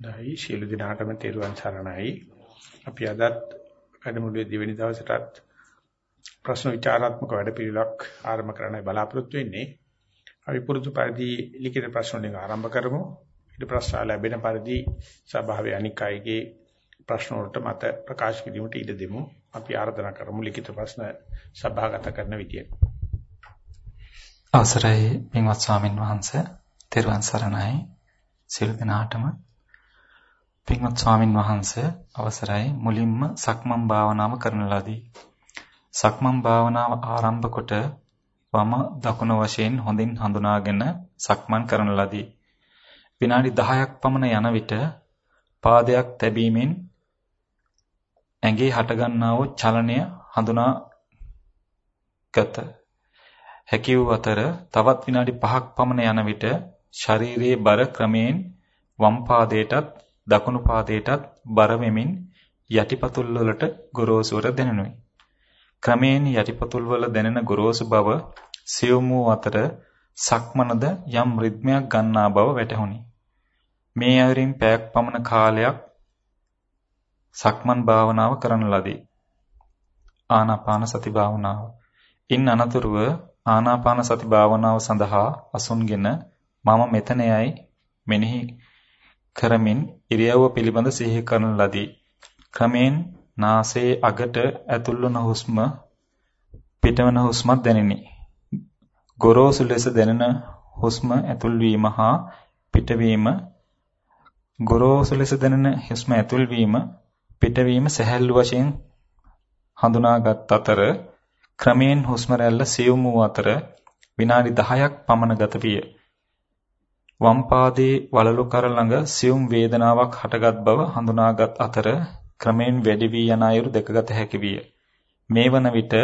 දැයි ශීල දිනාටම තෙරුවන් සරණයි. අපි අදත් වැඩමුළුවේ දෙවෙනි දවසටත් ප්‍රශ්න විචාරාත්මක වැඩපිළිවෙලක් ආරම්භ කරන්නයි බලාපොරොත්තු වෙන්නේ. අපි පුරුදු පරිදි ලිඛිත ප්‍රශ්න වලින් ආරම්භ කරමු. ඊට ප්‍රශ්න ලැබෙන පරිදි සභාවේ අනික් අයගේ ප්‍රශ්න වලට මත ප්‍රකාශ කිරීමට ඉඩ දෙමු. අපි ආරාධනා කරමු ලිඛිත ප්‍රශ්න සභාගත කරන විදියට. අවසරයි පින්වත් ස්වාමින් වහන්සේ තෙරුවන් සරණයි සියලු දෙනාටම පින්වත් ස්වාමින් වහන්සේ අවසරයි මුලින්ම සක්මන් භාවනාව කරන ලදී. සක්මන් භාවනාව ආරම්භ කොට වම දකුණ වශයෙන් හොඳින් හඳුනාගෙන සක්මන් කරන ලදී. විනාඩි 10ක් පමණ යන විට පාදයක් තැබීමෙන් ඇඟේ හටගන්නා වූ චලනය හඳුනා ගත හැකි වූ අතර තවත් විනාඩි 5ක් පමණ යන විට ශරීරයේ බර ක්‍රමයෙන් වම් පාදයටත් දකුණු පාදයටත් බර වෙමින් යටිපතුල් වලට ගොරෝසුවර දැනෙනුයි. ක්‍රමයෙන් යටිපතුල් වල දැනෙන ගොරෝසු බව සියුම් වූ අතර සක්මනද යම් රිද්මයක් ගන්නා බව වැටහුණි. මේ අයුරින් පැයක් පමණ කාලයක් සක්මන් භාවනාව කරන ලදී. ආනාපාන සති භාවනාව. ඉන් අනතුරුව ආනාපාන සති භාවනාව සඳහා අසුන්ගෙන මම මෙතනයයි මෙනෙහි කරමින් ඉරියව්ව පිළිබඳ සිහි කරන ලදී. ක්‍රමෙන් නාසයේ අගට ඇතුල්වන හුස්ම පිටවන හුස්මත් දැනිනි. ගොරෝසු ලෙස දැනෙන හුස්ම ඇතුල්වීම හා පිටවීම ගොරෝසු ලෙස දැනෙන හුස්ම ඇතුල්වීම පිටවීම සැහැල්ලු වශයෙන් හඳුනාගත් අතර ක්‍රමයෙන් හුස්ම රැල්ල සියුම් වූ අතර විනාඩි 10ක් පමණ ගත විය. වම් පාදයේ වලලු කර ළඟ සියුම් වේදනාවක් හටගත් බව හඳුනාගත් අතර ක්‍රමෙන් වැඩි වී යන අයුරු දැකගත හැකි විය. මේ වන විට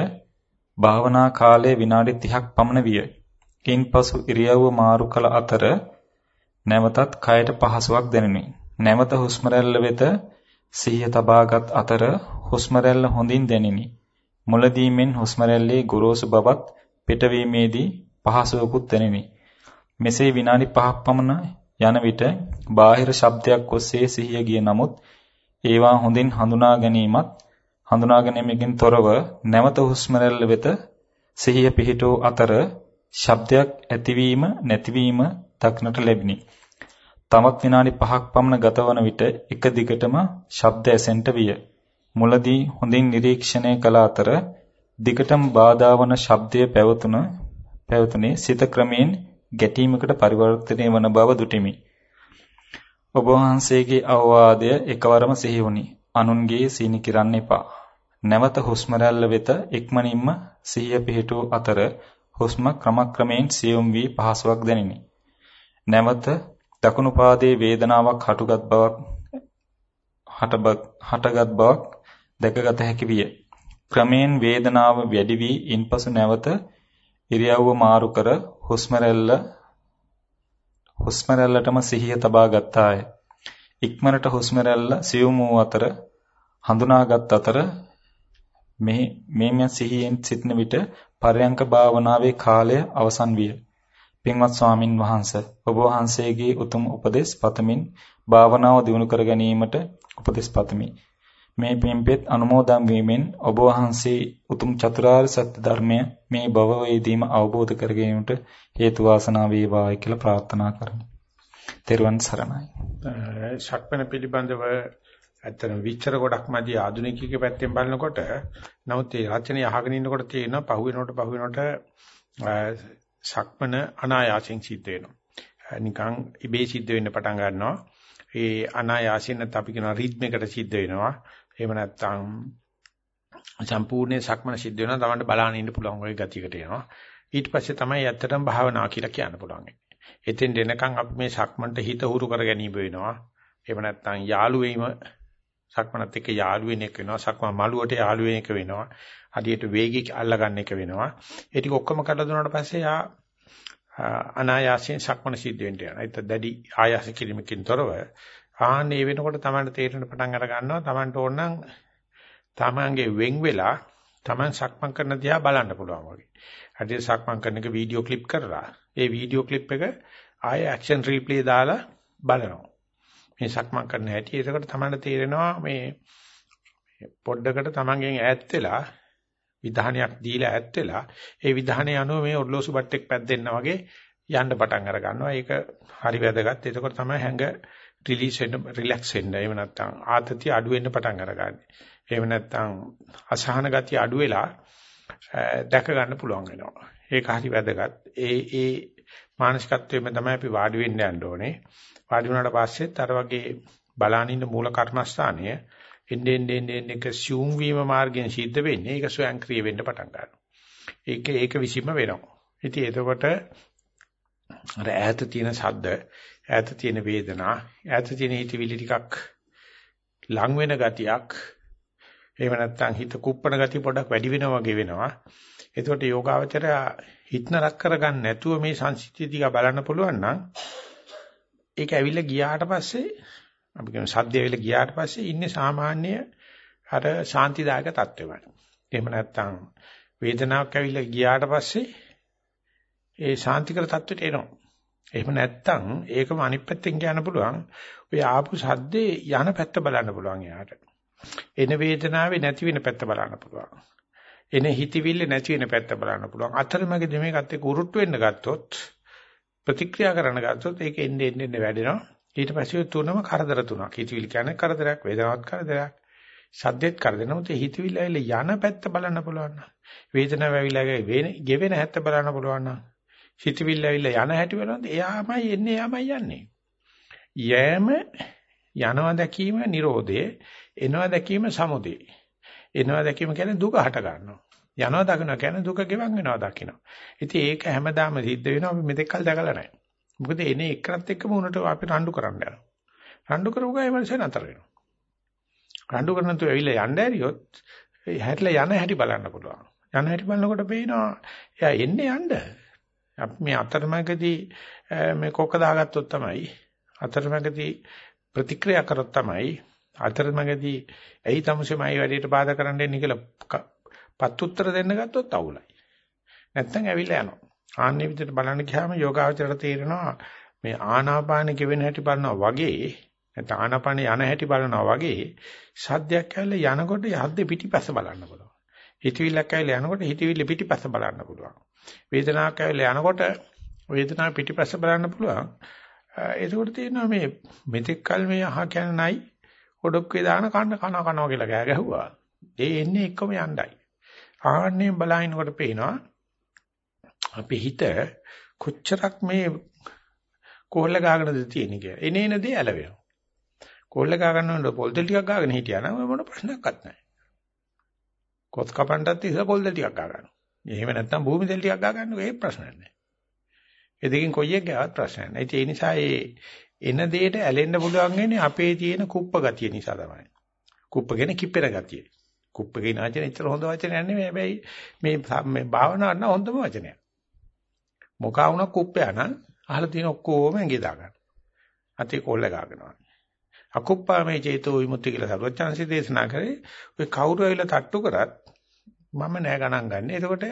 භාවනා කාලය විනාඩි 30ක් පමණ විය. ඉන්පසු ඉරියව්ව මාරු කළ අතර නැවතත් කයට පහසුවක් දැනිනි. නැවත හුස්ම වෙත සිහිය තබාගත් අතර හුස්ම හොඳින් දැනිනි. මුලදී මෙන් හුස්ම ගොරෝසු බවත් පිටවීමේදී පහසුවකුත් දැනිනි. මෙසේ විනාඩි 5ක් පමණ යන විට බාහිර ශබ්දයක් ඔස්සේ සිහිය ගිය නමුත් ඒවා හොඳින් හඳුනා ගැනීමත් හඳුනා ගැනීමකින් තොරව නැවත හුස්ම වෙත සිහිය පිහිටෝ අතර ශබ්දයක් ඇතිවීම නැතිවීම දක්නට ලැබිනි. තවත් විනාඩි 5ක් පමණ ගතවන විට එක දිගටම ශබ්ද ඇසෙන්නට විය. මුලදී හොඳින් නිරීක්ෂණය කළ අතර දිගටම බාධා වන ශබ්දය පැවතුන පැවතුනේ සිත ක්‍රමයෙන් ගැටීමකට පරිවර්තනය වන බව දුටිමි. ඔබ වහන්සේගේ අවවාදය එකවරම සිහි වුණි. අනුන්ගේ සීනි කිරන්න එපා. නැවත හුස්ම වෙත ඉක්මනින්ම සිහිය පිහිටූ අතර හුස්ම ක්‍රමක්‍රමයෙන් සියුම් වී පහසුවක් දැනිනි. නැවත දකුණු පාදයේ වේදනාවක් හටගත් බවක් හටගත් බවක් දැකගත හැකි විය. ක්‍රමයෙන් වේදනාව වැඩි වී ඉන්පසු නැවත ඉරියව්ව මාරු කර හුස්ම රැල්ල හුස්ම රැල්ලටම සිහිය තබා ගත්තාය. ඉක්මනට හුස්ම රැල්ල සියුම් වූ අතර හඳුනාගත් අතර මේ මේ සිහියෙන් සිටන විට පරයන්ක භාවනාවේ කාලය අවසන් විය. පින්වත් ස්වාමින් වහන්සේ ඔබ වහන්සේගේ උතුම් උපදෙස් පතමින් භාවනාව දියුණු කර ගැනීමට උපදෙස් පතමි. මේ පින්පෙත් අනුමෝදන් වීමෙන් ඔබ වහන්සේ උතුම් චතුරාර්ය සත්‍ය ධර්මය මේ භවයේදීම අවබෝධ කර ගැනීමට හේතු වාසනා වේවායි කියලා ප්‍රාර්ථනා කරමි. තෙරුවන් සරණයි. ශක්මන පිළිබඳව ඇත්තටම විචතර ගොඩක් මැදි ආධුනිකයෙක් පැත්තෙන් බලනකොට නමුත් ඒ රචනය අහගෙන ඉන්නකොට තේරෙනවා පහු වෙනකොට පහු වෙනකොට ශක්මන අනායාසයෙන් සිද්ධ වෙනවා. නිකන් ඉබේ සිද්ධ වෙන්න පටන් ගන්නවා. ඒ අනායාසින් නැත්නම් අපි කියන රිද්මයකට සිද්ධ වෙනවා. එහෙම නැත්නම් සම්පූර්ණ සක්මන සිද්ධ වෙනවා. Tamanට බලන්න ඉන්න පුළුවන් වගේ ගතියකට එනවා. ඊට පස්සේ තමයි ඇත්තටම භාවනා කියලා කියන්න පුළුවන්. එතෙන් දෙනකන් අපි මේ සක්මන්ට හිත හුරු කර ගැනීම වෙනවා. එහෙම නැත්නම් යාළු වීම සක්මනත් එක්ක යාළු වෙන එක වෙනවා. සක්මන් මළුවට යාළු වෙන එක වෙනවා. හදියට වේගي අල්ලගන්න එක වෙනවා. ඒ ටික ඔක්කොම කරලා දුන්නාට පස්සේ යා අනායාසයෙන් සක්මන සිද්ධ වෙන්න යනවා. ඒත් දැඩි ආයාස කිරීමකින් තොරව ආන්නේ වෙනකොට තමයි තේරෙන පටන් අර ගන්නවා. Tamanට ඕන නම් Tamanගේ වෙන් වෙලා Taman සක්මන් කරන දිහා බලන්න පුළුවන් වගේ. හරියට සක්මන් කරන එක වීඩියෝ ක්ලිප් කරලා ඒ වීඩියෝ ක්ලිප් එක ආයෙ ඇක්ෂන් රීප්ලේ දාලා බලනවා. මේ සක්මන් කරන හැටි. ඒකට තමයි තේරෙනවා මේ පොඩ්ඩකට Tamanගෙන් ඈත් වෙලා විධානයක් දීලා ඈත් වෙලා ඒ විධානය අනුව මේ ඔර්ලෝසු බට්ටෙක් පැද්දෙන්න වගේ යන්න පටන් අර ගන්නවා. ඒක හරි වැදගත්. එතකොට තමයි හැඟ රිලීස් වෙන්න රිලැක්ස් වෙන්න. එහෙම නැත්නම් ආතතිය අඩු වෙන්න පටන් අරගන්නේ. එහෙම නැත්නම් අසහන ගතිය අඩු වෙලා දැක ගන්න පුළුවන් වෙනවා. ඒක හරි වැදගත්. ඒ ඒ මානසිකත්වයෙන් තමයි අපි වාඩි වෙන්න යන්න ඕනේ. වාඩි වුණාට පස්සෙත් අර වගේ බලානින්න මූල කර්මස්ථානය එන්නේ එන්නේ එන්නේ එක සියුම් වීම මාර්ගයෙන් සිද්ධ වෙන්නේ. ඒක ස්වයංක්‍රීය වෙන්න පටන් ගන්නවා. ඒක ඒක විසීම වෙනවා. ඉතින් එතකොට අර ඈත තියෙන ශබ්ද, ඈත තියෙන වේදනා, ඈත තියෙන හිතවිලි ටිකක් ලං වෙන ගතියක්, එහෙම නැත්නම් හිත කුප්පණ ගතිය පොඩ්ඩක් වැඩි වෙනවා වගේ වෙනවා. එතකොට යෝගාවචරය හිතනරක් කරගන්න නැතුව මේ සංසිද්ධිය දිහා බලන්න පුළුවන් නම් ඒක ඇවිල්ලා ගියාට පස්සේ අපි කියන සද්දය ඇවිල්ලා ගියාට පස්සේ ඉන්නේ සාමාන්‍ය අර ශාන්තිදායක තත්ත්වෙමයි. එහෙම නැත්නම් වේදනාවක් ඇවිල්ලා ගියාට පස්සේ ඒ ශාන්තිකර තත්ත්වයට එනවා. එහෙම නැත්නම් ඒකම අනිත් පැත්තෙන් කියන්න පුළුවන්. ඔය ආපු සද්දේ යන පැත්ත බලන්න පුළුවන් යාට. එන වේදනාවේ නැති වෙන පැත්ත බලන්න පුළුවන්. එන හිතවිල්ල නැති වෙන පැත්ත බලන්න පුළුවන්. අතරමැදි මේකත් එක්ක උරුට්ට වෙන්න ගත්තොත් ප්‍රතික්‍රියා කරන්න ගත්තොත් ඒක එන්නේ එන්නේ වැඩෙනවා. ඊට පස්සේ තුනම කරදර තුනක්. හිතවිලි කියන්නේ කරදරයක්, වේදනාවක් කරදරයක්, සද්දෙත් කරදර. නමුත් හිතවිල්ල ඇවිල්ලා යන පැත්ත බලන්න පුළුවන් නම්, වේදනාව ඇවිල්ලා ගෙවෙන හැත්ත බලන්න පුළුවන් නම්, හිතවිල්ල ඇවිල්ලා යන හැටි බලනොත් එයාමයි එන්නේ, එයාමයි යන්නේ. යෑම යනවා දැකීම Nirodhe, එනවා දැකීම සමුදේ. එනවා දැකීම කියන්නේ දුක හට ගන්නවා. යනවා දකින්න කියන්නේ දුක ගෙවන් වෙනවා දකින්න. ඉතින් ඒක හැමදාම සිද්ධ වෙනවා අපි මෙතෙක් කල් දැකලා නැහැ. මොකද එනේ එක්කනත් එක්කම උනට අපි රණ්ඩු කරන්න යනවා. රණ්ඩු කරපු ගමන් ඒ මනස නතර වෙනවා. රණ්ඩු කරන තු ඇවිල්ලා යන්න ඇරියොත් හැట్లా යන හැටි බලන්න පුළුවන්. යන හැටි බලනකොට පේනවා එයා එන්නේ යන්න. අපි මේ අතරමැදදී මේ කොක්ක දාගත්තොත් තමයි අතරමැදදී ප්‍රතික්‍රියා කරොත් තමයි අතරමැදදී ඇයි තමුසෙමයි වැඩේට බාධා කරන්න එන්නේ කියලා පත් උත්තර දෙන්න ගත්තොත් අවුලයි. නැත්තම් ඇවිල්ලා යනවා. ආන්නේ විදිහට බලන්න ගියාම යෝගාවචරයට තේරෙනවා මේ ආනාපාන කෙවෙන හැටි බලනවා වගේ නැත්නම් ආනාපාන යන හැටි බලනවා වගේ සද්දයක් ඇවිල්ලා යනකොට යද්ද පිටිපස්ස බලන්න පුළුවන්. හිතවිල්ලක් ඇවිල්ලා යනකොට හිතවිල්ල පිටිපස්ස බලන්න පුළුවන්. වේදනාවක් ඇවිල්ලා යනකොට වේදනාව පිටිපස්ස බලන්න පුළුවන්. ඒකෝට තියෙනවා මේ මෙතෙක් කල මේ අහ කියන නයි ඔඩොක්කේ දාන කන්න කන කනවා කියලා ගෑ ගැහුවා. ඒ එන්නේ එක්කම යණ්ඩයි. ආන්නේ බලහිනකොට පේනවා අපේ හිත කොච්චරක් මේ කොල්ල ගාගෙනද තියෙන්නේ කියලා. එනේන දේ ඇලවෙනවා. කොල්ල ගා ගන්නකොට පොල් තෙල් ටිකක් ගාගෙන හිටියා නම් මොන ප්‍රශ්නයක්වත් නැහැ. කොත් කපන්නත් ඉස්සලා පොල් තෙල් ටිකක් ගා ගන්නවා. එහෙම නැත්නම් භූමි තෙල් ටිකක් ගා ගන්නකො ඒ ප්‍රශ්නයක් නැහැ. ඒ දෙකෙන් කොයි එක ගාවත් ප්‍රශ්නයක් නැහැ. ඒ නිසා ඒ එන දෙයට ඇලෙන්න පුළුවන් වෙන්නේ අපේ තියෙන කුප්ප ගතිය නිසා තමයි. කුප්ප කියන්නේ කිප්පෙන ගතිය. කුප්ප කියන වචනේ ඇත්තට හොඳ වචනයක් නෙමෙයි. හැබැයි මේ මේ භාවනාවට නම් හොඳම වචනයක්. මොකා වුණා කුප්පයා නම් අහලා තියෙන ඔක්කොම ඇඟේ දාගන්න. අතේ කොල්ල ගාගෙනවා. අකුප්පාමේ චේතෝ විමුක්ති කියලා සර්වඥාන්සේ දේශනා කරේ ඔය කවුරු ඇවිල්ලා තට්ටු කරත් මම නෑ ගණන් ගන්න. එතකොට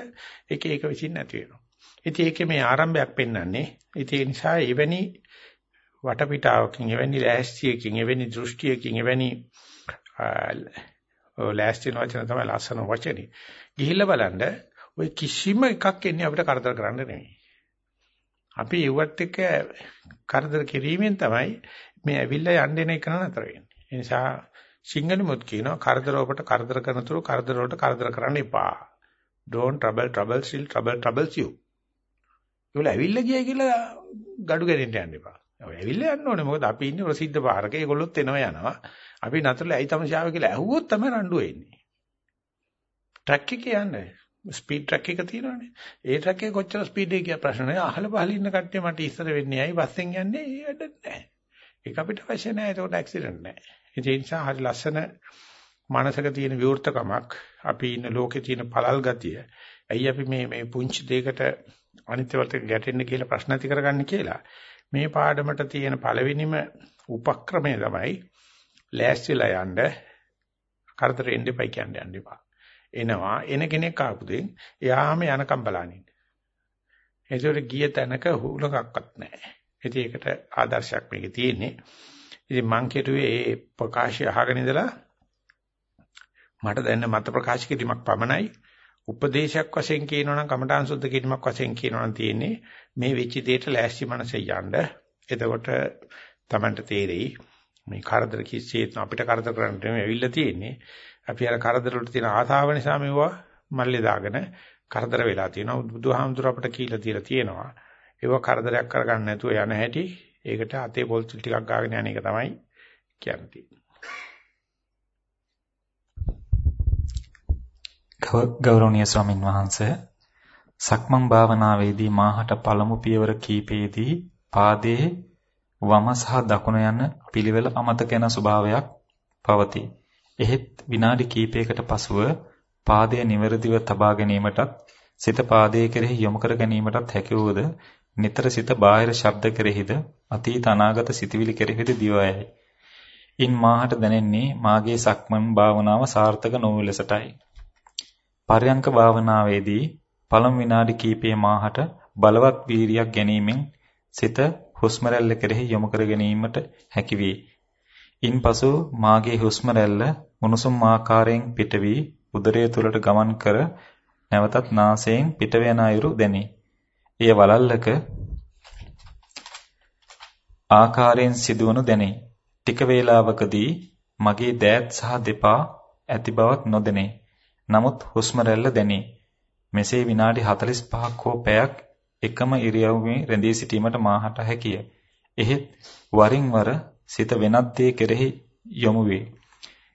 එක එක විසින් නැති වෙනවා. ඉතින් ඒකේ මේ ආරම්භයක් පෙන්වන්නේ. ඉතින් ඒ නිසා එවැනි වටපිටාවකින් එවැනි ලෑස්තියකින් එවැනි දෘෂ්ටියකින් එවැනි ලෑස්ති වචන තමයි ලස්සන වචනේ. ගිහිල්ලා බලන්න ඔය කිසිම එකක් එන්නේ අපිට කරදර කරන්න නෙමෙයි. අපි ඒවත් එක්ක කරදර කිරීමෙන් තමයි මේ ඇවිල්ලා යන්න එන එක නතර වෙන්නේ. ඒ නිසා සිංහලෙමුත් කියනවා කරදර වලට කරදර කරන තුරු කරදර වලට කරදර කරන්න එපා. don't trouble trouble still trouble troubles you. ඒගොල්ලෝ ඇවිල්ලා ගියයි කියලා gadu ගෙනින්න යන්න එපා. ඔය ඇවිල්ලා යන්න ඕනේ. මොකද අපි ඉන්නේ ප්‍රසිද්ධ පාරක. ඒගොල්ලොත් එනවා යනවා. අපි නතරලා ඇයි තමශාව කියලා ඇහුවොත් තමයි රණ්ඩුව එන්නේ. ට්‍රක් එකේ යන්නේ. ස්පීඩ් ට්‍රක් එක තියෙනවානේ. ඒ ට්‍රක් එක කොච්චර ස්පීඩ් එකේ කියලා ප්‍රශ්න නෑ. අහල පහල ඉන්න කට්ටිය මට ඉස්සර වෙන්නේ ඇයි බස්ෙන් යන්නේ? ඒ වැඩ නෑ. ඒක අපිට අවශ්‍ය නෑ. ඒකට ඇක්සිඩන්ට් නෑ. ඒ නිසා හරි ලස්සන මානසික තියෙන විවෘතකමක් අපි ඉන්න ලෝකේ තියෙන පළල් ගතිය. ඇයි අපි මේ මේ පුංචි දෙයකට අනිත්‍යවත් ගැටෙන්න කියලා ප්‍රශ්න ඇති කරගන්නේ කියලා. මේ පාඩමට තියෙන පළවෙනිම උපක්‍රමය තමයි ලෑස්තිලා යන්න කරදර එන්න එපයි කියන්නේ යන්න එපා. එනවා එන කෙනෙක් ආපුදෙන් එයාම යනකම් බලනින්න. ඒතකොට ගිය තැනක හුලකක්වත් නැහැ. ඉතින් ඒකට ආදර්ශයක් මේකේ තියෙන්නේ. ඉතින් මං කෙරුවේ ඒ ප්‍රකාශය අහගෙන ඉඳලා මට දැනෙන මත ප්‍රකාශ කිරීමක් පමණයි උපදේශයක් වශයෙන් කියනවා නම් කමඨාන් සුද්ධ කිරීමක් වශයෙන් කියනවා නම් තියෙන්නේ මේ වෙච්ච දෙයට ලෑස්ති මනසේ යන්න. එතකොට Tamanට තේරෙයි මේ කරදර කිසිසේත් අපිට කරදර කරන්න නෙමෙයි ඇවිල්ලා තියෙන්නේ. අපි අර කරදර වලට තියෙන ආසාව නිසා මේවා මල්ලේ දාගෙන කරදර වෙලා තියෙනවා. බුදුහාමුදුර අපිට කියලා තියලා තියෙනවා. ඒව කරදරයක් කරගන්න නැතුව යන හැටි ඒකට අතේ පොල් ටිකක් ගාගෙන යන එක තමයි කියන්නේ. ගෞරවනීය ස්වාමින් වහන්සේ සක්මන් භාවනාවේදී මාහට පළමු පියවර කීපයේදී පාදයේ වම සහ දකුණ යන පිළිවෙල අමතක යන ස්වභාවයක් පවතී. එහෙත් විනාඩි කිහිපයකට පසුව පාදය නිවැරදිව තබා ගැනීමටත් සිත පාදයේ කෙරෙහි යොමු කර ගැනීමටත් හැකි වූද නිතර සිත බාහිර ශබ්ද කෙරෙහිද අතීත අනාගත සිතවිලි කෙරෙහිද දිවයයි. ඉන් මාහට දැනෙන්නේ මාගේ සක්මන් භාවනාව සාර්ථක නොවු ලෙසටයි. පරයන්ක භාවනාවේදී පළමු විනාඩි කිහිපයේ මාහට බලවත් වීරියක් ගැනීමෙන් සිත හුස්ම රැල්ල කෙරෙහි යොමු කර ගැනීමට හැකි වේ. ඉන්පසු මාගේ හුස්ම රැල්ල උණුසුම් ආකාරයෙන් පිට වී උදරය තුළට ගමන් කර නැවතත් නාසයෙන් පිට වෙන අයුරු දැනේ. එය වලල්ලක ආකාරයෙන් සිදුවනු දැනේ. ටික වේලාවකදී මගේ දෑත් සහ දෙපා ඇති බවක් නොදැනේ. නමුත් හුස්ම රැල්ල දැනේ. මෙසේ විනාඩි 45ක් හෝ පැයක් එකම ඉරියව්වේ රැඳී සිටීමට මාහට හැකිය. එහෙත් වරින් වර සිත වෙනත් දේ කෙරෙහි යොමු වේ.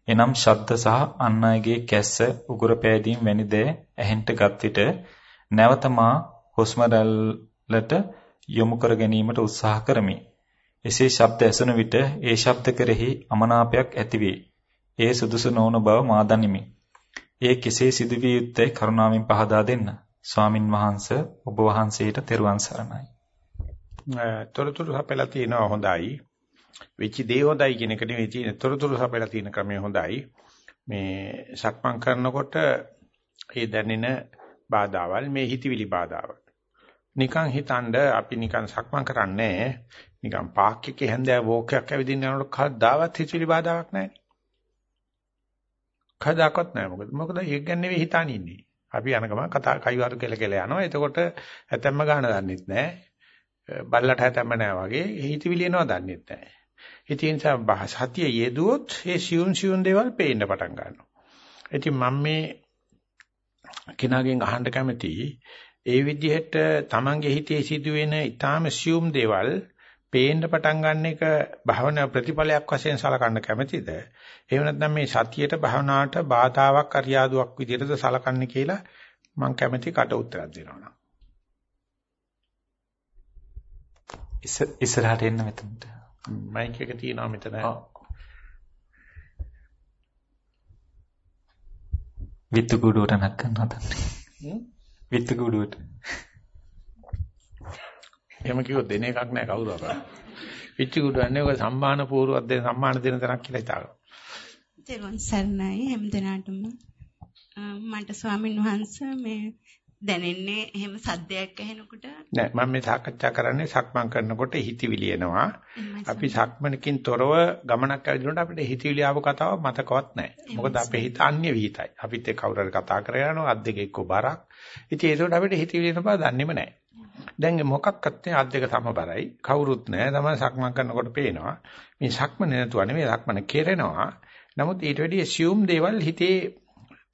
එනම් ශබ්ද සහ අන් අයගේ කැස්ස උගුර පෑදීම් වැනි දේ ඇහෙන්ට ගත් විට නැවත මා හුස්ම රැල්ලට යොමු කර ගැනීමට උත්සාහ කරමි. එසේ ශබ්ද ඇසුණු විට ඒ ශබ්ද කෙරෙහි අමනාපයක් ඇතිවේ. ඒ සුදුසු නොවන බව මා දනිමි. ඒ කෙසේ සිදුවිය යුත්තේ කරුණාවෙන් පහදා දෙන්න. ස්වාමින් වහන්සේ ඔබ වහන්සේට තෙරුවන් සරණයි. තොරතුරු හපලා තියෙනවා හොඳයි. වෙච්ච දේ හොඳයි කියන එක නෙවෙයි තියෙන තොරතුරු හපලා තියෙන ක්‍රමය හොඳයි. මේ සක්මන් කරනකොට ඒ දැනෙන බාධාවල් මේ හිතවිලි බාධාවල්. නිකන් හිතනද අපි නිකන් සක්මන් කරන්නේ නිකන් පාක් එකේ හැන්දෑ වෝකයක් ඇවිදින්න යනකොට කවදාවත් හිතවිලි බාධාවක් නැහැ. කදාකවත් නැහැ. මොකද මොකද ඒක ගැන නෙවෙයි හිතාන ඉන්නේ. අපි යන ගමන් කතා කයිවාරු කෙල කෙල යනවා. එතකොට ඇතැම්ම ගන්න දන්නෙත් නැහැ. බල්ලට ඇතැම්ම නැහැ වගේ හිතවිලි එනවා දන්නෙත් නැහැ. ඉතින් සතිය යෙදුවොත් ඒ සියුම් සියුම් දේවල් පේන්න පටන් ගන්නවා. ඉතින් මම මේ කෙනාගෙන් අහන්න කැමති ඒ විදිහට තමන්ගේ හිතේ සිදුවෙන ඊටාම සියුම් දේවල් පේන්න පටන් ගන්න එක භවනා ප්‍රතිඵලයක් වශයෙන් සලකන්න කැමැතිද? එහෙම නැත්නම් මේ සතියට භවනාට බාධාවක් අරියාදුවක් විදිහටද සලකන්නේ කියලා මම කැමැති කට උත්තරයක් දෙනවා. ඉස්සරහට එන්න මෙතනට. මයික් එක තියෙනවා මෙතන. විත්තු කුඩුවට නක් ගන්න හදන්නේ. විත්තු කුඩුවට. එහෙම කිව්වොත් දෙන එකක් නෑ කවුරු අපර. පිච්චි කුඩන්නේ ඔය සම්මාන පූර්වයක් දෙන සම්මාන දෙන තැනක් කියලා හිතාගන්න. තෙරුවන් සරණයි හැමදෙනාටම. මට ස්වාමින් වහන්සේ මේ දැනෙන්නේ එහෙම සද්දයක් ඇහෙනකොට නෑ මම මේ සාකච්ඡා කරන්නේ සක්මන් කරනකොට හිතවිලි එනවා අපි සක්මනකින් තොරව ගමනක් ඇවිදිනකොට අපිට හිතවිලි ආව කතාව මතකවත් නෑ මොකද අපේ හිත අන්‍ය විහිතයි අපිත් එක්ක කවුරු හරි කතා කරගෙන යනවා අත් දෙක එක්ක බරක් ඉතින් ඒකට අපිට හිතවිලි එන බව දන්නේම නෑ දැන් මොකක්වත් නෑ අත් දෙක සමබරයි. කවුරුත් නෑ. තමයි සක්මන් කරනකොට පේනවා. මේ සක්මන නැතුව නෙමෙයි සක්මන කෙරෙනවා. නමුත් ඊට වැඩි assume දේවල් හිතේ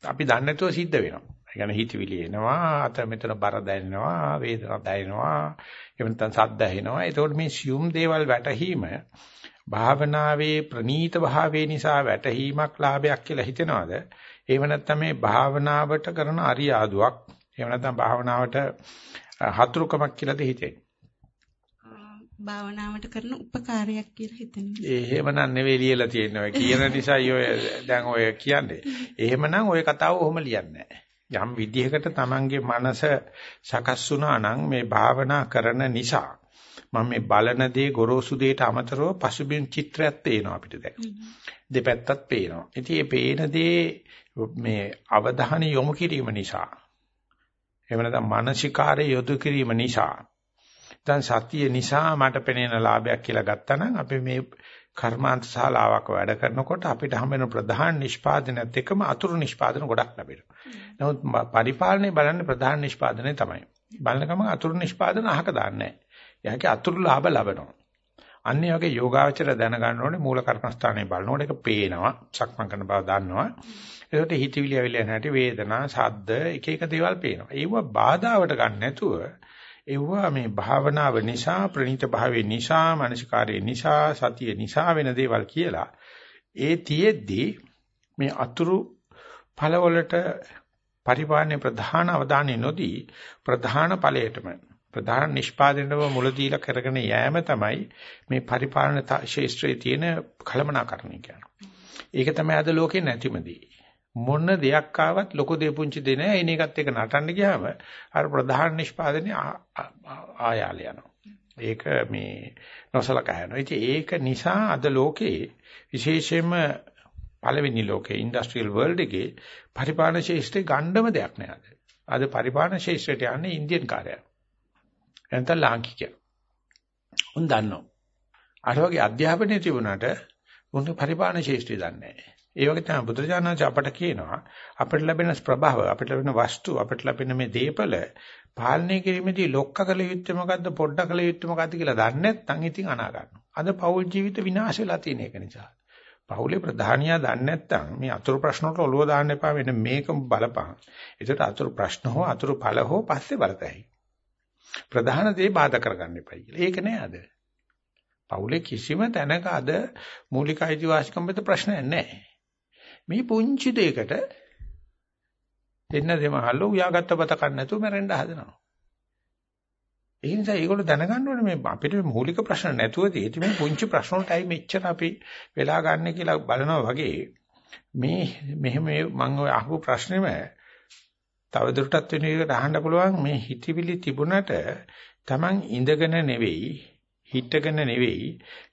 අපි දන්නේ නැතුව සිද්ධ වෙනවා. ඒ කියන්නේ හිතවිලි එනවා, අත මෙතන බර දැනෙනවා, වේදනාවක් දැනෙනවා, එහෙම නැත්නම් සද්ද ඇහෙනවා. ඒතකොට මේ assume දේවල් වැටහීම භාවනාවේ ප්‍රනීත භාවයේ නිසා වැටහීමක් ලාභයක් කියලා හිතනවාද? එහෙම නැත්නම් මේ භාවනාවට කරන අරියාදුවක් එහෙම නැත්නම් භාවනාවට හතුරුකමක් කියලාද හිතෙන්නේ? භාවනාවට කරන උපකාරයක් කියලා හිතෙනවා. එහෙමනම් නෙවෙයි ලියලා තියෙන්නේ. ඔය කියන නිසායි ඔය දැන් ඔය කියන්නේ. එහෙමනම් ඔය කතාව ඔහොම ලියන්නේ යම් විදිහකට Tamange මනස සකස් වුණා නම් මේ භාවනා කරන නිසා මම මේ බලන දේ ගොරෝසු දෙයට අමතරව පසුබිම් චිත්‍රයක් පේනවා අපිට දැන්. දෙපැත්තත් පේනවා. ඉතින් මේ පේන දේ මේ අවධානය යොමු කිරීම නිසා එහෙම නැත්නම් මානසිකාරය යොදු කිරීම නිසා දැන් සතිය නිසා මට පෙනෙන ලාභයක් කියලා ගත්තා නම් අපි මේ කර්මාන්ත ශාලාවක වැඩ කරනකොට අපිට හම් වෙන ප්‍රධාන නිෂ්පාදනයත් එක්කම අතුරු නිෂ්පාදන ගොඩක් ලැබෙනවා. නමුත් පරිපාලනය බලන්නේ ප්‍රධාන නිෂ්පාදනය තමයි. බලන ගමන් අතුරු නිෂ්පාදන අහක දාන්නේ නැහැ. එයාගේ අතුරු ලාභ ලබනවා. අන්නේ වගේ යෝගාවචර දැනගන්න ඕනේ මූල කර්මස්ථානයේ බලනකොට ඒක පේනවා. සක්මන් කරන බව දන්නවා. ඒකට හිතවිලි ඇවිල්ලා නැහැටි වේදනා, සද්ද එක එක දේවල් පේනවා. ඒව බාධාවට ගන්න නැතුව ඒවා මේ භාවනාව නිසා ප්‍රණීත භාවයේ නිසා මානසිකාරයේ නිසා සතියේ නිසා වෙන දේවල් කියලා ඒ තියෙද්දි මේ අතුරු ඵලවලට පරිපාලනයේ ප්‍රධාන අවධානය නොදී ප්‍රධාන ඵලයටම ප්‍රධාන නිෂ්පාදනයව මුල දීලා කරගෙන යෑම තමයි මේ පරිපාලන ශේෂ්ත්‍රයේ තියෙන කලමනාකරණය කියන්නේ. ඒක තමයි අද ලෝකේ නැතිමදී. මොන දෙයක් ආවත් ලොකු දෙය පුංචි දෙ නෑ එන එකත් එක නටන්න ගියාම අර ප්‍රධාන නිෂ්පාදනය ආයාල යනවා. ඒක මේ නොසලකා යනවා. ඉතින් ඒක නිසා අද ලෝකේ විශේෂයෙන්ම පළවෙනි ලෝකේ ඉන්ඩස්ට්‍රියල් වර්ල්ඩ් එකේ පරිපාලන ශේෂ්ත්‍රේ ගණ්ඩම දෙයක් නෑ අද. අද පරිපාලන ශේෂ්ත්‍රයට යන්නේ ඉන්දියන් කාර්යය. එතන ලාංකිකය. උන් දන්නවා. අර වගේ අධ්‍යාපනයේ තිබුණාට උන් පරිපාලන ශේෂ්ත්‍රය දන්නේ නෑ. ඒ වගේ තමයි බුදුරජාණන් අපට කියනවා අපිට ලැබෙන ප්‍රභාව අපිට ලැබෙන වස්තු අපිට ලැබෙන මේ දීපල පාලනය කිරීමේදී ලොක්ක කළ යුත්තේ මොකද්ද පොඩ්ඩ කළ යුත්තේ මොකද්ද කියලා දන්නේ නැත්නම් ඉතින් අනා ගන්නවා. අද පෞල් ජීවිත විනාශ වෙලා තියෙන එක නිසා. පෞලේ ප්‍රධානියා දන්නේ නැත්නම් මේ අතුරු ප්‍රශ්න වලට ඔළුව දාන්න එපා වෙන මේකම බලපං. ඒකට අතුරු ප්‍රශ්න හෝ අතුරු ඵල හෝ පස්සේ බලතයි. ප්‍රධාන දේ බාධා කරගන්න එපයි කියලා. ඒක නෑ අද. පෞලේ කිසිම තැනක අද මූලික අයිතිවාසිකම් වෙත ප්‍රශ්නයක් නැහැ. මේ පුංචි දෙයකට දෙන්න දෙමහල්ල උයාගත්ත බත කන්න නැතුව මැරෙන්න හදනවා. ඒ නිසා ඒගොල්ලෝ දැනගන්න ඕනේ මේ අපිට මූලික ප්‍රශ්න නැතුවදී ඉතින් මේ පුංචි ප්‍රශ්න වලටයි මෙච්චර අපි වෙලා ගන්න කියලා බලනවා වගේ මේ මෙහෙම මම ඔය අහපු ප්‍රශ්නේම තවදුරටත් වෙන එකට අහන්න පුළුවන් මේ හිතවිලි තිබුණට Taman ඉඳගෙන නෙවෙයි හිටගෙන නෙවෙයි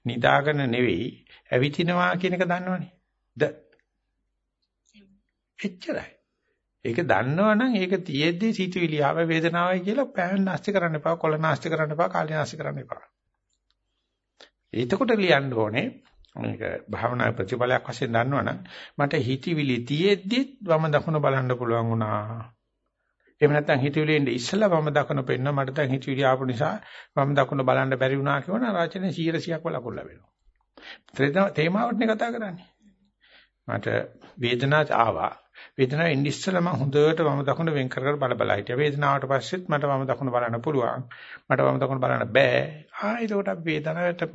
නිදාගෙන නෙවෙයි ඇවිදිනවා කියන එක දන්නවනේ. ද එච්චරයි. ඒක දන්නවනම් ඒක තියෙද්දි සිතුවිලි ආව වේදනාවයි කියලා පෑන් නැස්ති කරන්න එපා, කොළ නැස්ති කරන්න එපා, කාලේ නැස්ති කරන්න එපා. එතකොට ලියන්න ඕනේ මේක භාවනා ප්‍රතිඵලයක් වශයෙන් දන්නවනම් මට හිතවිලි තියෙද්දි වම දකුණ බලන්න පුළුවන් වුණා. එහෙම නැත්නම් හිතවිලි එන්නේ ඉස්සලා වම දකුණ පෙන්න මට දැන් හිතවිලි ආපු නිසා වම දකුණ බලන්න බැරි වුණා කියන රචනයේ 100ක් ලකුණු ලැබෙනවා. තේමාවටනේ කතා කරන්නේ. මට වේදනාවක් ආවා. වේදනාව එන්නේ ඉස්සෙල්ලා මම හොඳට වම දකුණ වෙන් කර කර බල බල හිටියා. වේදනාවට පස්සෙත් මට වම දකුණ බලන්න පුළුවන්. මට වම දකුණ බලන්න බෑ. ආ ඒකට අපි වේදනාවට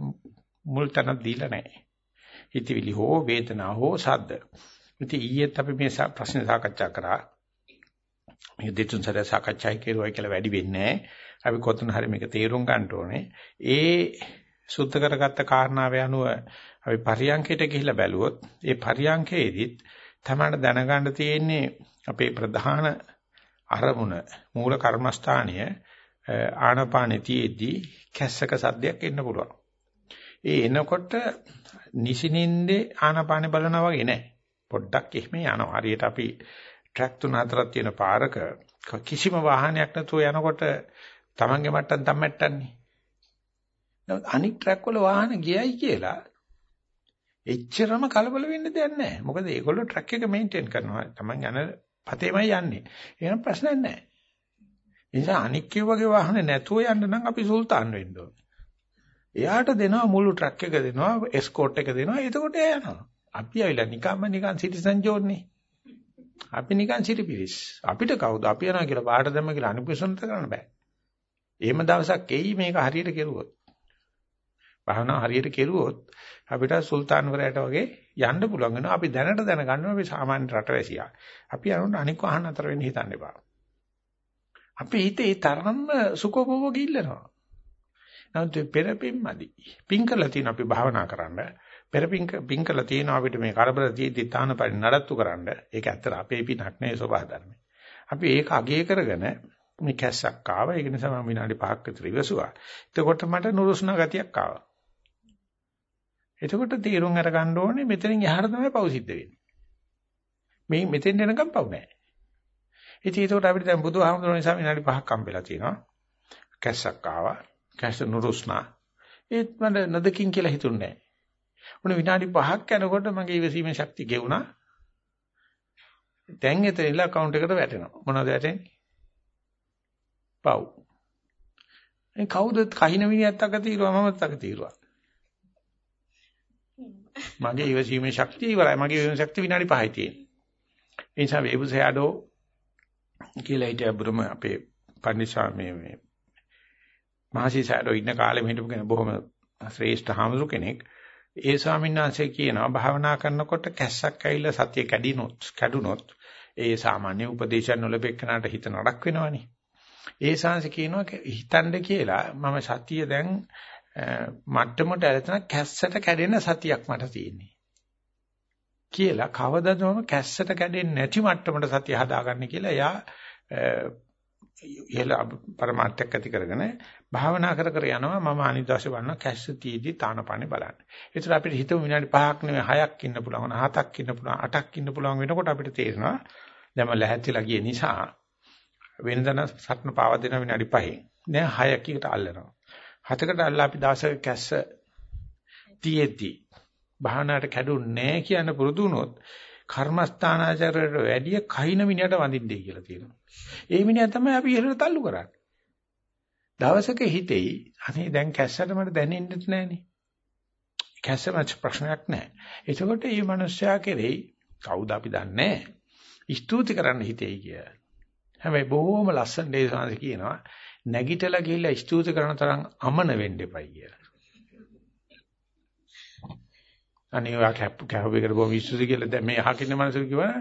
මුල් තැනක් දීලා නැහැ. හිතවිලි හෝ වේදනාව හෝ සද්ද. ඉතින් ඊයේත් අපි මේ ප්‍රශ්න සාකච්ඡා කරා. මේ දෙතුන් සැරේ සාකච්ඡා කෙරුවයි කියලා වැඩි වෙන්නේ නැහැ. අපි කොතන හරි මේක තේරුම් ගන්න ඕනේ. ඒ සුද්ධ කරගත්ත කාරණාව යනුව අපි පරියංකයට ගිහිල්ලා බැලුවොත් ඒ පරියංකයේදීත් තමයි දැනගන්න තියෙන්නේ අපේ ප්‍රධාන අරමුණ මූල කර්මස්ථානීය ආනපානෙතියේදී කැස්සක සද්දයක් එන්න පුළුවන්. ඒ එනකොට නිසිනින්දේ ආනපානෙ බලනවා වගේ නෑ. පොඩ්ඩක් එහෙම යනවා. හරියට අපි ට්‍රැක් තුන හතරක් තියෙන පාරක කිසිම වාහනයක් නැතුව යනකොට Tamange මට්ටම් තම්මැට්ටන්නේ. අනික් ට්‍රැක් වල වාහන ගියයි කියලා එච්චරම කලබල වෙන්න දෙයක් නැහැ. මොකද ඒගොල්ලෝ ට්‍රක් එක මේන්ටේන් කරනවා. Taman යන පතේමයි යන්නේ. එහෙනම් ප්‍රශ්නයක් නැහැ. ඒ නිසා අනික් කිව්වගේ වාහන නැතුව යන්න නම් අපි සුල්තාන් වෙන්න ඕනේ. එයාට දෙනවා මුළු ට්‍රක් එක දෙනවා, එස්කෝට් එක දෙනවා. එතකොට එයා යනවා. අපි ආවිලා නිකම්ම නිකන් සිටිසන් ජෝන්නේ. අපි නිකන් සිටිපිරිස්. අපිට කවුද අපි යනවා කියලා පාට දැම්ම කියලා අනිපුසන්ත කරන්න බෑ. එහෙම දවසක් එයි මේක හරියට කෙරුවොත්. භාවනා හරියට කෙරුවොත් අපිට සුල්තාන්වරයට වගේ යන්න පුළුවන් වෙනවා. අපි දැනට දැනගන්නවා අපි සාමාන්‍ය රටවැසියා. අපි අනුන් අනික අහන්න අතර වෙන්න හිතන්න එපා. අපි හිතේ තරම්ම සුඛෝපභෝගී ඉල්ලනවා. නමුත් පෙරපින්මදි. පින් කරලා තියෙන අපි භාවනා කරන්න. පෙරපින් පින් කරලා තියෙන අපිට මේ කරබල තියෙද්දි තාන පරි නඩත්තු කරන්න. ඒක ඇත්තට අපේ පිනක් නෙවෙයි සබහා ධර්මයි. අපි ඒක අගය කරගෙන මේ කැස්සක් ආවා. ඒක නිසා මම විනාඩි 5ක් විතර ඉවසුවා. එතකොට මට නුරුස්නා ගතියක් ආවා. එතකොට තීරුම් අරගන්න ඕනේ මෙතනින් එහාට තමයි පව් සිද්ධ වෙන්නේ. මේ මෙතෙන් එනකම් පව් නැහැ. ඉතින් ඒකට අපිට දැන් බුදුහාමුදුරුවෝ නිසා විනාඩි 5ක් හම්බෙලා තියෙනවා. කැස්සක් ආවා. කැස්ස නුරුස්නා. ඒත් මට නදකින් කියලා හිතුන්නේ නැහැ. උන විනාඩි 5ක් යනකොට මගේ ඉවසීමේ ශක්තිය ගෙවුනා. දැන් එතන ඉල account එකට වැටෙනවා. මොනවද වැටෙන්නේ? පව්. ඒ කවුද කහින මිනිහත් අක తీරුවා මමත් අක తీරුවා. මගේ ඉවසීමේ ශක්තිය ඉවරයි. මගේ ඉවසීමේ ශක්තිය විනාඩි 5යි තියෙන්නේ. ඒ නිසා වේබුසයාඩෝ කියලා හිටිය බුරුම අපේ පන්දිසා මේ මේ මහසි සෑඩෝ ඉන්න කාලෙම හිටපු කෙනෙක් බොහොම ශ්‍රේෂ්ඨ හාමුදුරු කෙනෙක්. ඒ ස්වාමීන් වහන්සේ කියනවා භාවනා කරනකොට කැස්සක් ඇවිල්ලා සතිය කැඩිනොත් කැඩුනොත් ඒ සාමාන්‍ය උපදේශයන් නොලැබෙකනට හිත නඩක් වෙනවනේ. ඒ සංස කියනවා හිතන්න කියලා මම සතිය දැන් මට්ටමට ඇලතන කැස්සට කැඩෙන සතියක් මට තියෙන්නේ. කියලා කවදද මම කැස්සට කැඩෙන්නේ නැති මට්ටමට සතිය හදාගන්නේ කියලා එයා ඉහළ පරමාර්ථයක් ඇති කරගෙන භාවනා කර කර යනවා මම අනිද්දාශ වන්න කැස්ස තීදි තානපන්නේ බලන්න. ඒතර අපිට හිතමු විනාඩි 5ක් නෙවෙයි 6ක් ඉන්න පුළුවන් 7ක් ඉන්න පුළුවන් 8ක් ඉන්න පුළුවන් වෙනකොට අපිට තේරෙනවා දැන් ලැහැත්තිලා ගිය නිසා වෙනදන සත්න පාව දෙන විනාඩි 5න් දැන් 6කට අල්ලනවා. 7කට අල්ලලා අපි දවසක කැස්ස තියෙද්දි භාවනාවට කැඩුන්නේ නැහැ කියන පුරුදු වුණොත් කර්මස්ථානාචාරයට වැඩිය කහින මිනිහට වඳින්නේ කියලා තියෙනවා. ඒ මිනිහා තමයි අපි ඉහළට තල්ලු කරන්නේ. දවසක හිතෙයි අනේ දැන් කැස්සට මට දැනෙන්නෙත් නැහනේ. කැස්සම ප්‍රශ්නයක් නැහැ. එතකොට මේ මිනිස්සයා කෙරෙහි කවුද අපි දන්නේ ස්තුති කරන්න හිතෙයි කිය. හැබැයි බොහොම ලස්සන දේශනාවක් කියනවා නැගිටලා ගිහිල්ලා ස්තුති කරන තරම් අමන වෙන්න එපයි කියලා. අනේ ඔයා කැප් කැහුවේකට බොහොම විශ්වාසයි කියලා. දැන් මේ අහකින්න මනසට කිව්වා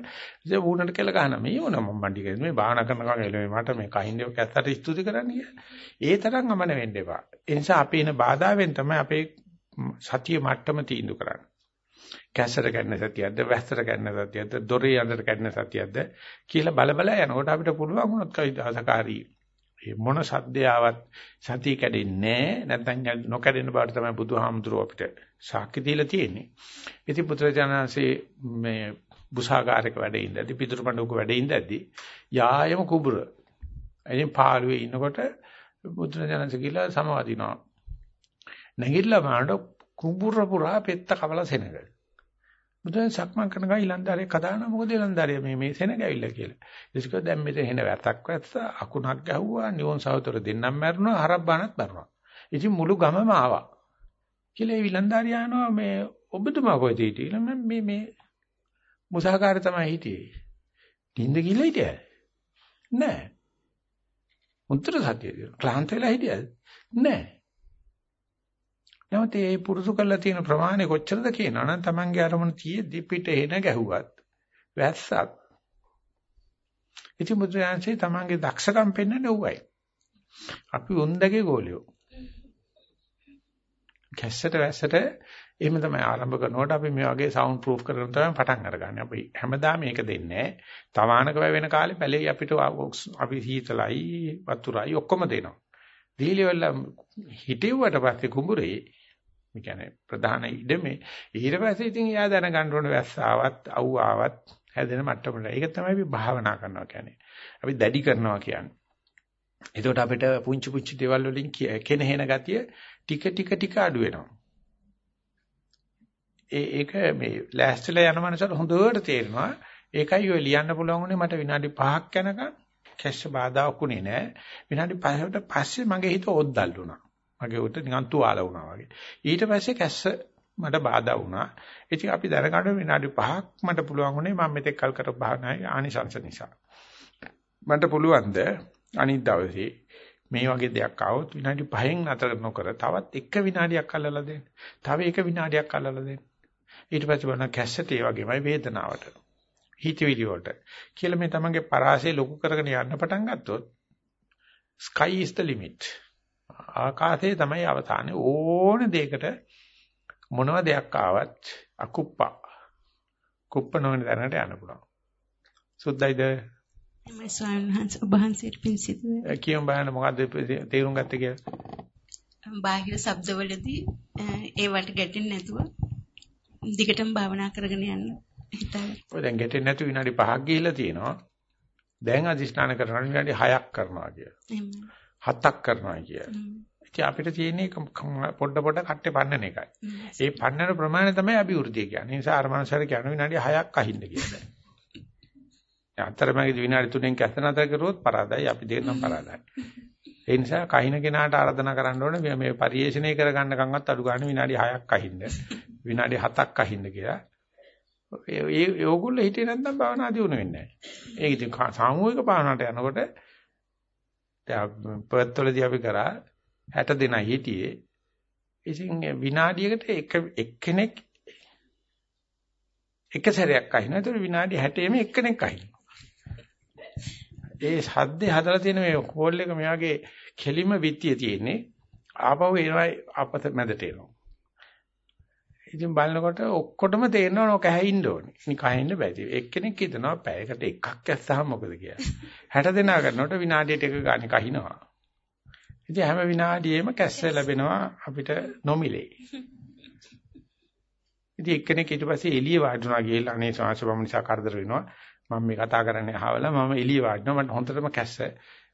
ඉතින් ඌනට කියලා ගහනවා මේ මොන මම මණ්ඩි කියන්නේ මේ බාහනා කරන කම මට මේ කහින්නේ කැත්තට ස්තුති කරන්න කියලා. ඒ තරම් අමන වෙන්න එපා. ඒ නිසා අපේ එන බාධාවෙන් තමයි අපේ සතිය මට්ටම තීන්දුව කරන්නේ. කැස්සට ගන්න සතියක්ද වැස්සට ගන්න සතියක්ද දොරේ අඳට ගන්න සතියක්ද කියලා බල බල යනකොට අපිට පුළුවන් වුණොත් කයි දහසකාරී මේ මොන සද්දයාවත් සතිය කැඩෙන්නේ නැත්නම් නොකැඩෙන බවට තමයි බුදුහාමුදුරුව අපිට සාක්ෂි දීලා තියෙන්නේ. ඉතින් පුත්‍රජානන්සේ මේ බුසාගාරයක වැඩ ඉඳදී පිටුරුපඬුක වැඩ ඉඳදී යායම කුබුර. එයින් පාළුවේ ඉන්නකොට පුත්‍රජානන්සේ කියලා සමවදිනවා. නැගිටලා බලනකොට කුඹුර පුරා පෙත්ත කවලා සෙනග. බුදුන් සක්මන් කරන ගා ඊලන්දාරේ කදාන මොකද ඊලන්දාරේ මේ මේ සෙනග ඇවිල්ලා කියලා. ඒක දැන් මෙතන හෙන වැතක් වැස්ස අකුණක් ගැහුවා නියොන් සහෝදර දෙන්නම් මැරුණා හරක් බානක් මැරුණා. ඉතින් මුළු ගමම ආවා. කියලා ඒ විලන්දාරිය අහනවා මේ ඔබතුමා කොහෙද හිටියේ? මම මේ මේ මුසහකාරය තමයි හිටියේ. නිින්ද ගිහලා හිටියද? නෑ. උත්තර සත්‍යය. ක්ලාන්ත වෙලා හිටියද? නෑ. නැවත ඒ පුරුදු කරලා තියෙන ප්‍රමාණය කොච්චරද කියනවා නම් Tamange අරමුණ තියෙද්දි පිට එන ගැහුවත් වැස්සක් ඉති මුද්‍රයන්සේ Tamange දක්ෂකම් පෙන්වන්නේ උවයි අපි උන්දගේ ගෝලියෝ කැස්සට වැස්සට එහෙම තමයි ආරම්භ කරනකොට අපි මේ වගේ සවුන්ඩ් ප්‍රූෆ් කරගෙන තමයි පටන් අරගන්නේ. අපි හැමදාම මේක දෙන්නේ නැහැ. තවානක වෙන කාලේ පැලේ අපිට අපි හීතලයි වතුරයි ඔක්කොම දෙනවා. දීලිවල හිටෙව්වට පස්සේ කුඹුරේ මේ කියන්නේ ප්‍රධාන ඉඩමේ ඊට පස්සේ ඉතින් එයා දැනගන්න ඕනේ වැස්ස ආවත් අවු ආවත් හැදෙන මට්ටමට. ඒක තමයි අපි භාවනා කරනවා කියන්නේ. අපි දැඩි කරනවා කියන්නේ. එතකොට අපිට පුංචි පුංචි දේවල් වලින් කෙනහෙන ගතිය ටික ටික ටික අඩු වෙනවා. ඒ ඒක මේ ලෑස්තිලා යන මනසට හොඳට තේරෙනවා. ඒකයි ඔය ලියන්න පුළුවන් උනේ මට විනාඩි 5ක් යනකම් කැෂ් බාධාක් උනේ නෑ. විනාඩි 5කට පස්සේ මගේ හිත ඔද්දල් වුණා. මගේ උට නිකන් තුවාල වුණා වගේ. ඊට පස්සේ කැස්ස මට බාධා වුණා. ඉතින් අපි දැනගන්න විනාඩි 5ක් මට පුළුවන් උනේ මම මෙතෙක් කල් කරපු භාවනාවේ ආනිසංස නිසා. මට පුළුවන් ද අනිත් දවසේ මේ වගේ දෙයක් ආවොත් විනාඩි 5න් නතර නොකර තවත් එක විනාඩියක් අල්ලලා දෙන්න. තව එක විනාඩියක් අල්ලලා දෙන්න. ඊට පස්සේ බලන කැස්සට ඒ වගේමයි වේදනාවට. හිතවිලි වලට. කියලා මේ තමන්ගේ පරාසය ලොකු කරගෙන යන්න පටන් ගත්තොත් sky is the limit. ආකාශයේ තමයි අවසානේ ඕන දෙයකට මොනව දෙයක් ආවත් අකුප්පා. කුප්ප නොවන දැනට යන්න පුළුවන්. සුද්ධයිද එමයි ස්වාමීන් වහන්සේ ඔබ වහන්සේට පින් සිදුවේ. කියමු බලන්න මොකද්ද තේරුම් ගත්තේ කියලා. බාහිර ශබ්දවලදී ඒවට ගැටෙන්නේ නැතුව දිගටම භාවනා කරගෙන යන්න හිතයි. ඔය දැන් ගැටෙන්නේ නැතු විනාඩි 5ක් ගිහිල්ලා තියෙනවා. දැන් අදිස්ථාන කරනවා විනාඩි 6ක් කරනවා කියලා. හතක් කරනවා කිය. ඉතින් අපිට තියෙන්නේ පොඩ පොඩ කට්ටේ පන්නන එකයි. ඒ පන්නන ප්‍රමාණය තමයි අභිවෘද්ධිය කියන්නේ. ඒ නිසා අර මනසට කියන විනාඩි 6ක් අහින්න කියලා. අතරමැදි විනාඩි 3න් කැස්ස නතර කරුවොත් පරාදයි අපි දෙන්නම් පරාදයි. ඒ නිසා කහින කෙනාට ආරාධනා කරන්න ඕනේ මේ පරිේශණය කරගන්න කන්වත් අඩු ගන්න විනාඩි 6ක් අහින්න. විනාඩි 7ක් අහින්න කියලා. ඒ ඒගොල්ලෝ හිතේ නැත්නම් භාවනා දියුණු වෙන්නේ නැහැ. ඒක ඉතින් සාමූහික භාවනාවට යනකොට දැන් පර්ත්වලදී අපි කරා 60 දෙනා හිටියේ. ඉතින් විනාඩියකට එක එක්කෙනෙක් එක සැරයක් අහිනවා. ඒතර විනාඩි 60ෙම එක්කෙනෙක් අහිනවා. ඒ සද්දේ හදලා තියෙන මේ කෝල් එක මෙයාගේ කෙලිම විත්තිය තියෙන්නේ. ආපහු එනවා අපත මැදට එනවා. ඉතින් බලනකොට ඔක්කොටම තේරෙනවා නෝ කැහින්න ඕනේ. නිකහින්න බැරි. එක්කෙනෙක් හිතනවා පැයකට එකක් ඇස්සහම මොකද කියලා. 60 දෙනා කරනකොට විනාඩියට එක ගානේ කහිනවා. ඉතින් හැම විනාඩියෙම කැස්ස ලැබෙනවා අපිට නොමිලේ. ඉතින් එක්කෙනෙක් ඊට පස්සේ එළිය වාඩිුණා ගිහලා අනේ සමාජ නිසා කරදර වෙනවා. මම මේ කතා කරන්නේ අහවලා මම එළිය වාඩිනවා මට හොඳටම කැස්ස.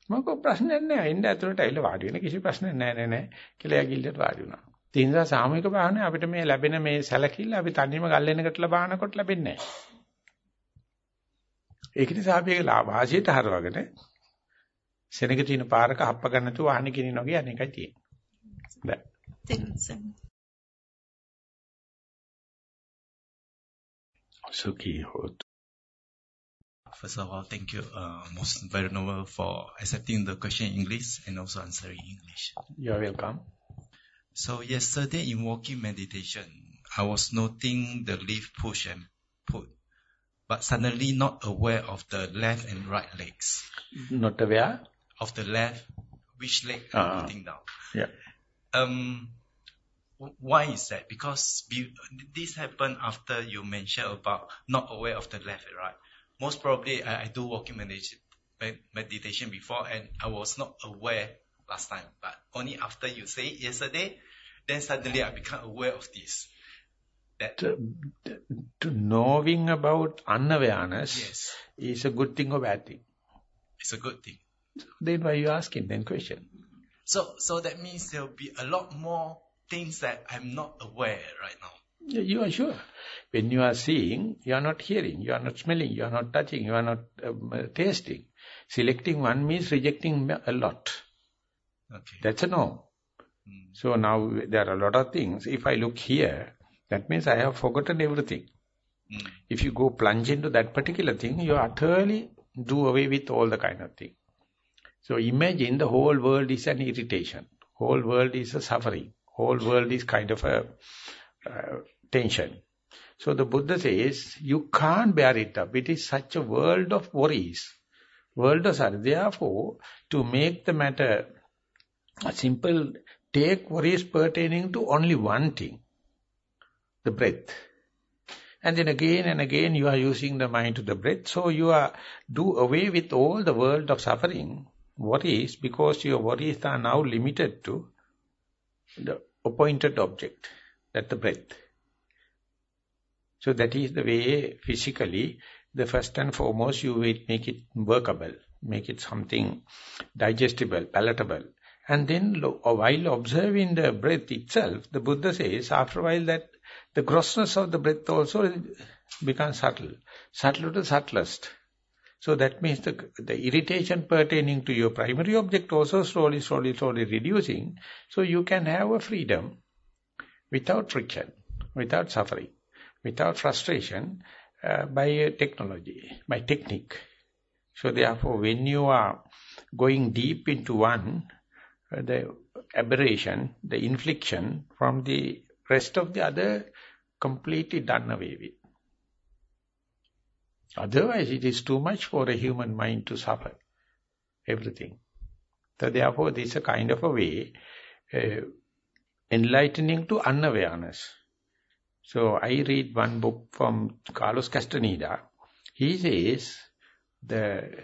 මම කෝ ප්‍රශ්නයක් නෑ. එන්න ඇතුළට ඇවිල්ලා වාඩි වෙන කිසි ප්‍රශ්නයක් නෑ නෑ නෑ කියලා ඇගිල්ලට වාඩි වුණා. ඒ නිසා සාමූහික භාවනාවේ අපිට මේ ලැබෙන මේ සැලකිල්ල අපි තනියම ගල්ලෙනකට ලබානකොට ලැබෙන්නේ නැහැ. ඒක නිසා අපි ඒක වාසියට හරවගෙන සෙනග තියෙන පාරක හප්ප ගන්න නැතුව වාහනේ කිනින වගේ අනේකයි තියෙන්නේ. දැන්. සුඛී හොත්. First of all, thank you, uh, most very noble, for accepting the question in English and also answering English. You're welcome. So yesterday in walking meditation, I was noting the leaf push and pull, but suddenly not aware of the left and right legs. Not aware of the left, which leg uh, uh-uh. putting down. Yeah. Um, why is that? Because this happened after you mentioned about not aware of the left and right. Most probably, I, I do walking meditation, meditation before, and I was not aware last time. But only after you say it yesterday, then suddenly I become aware of this. That to, to knowing about unawareness yes. is a good thing or bad thing? It's a good thing. Then why you asking then question? So, so that means there will be a lot more things that I'm not aware right now. You are sure. When you are seeing, you are not hearing, you are not smelling, you are not touching, you are not um, tasting. Selecting one means rejecting a lot. Okay. That's a no. Mm. So now there are a lot of things. If I look here, that means I have forgotten everything. Mm. If you go plunge into that particular thing, you utterly do away with all the kind of thing. So imagine the whole world is an irritation. Whole world is a suffering. Whole world is kind of a uh, tension. So the Buddha says, you can't bear it up. It is such a world of worries. World of sorrow. Therefore, to make the matter a simple take worries pertaining to only one thing, the breath. And then again and again you are using the mind to the breath. So you are do away with all the world of suffering, worries, because your worries are now limited to the appointed object, that the breath. So that is the way physically, the first and foremost you make it workable, make it something digestible, palatable. And then while observing the breath itself, the Buddha says, after a while that the grossness of the breath also becomes subtle, subtle to subtlest. So that means the, the irritation pertaining to your primary object also slowly, slowly, slowly reducing. So you can have a freedom without friction, without suffering, without frustration uh, by technology, by technique. So therefore when you are going deep into one, uh, the aberration, the infliction from the rest of the other completely done away with. Otherwise, it is too much for a human mind to suffer everything. So therefore, this is a kind of a way uh, enlightening to unawareness. So I read one book from Carlos Castaneda. He says the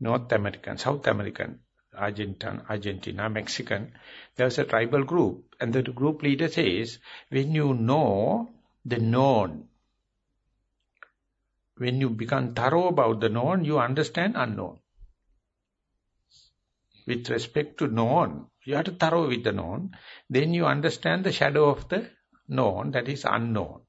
North American, South American, Argentina, Argentina, Mexican, there's a tribal group. And the group leader says, when you know the known, when you become thorough about the known, you understand unknown. with respect to known, you have to thorough with the known, then you understand the shadow of the known, that is unknown.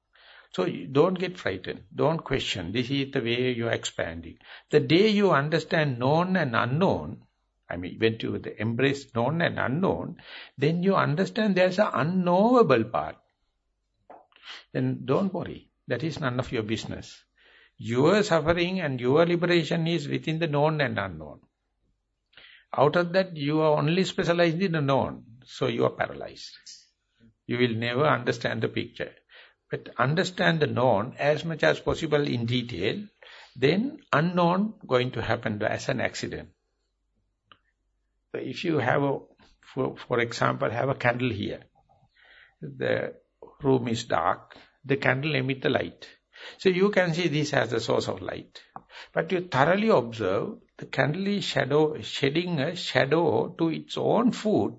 So don't get frightened, don't question, this is the way you are expanding. The day you understand known and unknown, I mean when you embrace known and unknown, then you understand there's an unknowable part. Then don't worry, that is none of your business. Your suffering and your liberation is within the known and unknown. Out of that, you are only specialized in the known, so you are paralyzed. You will never understand the picture. But understand the known as much as possible in detail, then unknown going to happen as an accident. If you have a, for, for example, have a candle here, the room is dark, the candle emits the light. So you can see this as the source of light. But you thoroughly observe the candle is shadow, shedding a shadow to its own food.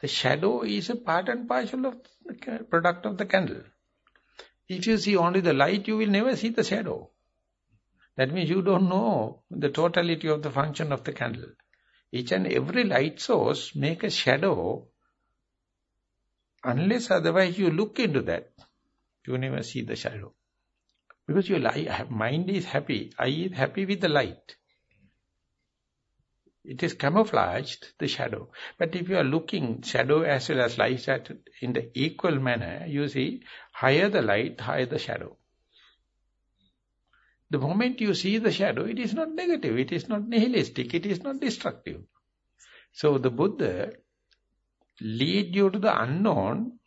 The shadow is a part and parcel of the product of the candle. If you see only the light, you will never see the shadow. That means you don't know the totality of the function of the candle. Each and every light source make a shadow. Unless otherwise you look into that, you never see the shadow. Because your mind is happy, I is happy with the light. It is camouflaged, the shadow. But if you are looking shadow as well as light in the equal manner, you see, higher the light, higher the shadow. The moment you see the shadow, it is not negative, it is not nihilistic, it is not destructive. So the Buddha lead you to the unknown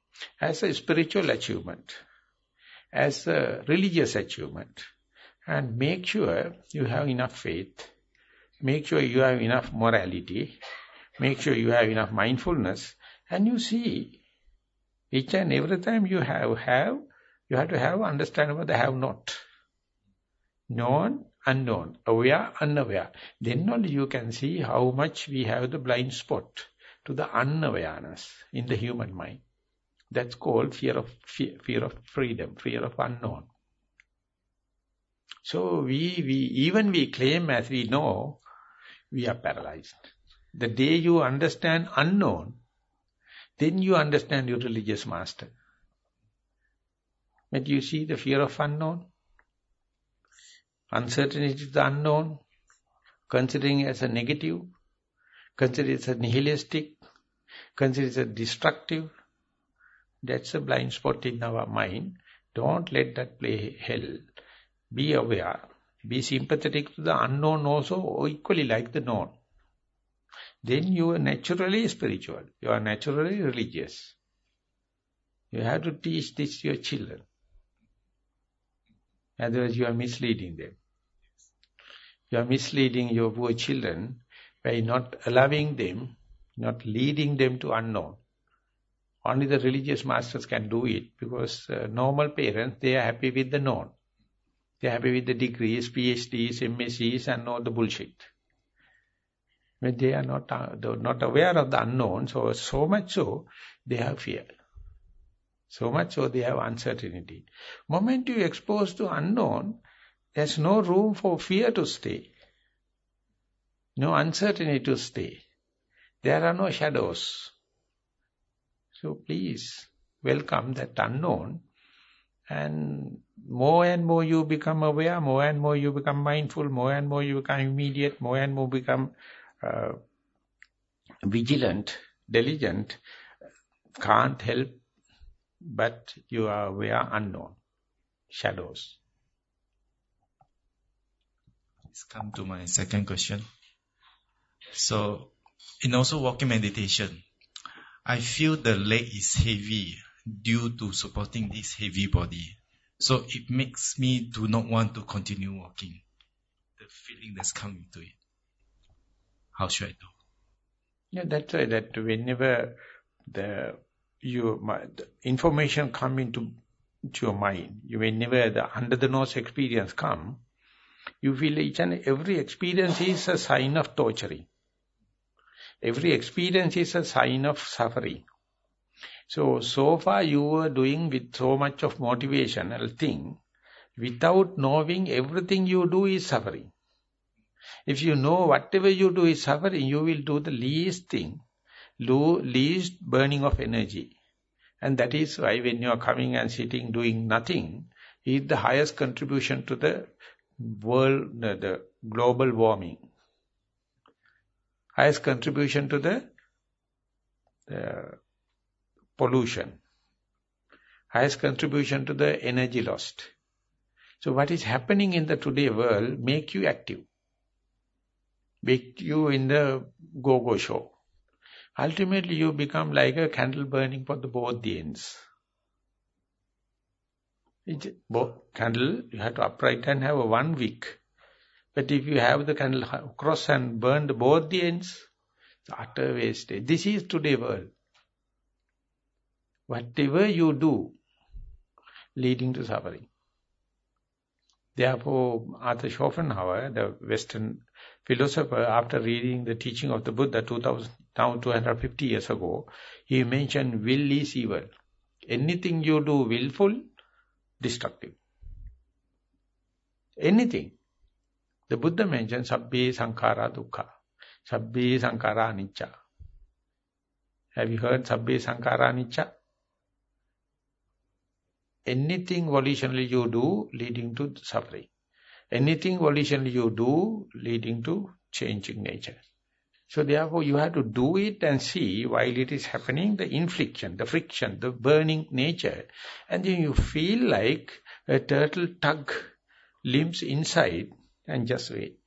as a spiritual achievement as a religious achievement. And make sure you have enough faith. Make sure you have enough morality. Make sure you have enough mindfulness. And you see, each and every time you have, have, you have to have understanding of they have not. Known, unknown, aware, unaware. Then only you can see how much we have the blind spot to the unawareness in the human mind. That's called fear of fear, fear of freedom, fear of unknown. So we, we even we claim as we know, we are paralyzed. The day you understand unknown, then you understand your religious master. But you see the fear of unknown, uncertainty to the unknown, considering it as a negative, consider it as a nihilistic, consider it as destructive, that's a blind spot in our mind. Don't let that play hell. Be aware. Be sympathetic to the unknown also, or equally like the known. Then you are naturally spiritual. You are naturally religious. You have to teach this to your children. Otherwise you are misleading them. You are misleading your poor children by not allowing them, not leading them to unknown. Only the religious masters can do it because uh, normal parents, they are happy with the known. They are happy with the degrees, PhDs, MScs and all the bullshit. But they are not, uh, not aware of the unknown, so, so much so, they have fear. So much so they have uncertainty. Moment you expose to unknown, there's no room for fear to stay. No uncertainty to stay. There are no shadows. So please welcome that unknown and more and more you become aware, more and more you become mindful, more and more you become immediate, more and more become uh, vigilant, diligent, can't help but you are aware unknown, shadows. Let's come to my second question. So, in also walking meditation, I feel the leg is heavy due to supporting this heavy body. So it makes me do not want to continue walking. The feeling that's coming to it. How should I do? Yeah, that's why that whenever the you the information come into to your mind, you whenever the under the nose experience come, you feel each and every experience is a sign of torturing. Every experience is a sign of suffering. So, so far you were doing with so much of motivational thing, without knowing everything you do is suffering. If you know whatever you do is suffering, you will do the least thing, least burning of energy. And that is why when you are coming and sitting doing nothing, is the highest contribution to the world, the, global warming. Highest contribution to the, the pollution. Highest contribution to the energy lost. So what is happening in the today world make you active. Make you in the go-go show. Ultimately you become like a candle burning for the both the ends. It, candle, you have to upright and have a one wick. But if you have the candle cross and burned both the ends, it's utter wastage. This is today world. Whatever you do, leading to suffering. Therefore, Arthur Schopenhauer, the Western philosopher, after reading the teaching of the Buddha 2000, now 250 years ago, he mentioned will is evil. Anything you do willful, destructive. Anything. The Buddha mentioned Sabbe Sankara Dukkha. Sabbe Sankara Anicca. Have you heard Sabbe Sankara Anicca? Anything volitionally you do leading to suffering. Anything volitionally you do leading to changing nature. So therefore you have to do it and see while it is happening, the infliction, the friction, the burning nature. And then you feel like a turtle tug limbs inside and just wait.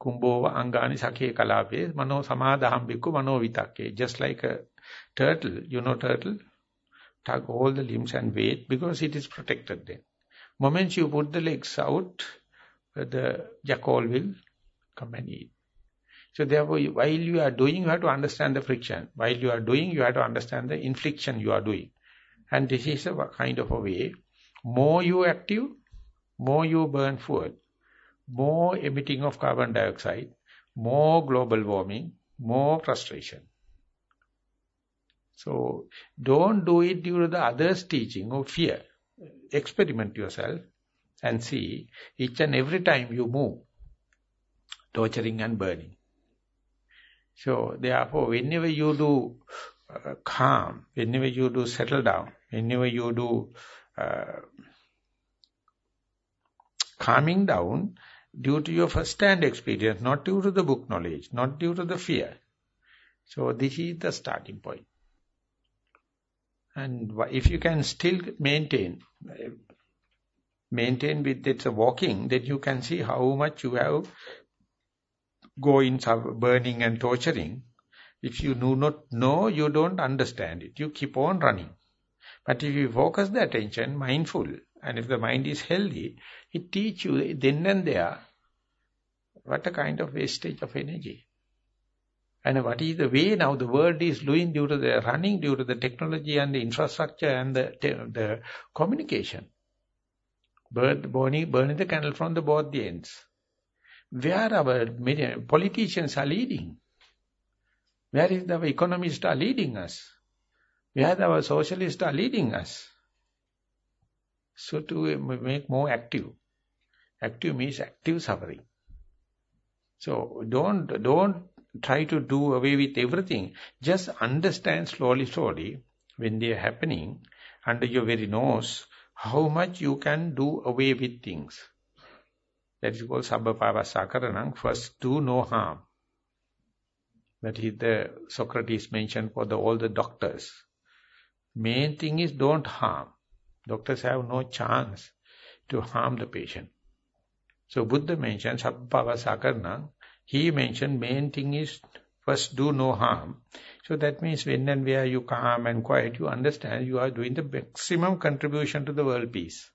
Kumbhova angani sakhe kalape mano samadaham bhikkhu mano vitakke. Just like a turtle, you know turtle, tug all the limbs and wait because it is protected then. Moment you put the legs out, uh, the jackal will come and eat. So therefore, while you are doing, you have to understand the friction. While you are doing, you have to understand the infliction you are doing. And this is a kind of a way. More you active, more you burn food, more emitting of carbon dioxide, more global warming, more frustration. So don't do it due to the others' teaching or fear. Experiment yourself and see each and every time you move, torturing and burning. So therefore, whenever you do uh, calm, whenever you do settle down, whenever you do uh, calming down, due to your first-hand experience, not due to the book knowledge, not due to the fear. So this is the starting point. And if you can still maintain, maintain with its walking, then you can see how much you have go in burning and torturing. If you do not know, you don't understand it. You keep on running. But if you focus the attention, mindful, and if the mind is healthy, it teach you then and there what a kind of wastage of energy. And what is the way now the world is doing due to the running, due to the technology and the infrastructure and the, the communication. Burn, burning, burning the candle from the both the ends. Where our politicians are leading? Where is our economists are leading us? Where our socialists are leading us? So to make more active. Active means active suffering. So don't, don't try to do away with everything. Just understand slowly, slowly, when they are happening, under your very nose, how much you can do away with things. That is called Sabbapava Sakaranam. First, do no harm. That is the Socrates mentioned for the, all the doctors. Main thing is don't harm. Doctors have no chance to harm the patient. So Buddha mentioned Sabbapava Sakaranam. He mentioned main thing is first do no harm. So that means when and where you calm and quiet, you understand you are doing the maximum contribution to the world peace.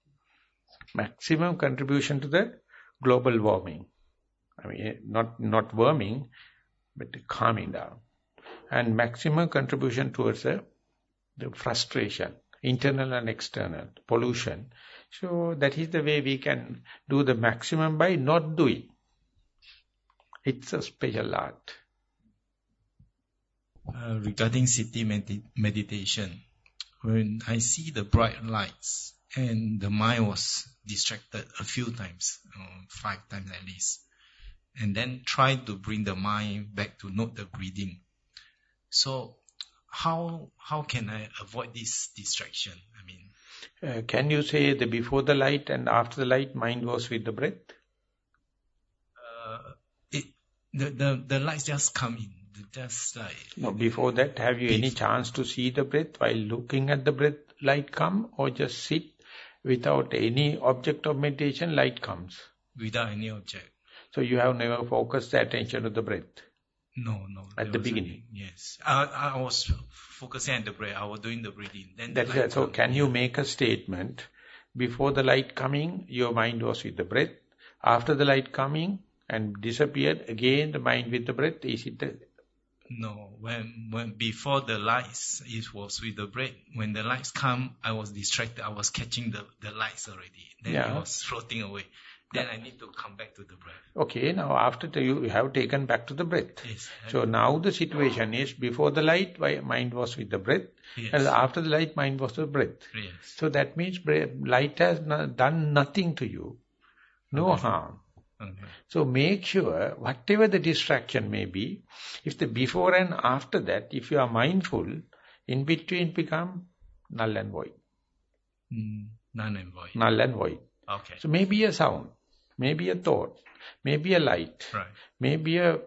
Maximum contribution to the global warming. I mean, not, not warming, but calming down. And maximum contribution towards the, the frustration, internal and external, pollution. So that is the way we can do the maximum by not doing. It's a special art. Uh, regarding city med meditation, when I see the bright lights and the mind was distracted a few times, uh, five times at least. And then try to bring the mind back to note the breathing. So how how can I avoid this distraction? I mean, uh, can you say the before the light and after the light mind was with the breath? Uh, it the the the lights just come in. Just like no, before that, have you any chance to see the breath while looking at the breath? Light come or just sit without any object of meditation? Light comes without any object. So you have never focused the attention to the breath. No, no. At the beginning? yes. I, I was focusing on the breath. I was doing the breathing. Then That's the. So can you make a statement? Before the light coming, your mind was with the breath. After the light coming and disappeared, again the mind with the breath. Is it the... No, when when before the lights, it was with the breath. When the lights come, I was distracted. I was catching the, the lights already. Then Yeah. it was floating away. Then I need to come back to the breath. Okay, now after the, you have taken back to the breath. Yes. So now the situation is before the light, why- mind was with the breath. Yes. And after the light, mind was with the breath. yes. So that means bre- light has done nothing to you. No harm. Okay. So make sure, whatever the distraction may be, if the before and after that, if you are mindful, in between become null and void. Mm, none and void. Null and void. Okay. So maybe a sound, maybe a thought, maybe a light, Right. maybe a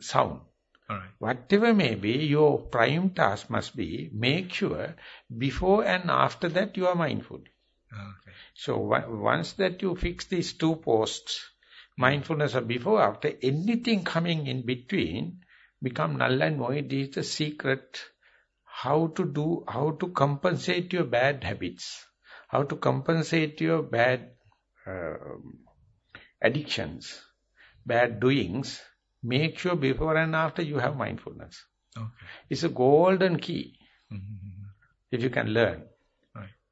sound. Right. Whatever may be, your prime task must be, make sure before and after that you are mindful. Okay. So once that you fix these two posts, mindfulness of before, after, anything coming in between become null and void is the secret how to do, how to compensate your bad habits, how to compensate your bad um addictions, bad doings. Make sure before and after you have mindfulness. Okay. It's a golden key Mm-hmm. if you can learn.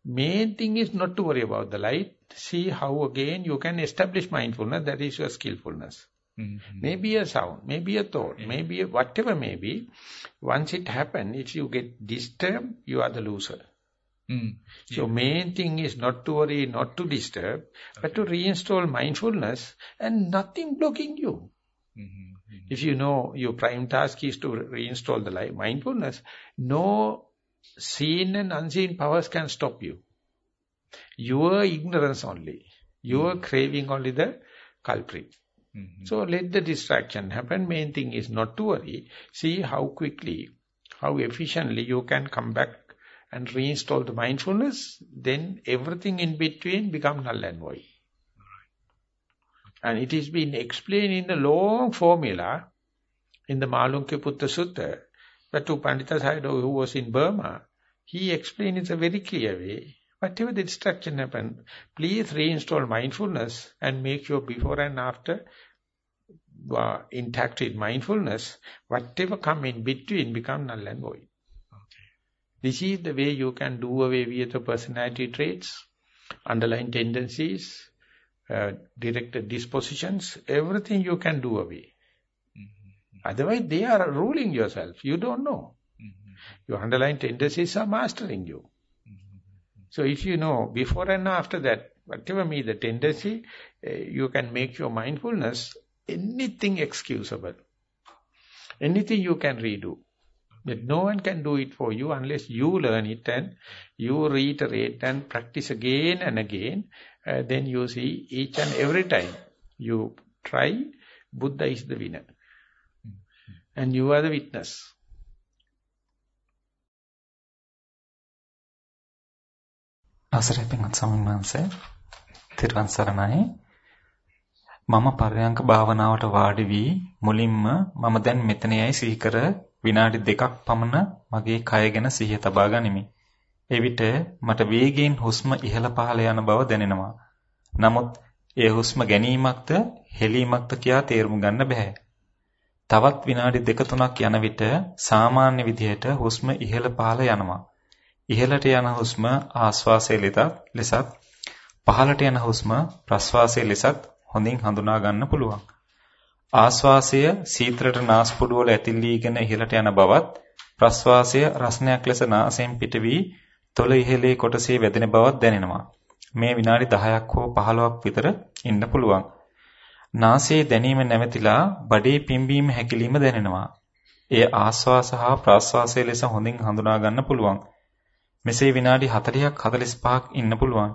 Main thing is not to worry about the light. See how again you can establish mindfulness. That is your skillfulness. Mm-hmm. Maybe a sound, maybe a thought, Yeah. maybe a, whatever may be. Once it happens, if you get disturbed, you are the loser. Mm. So main thing is not to worry, not to disturb, but to reinstall mindfulness and nothing blocking you. Mm-hmm. If you know your prime task is to reinstall the mindfulness, no seen and unseen powers can stop you. Your ignorance only, your craving only the culprit. Mm-hmm. So let the distraction happen. Main thing is not to worry. See how quickly, how efficiently you can come back and reinstall the mindfulness. Then everything in between become null and void. And it is been explained in a long formula in the Malunke Putta Sutta. But to Pandita Sayadaw who was in Burma, he explained in a very clear way. Whatever the distraction happen, please reinstall mindfulness and make your before and after uh, intact with mindfulness, whatever come in between become null and void. Okay. This is the way you can do away with the personality traits, underlying tendencies, uh, directed dispositions, everything you can do away. Otherwise, they are ruling yourself. You don't know. Mm-hmm. Your underlying tendencies are mastering you. Mm-hmm. So if you know before and after that, whatever may the tendency, uh, you can make your mindfulness anything excusable. Anything you can redo. But no one can do it for you unless you learn it and you reiterate and practice again and again. Uh, then you see each and every time you try, Buddha is the winner. And you are the witness. අවසරයි පින්වත් ස්වාමීන් වහන්සේ තිරුවන් සරණයි මම පරයන්ක භාවනාවට වාඩි වී මුලින්ම මම දැන් මෙතන යයි සිහි කර විනාඩි දෙකක් පමණ මගේ කය ගැන සිහිය තබා ගනිමි. එවිට මට වේගයෙන් හුස්ම ඉහළ පහළ යන බව දැනෙනවා. නමුත් ඒ හුස්ම ගැනීමක්ද හෙලීමක්ද කියා තේරුම් ගන්න බෑ. තවත් විනාඩි දෙක තුනක් යන විට සාමාන්‍ය විදිහට හුස්ම ඉහළ පහළ යනවා. ඉහළට යන හුස්ම ආශ්වාසයේ ලෙසත් පහළට යන හුස්ම ප්‍රශ්වාසයේ ලෙසත් හොඳින් හඳුනා ගන්න පුළුවන්. ආශ්වාසය සීතලට නාස්පුඩු වල ඇතිලීගෙන ඉහළට යන බවත් ප්‍රශ්වාසය රස්නයක් ලෙස නාසයෙන් පිට වී තොල ඉහළේ කොටසේ වැදෙන බවක් දැනෙනවා. මේ විනාඩි 10ක් හෝ 15ක් විතර ඉන්න පුළුවන්. නාසයේ දැනීම නැවතිලා බඩේ පිම්බීම හැකිලිම දැනෙනවා. එය ආස්වාස හා ප්‍රාස්වාසයේ ලෙස හොඳින් හඳුනා ගන්න පුළුවන්. මෙසේ විනාඩි 40ක් 45ක් ඉන්න පුළුවන්.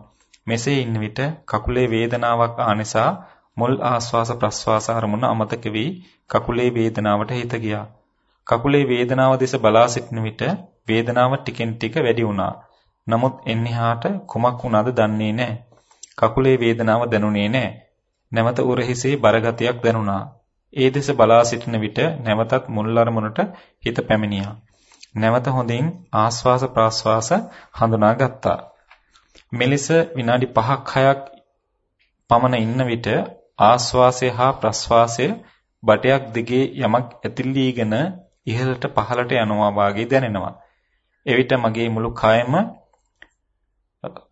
මෙසේ ඉන්න විට කකුලේ වේදනාවක් ආනසා මුල් ආස්වාස ප්‍රස්වාස අරමුණ අමතක වී කකුලේ වේදනාවට හිත ගියා. කකුලේ වේදනාව දෙස බලා සිටින විට වේදනාව ටිකෙන් ටික වැඩි වුණා. නමුත් එන්හිහාට කුමක් වුණාද දන්නේ නැහැ. කකුලේ වේදනාව දැනුනේ නැහැ. නැවත උරහිසේ බරගතියක් දැනුණා. ඒ දෙස බලා සිටින විට නැවතත් මුල් අරමුණට හිත පැමිණියා. නැවත හොඳින් ආස්වාස ප්‍රාස්වාස හඳුනාගත්තා. මෙලෙස විනාඩි 5ක් 6ක් පමණ ඉන්න විට ආස්වාසය හා ප්‍රස්වාසය බටයක් දිගේ යමක් ඇතිලීගෙන ඉහළට පහළට යනවා වාගේ දැනෙනවා. එවිට මගේ මුළු කයම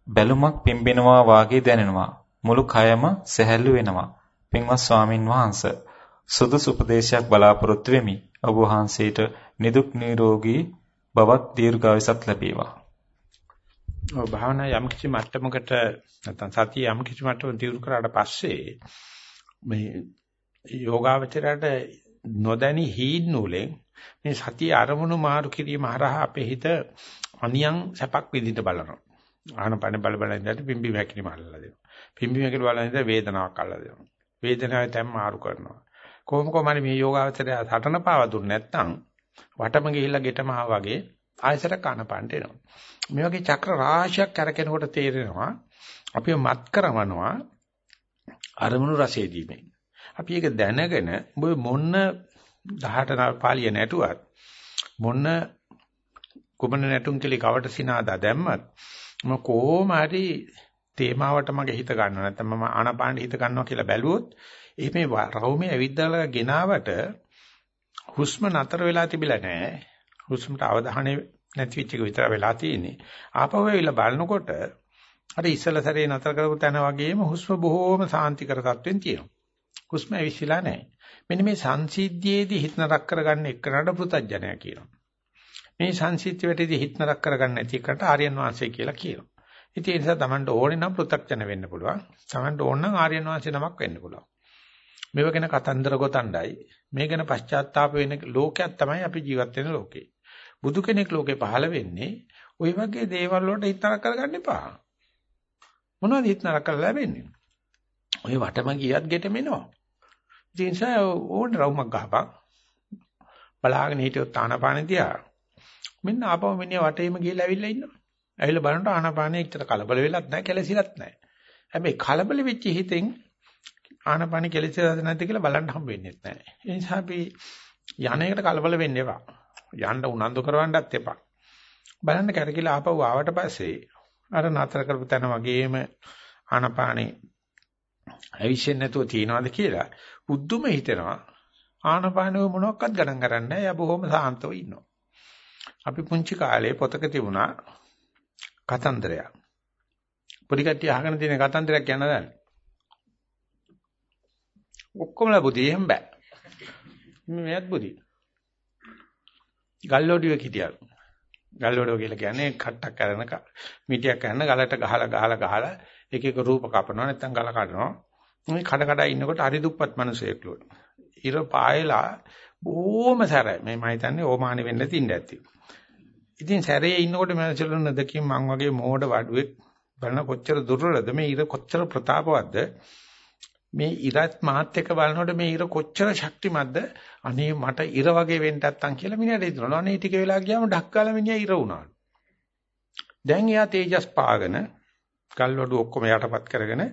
බැලුමක් පිම්බෙනවා වාගේ දැනෙනවා. මුළු කයම සැහැල්ලු වෙනවා. පින්වත් ස්වාමින් වහන්සේ සුදුසු උපදේශයක් බලාපොරොත්තු වෙමි. ඔබ වහන්සේට නිදුක් නිරෝගී බවත් දීර්ඝායසත් ලැබේවා. ඔව් භාවනා යම් කිසි මට්ටමකට නැත්නම් සතිය යම් කිසි මට්ටමකට දියුණු කරාට පස්සේ මේ යෝගාවචරයට නොදැනි හීන් නූලෙන් මේ සතිය අරමුණු මාරු කිරීම හරහා අපේ හිත අනියම් සැපක් විඳින්න බලනවා. ආනපන බල බල ඉඳලා පිම්බි වැකිලිම අල්ලලා දෙනවා. පිම්බි වැකිලි බලන ඉඳලා වේදනාවක් අල්ලලා දෙනවා. වේදනාවේ තැම් මාරු කරනවා. කොහොම කොහමද මේ යෝගාවචරය සටන පාව දුන්නේ නැත්නම් වටම ගිහිල්ලා ගෙටම වගේ ආයසර කනපන්ට එනවා. මේ වගේ චක්‍ර රාශියක් කරකිනකොට තේරෙනවා අපිව මත් කරවනවා අරමුණු රසයේදීමේ. අපි ඒක දැනගෙන ඔබ මොන්න 18 පාළිය නැටුවත් මොන්න කුමන නැටුම් කෙලි කවට සිනාදා දැම්මත් මම කොහොම හරි තේමාවට මගේ හිත ගන්නවා. නැත්නම් මම ආනපාන හිත ගන්නවා කියලා බැලුවොත් එහේ මේ රවුමේ ඇවිද්දාලා ගෙනාවට හුස්ම නතර වෙලා තිබිලා නැහැ. හුස්මට අවධානය නැති වෙච්ච එක විතර වෙලා තියෙන්නේ. ආපහු ඇවිල්ලා බලනකොට අර ඉස්සල සැරේ නතර කරපු තැන වගේම හුස්ම බොහෝම සාන්තිකර තත්වෙන් තියෙනවා. හුස්ම ඇවිස්සලා නැහැ. මෙන්න මේ සංසිද්ධියේදී හිත නරක කරගන්න එක්කනට පෘතජ්ජනය කියනවා. මේ සංසිද්ධිය වෙටදී හිත නරක කරගන්න නැති එකට ආර්යයන් වහන්සේ කියලා කියනවා. ඉතින් ඒ නිසා Tamanට ඕනේ නම් පෘථග්ජන වෙන්න පුළුවන්. Tamanට ඕන නම් ආර්යයන් වහන්සේ නමක් වෙන්න පුළුවන්. මේව ගැන කතන්දර ගොතණ්ඩයි මේ ගැන පශ්චාත්තාප වෙන ලෝකයක් තමයි අපි ජීවත් වෙන ලෝකේ. බුදු කෙනෙක් ලෝකේ පහළ වෙන්නේ ওই වගේ දේවල් වලට හිත නරක කරගන්න එපා. මොනවද හිත නරක කරලා ලැබෙන්නේ? ඔය වටම ගියත් ගෙටම එනවා. ඉතින් ඒ නිසා ඕන රවුමක් ගහපන්. බලාගෙන හිටියොත් ආනපාන දිහා. මෙන්න ආපහු මිනිහ වටේම ගිහලා ඇවිල්ලා ඉන්නවා. ඇවිල්ලා බලනකොට ආනාපානෙ එච්චර කලබල වෙලත් නැහැ කෙලසිලත් නැහැ. හැබැයි කලබල වෙච්ච හිතෙන් ආනාපානෙ කෙලසිලද නැද්ද කියලා බලන්න හම්බ වෙන්නේ නැහැ. ඒ නිසා අපි යන්නේකට කලබල වෙන්න එපා. යන්න උනන්දු කරවන්නත් එපා. බලන්න කැරකිලා ආපහු ආවට පස්සේ අර නතර කරපු තැන වගේම ආනාපානෙ ඇවිස්සෙන්නේ නැතුව තියනවාද කියලා උද්දුම හිතෙනවා. ආනාපානෙ මොනවත් ගණන් ගන්නෑ. එයා බොහොම සාන්තව ඉන්නවා. අපි පුංචි කාලේ පොතක තිබුණා කතන්දරයක්. පොඩි කට්ටිය අහගෙන තියෙන කතන්දරයක් කියන්න දැන්. ඔක්කොමලා බුදි එහෙම බෑ. මෙයත් බුදි. ගල්ලෝඩිය හිටියලු. ගල්ලෝඩිය කියලා කියන්නේ කට්ටක් කරන මිටියක් කරන ගලට ගහලා ගහලා ගහලා එක එක රූප කපනවා නැත්නම් ගල කඩනවා. මේ කඩ කඩ ඉන්නකොට හරි දුප්පත් මිනිසෙක්ලු. ඉර පායලා බොහොම සැරයි. මේ මම හිතන්නේ ඕමානෙ වෙන්න තින්න ඇති. ඉතින් සැරේ ඉන්නකොට මනසලන දෙකින් මං වගේ මෝඩ වඩුවෙක් බලන කොච්චර දුර්වලද? මේ ඉර කොච්චර ප්‍රතාපවත්ද? මේ ඉරත් මාත් එක්ක බලනකොට මේ ඉර කොච්චර ශක්තිමත්ද? අනේ මට ඉර වගේ වෙන්න නැත්තම් කියලා මිනිහට හිතනවා. අනේ ටික වෙලා ගියාම ඩක්කාලා මිනිහා ඉර වුණාලු දැන් එයා තේජස් පාගෙන ගල්වඩු ඔක්කොම යටපත් කරගෙන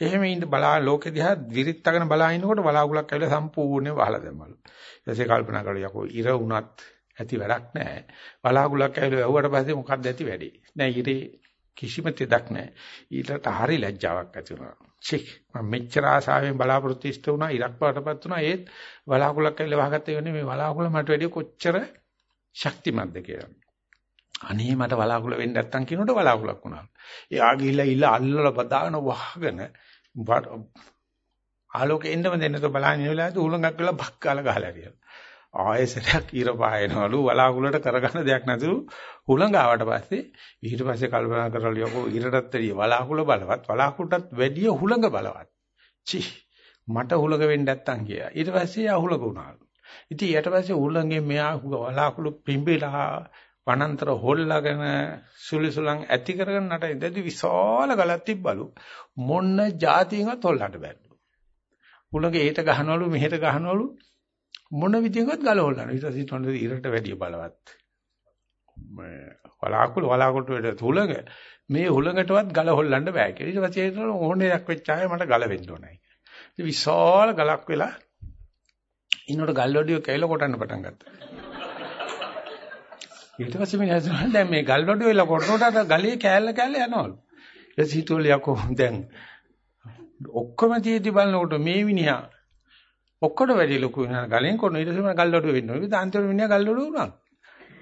එහෙම ඉඳ බලා ලෝකෙ දිහා විරිත්තගෙන බලා ඉනකොට බලාගුලක් ඇවිල්ලා සම්පූර්ණයෙන් වහලා දැම්මලු. ඊටසේ කල්පනා කළා යකෝ ඉර වුණත් ඇති වැඩක් නැහැ. බලාකුලක් ඇවිල්ලා වැහුවට පස්සේ මොකක්ද ඇති වැඩි? නෑ ඊටේ කිසිම තෙදක් නැහැ. ඊටට හරි ලැජ්ජාවක් ඇති වුණා. චික් මම මෙච්චර ආසාවෙන් බලාපොරොත්තු ඉෂ්ට වුණා ඉරක් පාටපත් වුණා ඒත් බලාකුලක් ඇවිල්ලා වහගත්ත යන්නේ මේ බලාකුල මට වැඩි කොච්චර ශක්තිමත්ද කියලා. අනේ මට බලාකුල වෙන්න නැත්තම් කිනොට බලාකුලක් වුණා. එයා ගිහිල්ලා ඉල්ල අල්ලලා බදාගෙන වහගෙන ආලෝකෙ එන්නම දෙන්නතෝ බලන්නේ වෙලාවට උලංගක් වෙලා බක්කාලා ගහලා හරියට. ආයෙසරයක් ඉර පායනවලු වලාකුළට කරගන්න දෙයක් නැතුළු හුළඟ ආවට පස්සේ ඊට පස්සේ කල්පනා කරලා යකෝ ඉරටත් වැඩිය වලාකුළ බලවත් වලාකුළටත් වැඩිය හුළඟ බලවත්. චි මට හුළඟ වෙන්න නැත්තම් කියලා. ඊට පස්සේ ආ හුළඟ වුණාලු. ඉතින් ඊට පස්සේ හුළඟෙන් මෙයා වලාකුළු පිඹිලා වනාන්තර හොල්ලාගෙන සුලිසුලන් ඇති කරගෙන නට ඉඳි විශාල ගලක් තිබ්බලු. මොන්න જાතියෙන්වත් හොල්ලන්න බෑ. හුළඟ ඒට ගහනවලු මෙහෙට ගහනවලු මොන විදිහකට ගල හොල්ලන. ඊට පස්සේ තොණ්ඩ ඉරට වැඩිය බලවත්. මේ වලාකුළු වලාකුළු වලට හුළඟ මේ හුළඟටවත් ගල හොල්ලන්න බෑ කියලා. ඊට පස්සේ ඒක ඕනේ දෙයක් වෙච්ච ආයෙ මට ගල වෙන්න ඕනයි. ඉතින් විශාල ගලක් වෙලා ඉන්නකොට ගල් වඩිය කැවිලා කොටන්න පටන් ගත්තා. ඊට පස්සේ මම හිතුවා දැන් මේ ගල් වඩිය වෙලා කොටනකොට ගලේ කෑල්ල කෑල්ල යනවලු. ඊට සිතුවල යකෝ දැන් ඔක්කොම තියෙදි බලනකොට මේ මිනිහා ඔක්කොට වැඩි ලොකු වෙනා ගලෙන් කොන ඊට පස්සේ ගල් වඩුව වෙන්න ඕනේ. ඉතින් අන්තිමට මිනිහා ගල් වඩුව වුණා.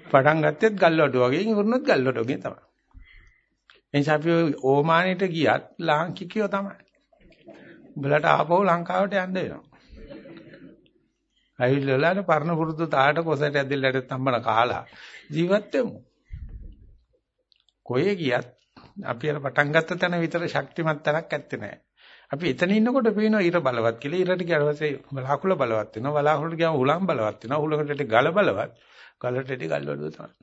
පටන් ගත්තෙත් ගල් වඩුව වගේ ඉවරනොත් ගල් වඩුව වගේ තමයි. එනිසා අපි ඕමානෙට ගියත් ලාංකිකයෝ තමයි. උඹලට ආපහු ලංකාවට යන්න වෙනවා. ඇවිල්ලාට පරණ පුරුදු තාට කොසට ඇදෙල්ලට තම්බන කාලා ජීවත් වෙමු. කොහේ ගියත් අපි අර පටන් ගත්ත තැන විතර ශක්තිමත් තැනක් ඇත්තේ නැහැ. අපි එතන ඉන්නකොට පේනවා ඊට බලවත් කියලා. ඊටට ගියාට පස්සේ බලාකුළ බලවත් වෙනවා. බලාකුළට ගියාම හුලම් බලවත් වෙනවා. හුලකට ගල බලවත්. ගලට ගල් වලුව තමයි.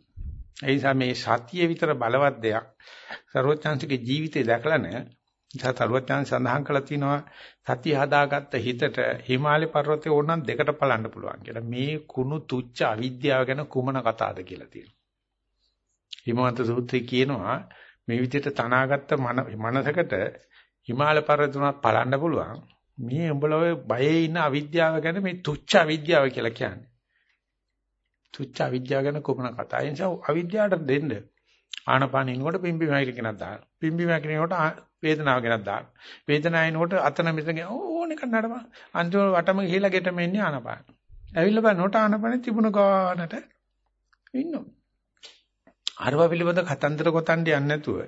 ඒ නිසා මේ සතිය විතර බලවත් දෙයක් සර්වඥාන්සේගේ ජීවිතේ දැකලා නැහැ. නිසා සර්වඥාන් සඳහන් කළා තියෙනවා සතිය හදාගත්ත හිතට හිමාලය පර්වතයේ ඕනනම් දෙකට පලන්න පුළුවන් කියලා. මේ කුණු තුච්ච අවිද්‍යාව ගැන කුමන කතාවද කියලා තියෙනවා. හිමවන්ත සූත්‍රයේ කියනවා මේ විදිහට තනාගත්ත මනසකට හිමාල පර්වතුණක් පලන්න පුළුවන්. මේ උඹලා ඔය බයේ ඉන්න අවිද්‍යාව ගැන මේ තුච්ච අවිද්‍යාව කියලා කියන්නේ. තුච්ච අවිද්‍යාව ගැන කොමන කතා. ඒ නිසා අවිද්‍යාවට දෙන්න. ආනපාන ඉන්නකොට පිම්බි මයිල කෙනක් දාන්න. පිම්බි මයිල කෙනකොට වේදනාව ගැනක් දාන්න. වේදනාව එනකොට අතන මෙතන ඕනේ කන්නඩම. අන්තිම වටම ගිහිලා ගෙටම එන්නේ ආනපාන. ඇවිල්ලා බලනකොට ආනපාන තිබුණ ගානට ඉන්නවා. අරව පිළිබඳ කතන්දර ගොතන්න යන්නේ නැතුව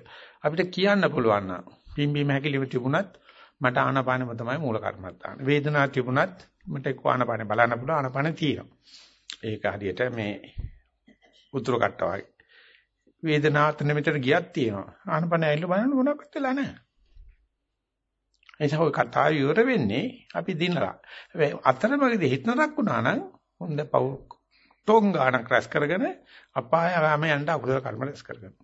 අපිට කියන්න පුළුවන් නම් පිම්බීම හැකිලිම තිබුණත් මට ආනාපානෙම තමයි මූල කර්මත්තාන. වේදනාවක් තිබුණත් මට එක්ක ආනාපානෙ බලන්න පුළුවන් ආනාපානෙ තියෙනවා. ඒක හරියට මේ උතුරු කට්ට වගේ. වේදනාවත් නිමිතට ගියක් තියෙනවා. ආනාපානෙ ඇවිල්ලා බලන්න මොනවක්වත් වෙලා නැහැ. එනිසා ඔය කතාව ඉවර වෙන්නේ අපි දිනලා. හැබැයි අතරමඟදී හිතනක් වුණා නම් හොඳ පව් තොංගානක් රැස් කරගෙන අපාය ආම යන්න අකුසල කර්ම රැස් කරගන්නවා.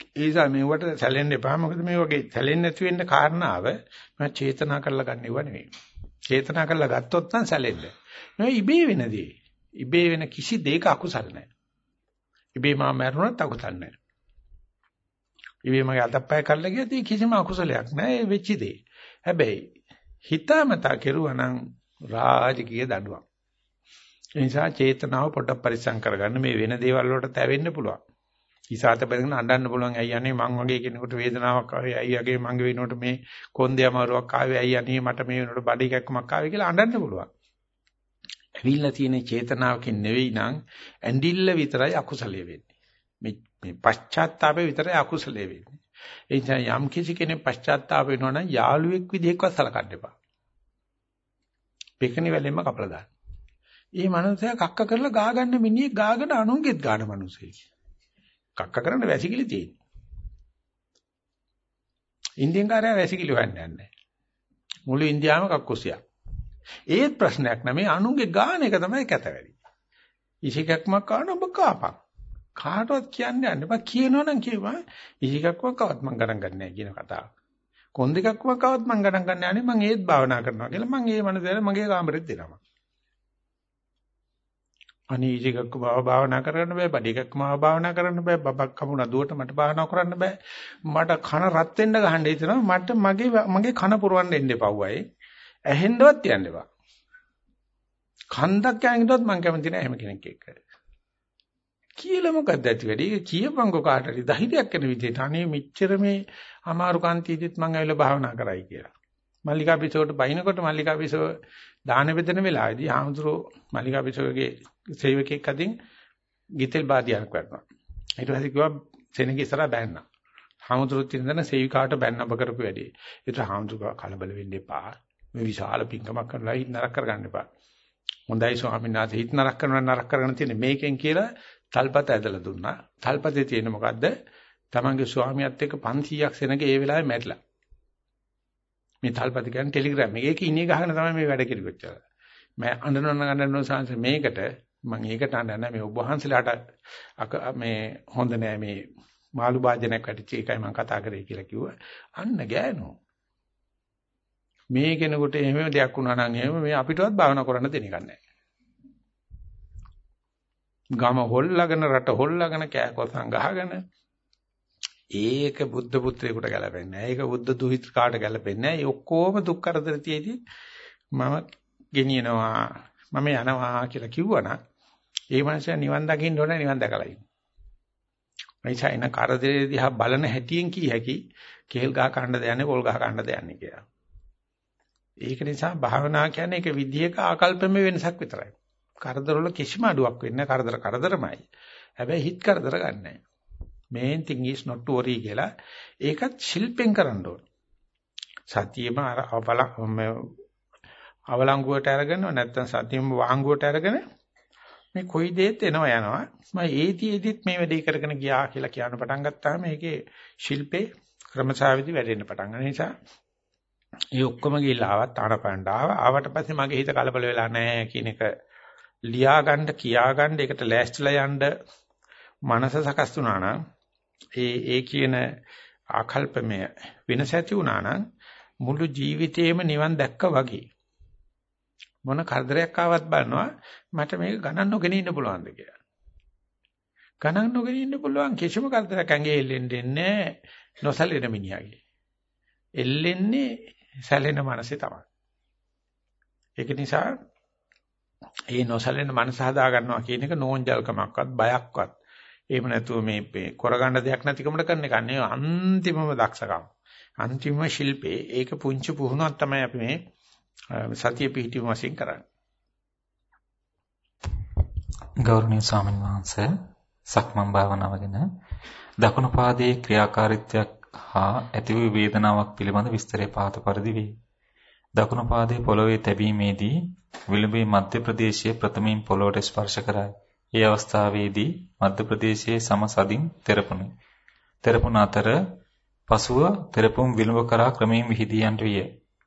ඒ නිසා මේවට සැලෙන්න එපා. මොකද මේ වගේ සැලෙන්නේ නැති වෙන්න කාරණාව මම චේතනා කරලා ගන්නව නෙවෙයි. චේතනා කරලා ගත්තොත් නම් සැලෙන්න. මේ ඉබේ වෙනදී. ඉබේ වෙන කිසි දෙයක අකුසල නැහැ. ඉබේ මම මරුණත් අකුසල නැහැ. ඉබේ මගේ අතප්පය කරලා ගියත් කිසිම අකුසලයක් නැහැ. ඒ වෙච්ච දේ. හැබැයි හිතාමතා කෙරුවා නම් රාජකීය දඬුවම්. ඒ නිසා චේතනාව පොඩ්ඩක් පරිස්සම් කරගන්න මේ වෙන දේවල් වලට තැවෙන්න පුළුවන්. ඉසాత බැලගෙන අඬන්න පුළුවන් ඇයි අනේ මං වගේ කෙනෙකුට වේදනාවක් ආවේ ඇයි අගේ මංගේ වෙනකොට මේ කොන්දේ අමාරුවක් ආවේ ඇයි අනේ මට මේ වෙනකොට බඩ එකක්මක් ආවේ කියලා අඬන්න පුළුවන්. ඇවිල්ලා තියෙන චේතනාවකින් නෙවෙයි නං ඇඬිල්ල විතරයි අකුසලයේ වෙන්නේ. මේ මේ පශ්චාත්තාපය විතරයි අකුසලයේ වෙන්නේ. ඒ නිසා යම් කිසි කෙනෙක් පශ්චාත්තාප වෙනවා නම් යාළුවෙක් විදිහකවත් සලකන්න එපා. පෙකණි වැලෙන්ම කපලා දාන්න. මේ මනුස්සයා කක්ක කරලා ගා ගන්න මිනිහෙක් ගාගෙන අනුන්ගෙත් ගාන මනුස්සයෙක්. කක්ක කරන්න වැසිකිලි තියෙන්නේ. ඉන්දියන් කාර්යය වැසිකිලි හොයන්නේ නැහැ. මුළු ඉන්දියාවම කක්කුසියක්. ඒත් ප්‍රශ්නයක් නෑ මේ අනුන්ගේ ගාන එක තමයි කැත වැඩි. ඉසිකක්මක් කාන ඔබ කාපක්. කාටවත් කියන්නේ නැහැ. බා කියනවනම් කියවා ඉසිකක්මක් කවත් මම ගණන් ගන්නෑ කියන කතාව. කොන් දෙකක්ම කවත් මම ගණන් ගන්නෑ නේ මම ඒත් භාවනා කරනවා කියලා මම ඒ මනසට මගේ කාමරෙත් දෙනවා. අනීජිකක් භාවනා කරන්න බෑ බඩිකක් මාව භාවනා කරන්න බෑ බබක් කමුණ දුවට මට භාවනා කරන්න බෑ. මට කන රත් වෙන්න ගහන්න හිතෙනවා මට මගේ මගේ කන පුරවන්න එන්න එපවුවයි ඇහෙන්නවත් යන්න එපා. කන්දක් යනකොටත් මම කැමති නෑ එහෙම කෙනෙක් එක්ක. කියලා මොකක්ද ඇති වැඩි? කියපංකෝ කාට හරි ධෛර්යයක් වෙන විදිහට. අනේ මෙච්චර මේ අමාරු කාන්තියදිත් මම ඇවිල්ලා භාවනා කරයි කියලා. මල්ලිකා පිසෝට බයිනකොට මල්ලිකා පිසෝ දාන බෙදෙන වෙලාවේදී ආමතුරු මල්ලිකා පිසෝගේ සේවකෙක් අදින් ගිතෙල් බාදියක් වටනවා. ඊට පස්සේ කිව්වා සෙනග ඉස්සරහා බෑන්නා. හාමුදුරුවෝ තින්දන සේවිකාට බැන්නබ කරපු වැඩේ. ඊට හාමුදුරුවෝ කලබල වෙන්න එපා. මේ විශාල පිංකමක් කරලා නරක කරගන්න එපා. හොඳයි ස්වාමීන් වහන්සේ හිත නරක කරනවා නරක කරගෙන තියෙන මේකෙන් කියලා තල්පත ඇදලා දුන්නා. තල්පතේ තියෙන මොකද්ද? තමන්ගේ ස්වාමියාත් එක්ක 500ක් සෙනග ඒ වෙලාවේ මැරිලා. මේ තල්පත කියන්නේ ටෙලිග්‍රෑම් එකේ ඒක ඉන්නේ ගහගෙන තමයි මේ වැඩ කෙරුවොච්චා. මම අඬනවන අඬනවන සංස මේකට මම ඒකට අඬන්නේ මේ ඔබ වහන්සේලාට මේ හොඳ නෑ මේ මාළු භාජනයක් වැටිච්ච එකයි මම කතා කරේ කියලා කිව්වා. අන්න ගෑනෝ. මේ කෙනෙකුට එහෙම දෙයක් වුණා නම් එහෙම මේ අපිටවත් භාවනා කරන්න දෙන එකක් නැහැ. ගම හොල්ලාගෙන රට හොල්ලාගෙන කෑකොසන් ගහගෙන ඒක බුද්ධ පුත්‍රයෙකුට ගැලපෙන්නේ නැහැ. ඒක බුද්ධ දුහිත කාට ගැලපෙන්නේ නැහැ. ඒ ඔක්කොම දුක් කරදර තියේදී මම ගෙනියනවා මම යනවා කියලා කිව්වනම් ඒ මනුස්සයා නිවන් දකින්න ඕනේ නිවන් දැකලා ඉන්න. මයිසා එන කරදරේ දිහා බලන හැටියෙන් කී හැකි කේල් ගහ කන්න දෙන්නේ පොල් ගහ කන්න දෙන්නේ කියලා. ඒක නිසා භාවනා කියන්නේ ඒක විදියක ආකල්පමේ වෙනසක් විතරයි. කරදරවල කිසිම අඩුවක් වෙන්නේ නැහැ. කරදර කරදරමයි. හැබැයි හිත කරදර ගන්නෑ. Main thing is not to worry කියලා ඒකත් ශිල්පෙන් කරන්න ඕන. සතියෙම අර අවලංගුවට අරගෙන නැත්නම් සතියෙම වාංගුවට අරගෙන මේ කොයි දෙයක් එනවා යනවා. මම ඒතිෙදිත් මේ වැඩේ කරගෙන ගියා කියලා කියන පටන් ගත්තාම ඒකේ ශිල්පේ ක්‍රමසාවිදි වැඩෙන්න පටන් ගන්න නිසා ඒ ඔක්කොම ගිහිල්ලා ආවත් ආනපනට ආවා. ආවට පස්සේ මගේ හිත කලබල වෙලා නැහැ කියන එක ලියා ගන්න කියා ගන්න ඒකට ලෑස්තිලා යන්න මනස සකස් වුණා නම් ඒ ඒ කියන ආකල්පමය වෙනස ඇති වුණා නම් මුළු ජීවිතේම නිවන් දැක්කා වගේ මොන කරදරයක් ආවත් බලනවා මට මේක ගණන් නොගෙන ඉන්න පුළුවන්ද කියලා. ගණන් නොගෙන ඉන්න පුළුවන් කිසිම කරදරයක් ඇඟේ එල්ලෙන්නේ නැහැ නොසැලෙන මිනිහාගේ. එල්ලෙන්නේ සැලෙන මනසේ තමයි. ඒක නිසා ඒ නොසැලෙන මනස හදා ගන්නවා කියන එක නෝන්ජල්කමක්වත් බයක්වත් එහෙම නැතුව මේ කරගන්න දෙයක් නැතිකමට කරන එක නෙවෙයි අන්තිමම දක්ෂකම. අන්තිම ශිල්පේ ඒක පුංචි පුහුණුවක් තමයි අපි මේ සතිය පිහිටීම වශයෙන් කරන්නේ. ගෞරවනීය ස්වාමීන් වහන්සේ සක්මන් භාවනාව ගැන දකුණු පාදයේ ක්‍රියාකාරීත්වයක් හා ඇති වූ වේදනාවක් පිළිබඳ විස්තරය පාත පරිදි වේ. දකුණු පාදයේ පොළවේ තැබීමේදී විලුඹේ මධ්‍ය ප්‍රදේශයේ ප්‍රථමයෙන් පොළොවට ස්පර්ශ කරයි. ඒ අවස්ථාවේදී මධ්‍ය ප්‍රදේශයේ සම සදින් තෙරපුණි. තෙරපුණ අතර පසුව තෙරපුම් විලුඹ කරා ක්‍රමයෙන් විහිදී යන්ට විය.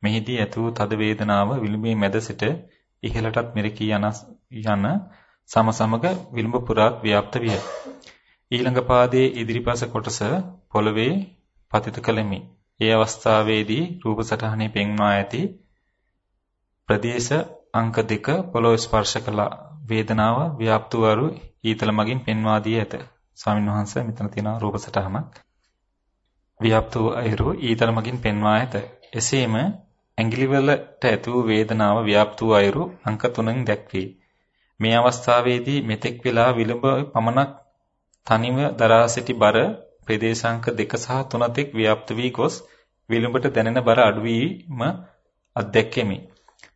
මෙහිදී ඇති වූ තද වේදනාව විලුඹේ මැද සිට ඉහළටත් මෙරකී යන යන සම සමග විලුඹ පුරාත් ව්‍යාප්ත විය. ඊළඟ පාදයේ ඉදිරිපස කොටස පොළවේ පතිත කළෙමි. ඒ අවස්ථාවේදී රූප සටහනේ පෙන්වා ඇති ප්‍රදේශ අංක දෙක පොළොව ස්පර්ශ කළ වේදනාව ව්‍යාප්ත වරු ඊතල මගින් පෙන්වා දී ඇත. ස්වාමීන් වහන්සේ මෙතන තියෙන රූප සටහනක්. ව්‍යාප්ත වූ අයුරු ඊතල මගින් පෙන්වා ඇත. එසේම ඇඟිලිවලට ඇති වූ වේදනාව ව්‍යාප්ත වූ අයුරු අංක 3න් දැක්වේ. මේ අවස්ථාවේදී මෙතෙක් වෙලා විලඹ පමණක් තනිව දරා සිටි බර ප්‍රදේශාංක 2 සහ 3 තෙක් ව්‍යාප්ත වී ගොස් විලඹට දැනෙන බර අඩු වීම අත්දැකෙමි.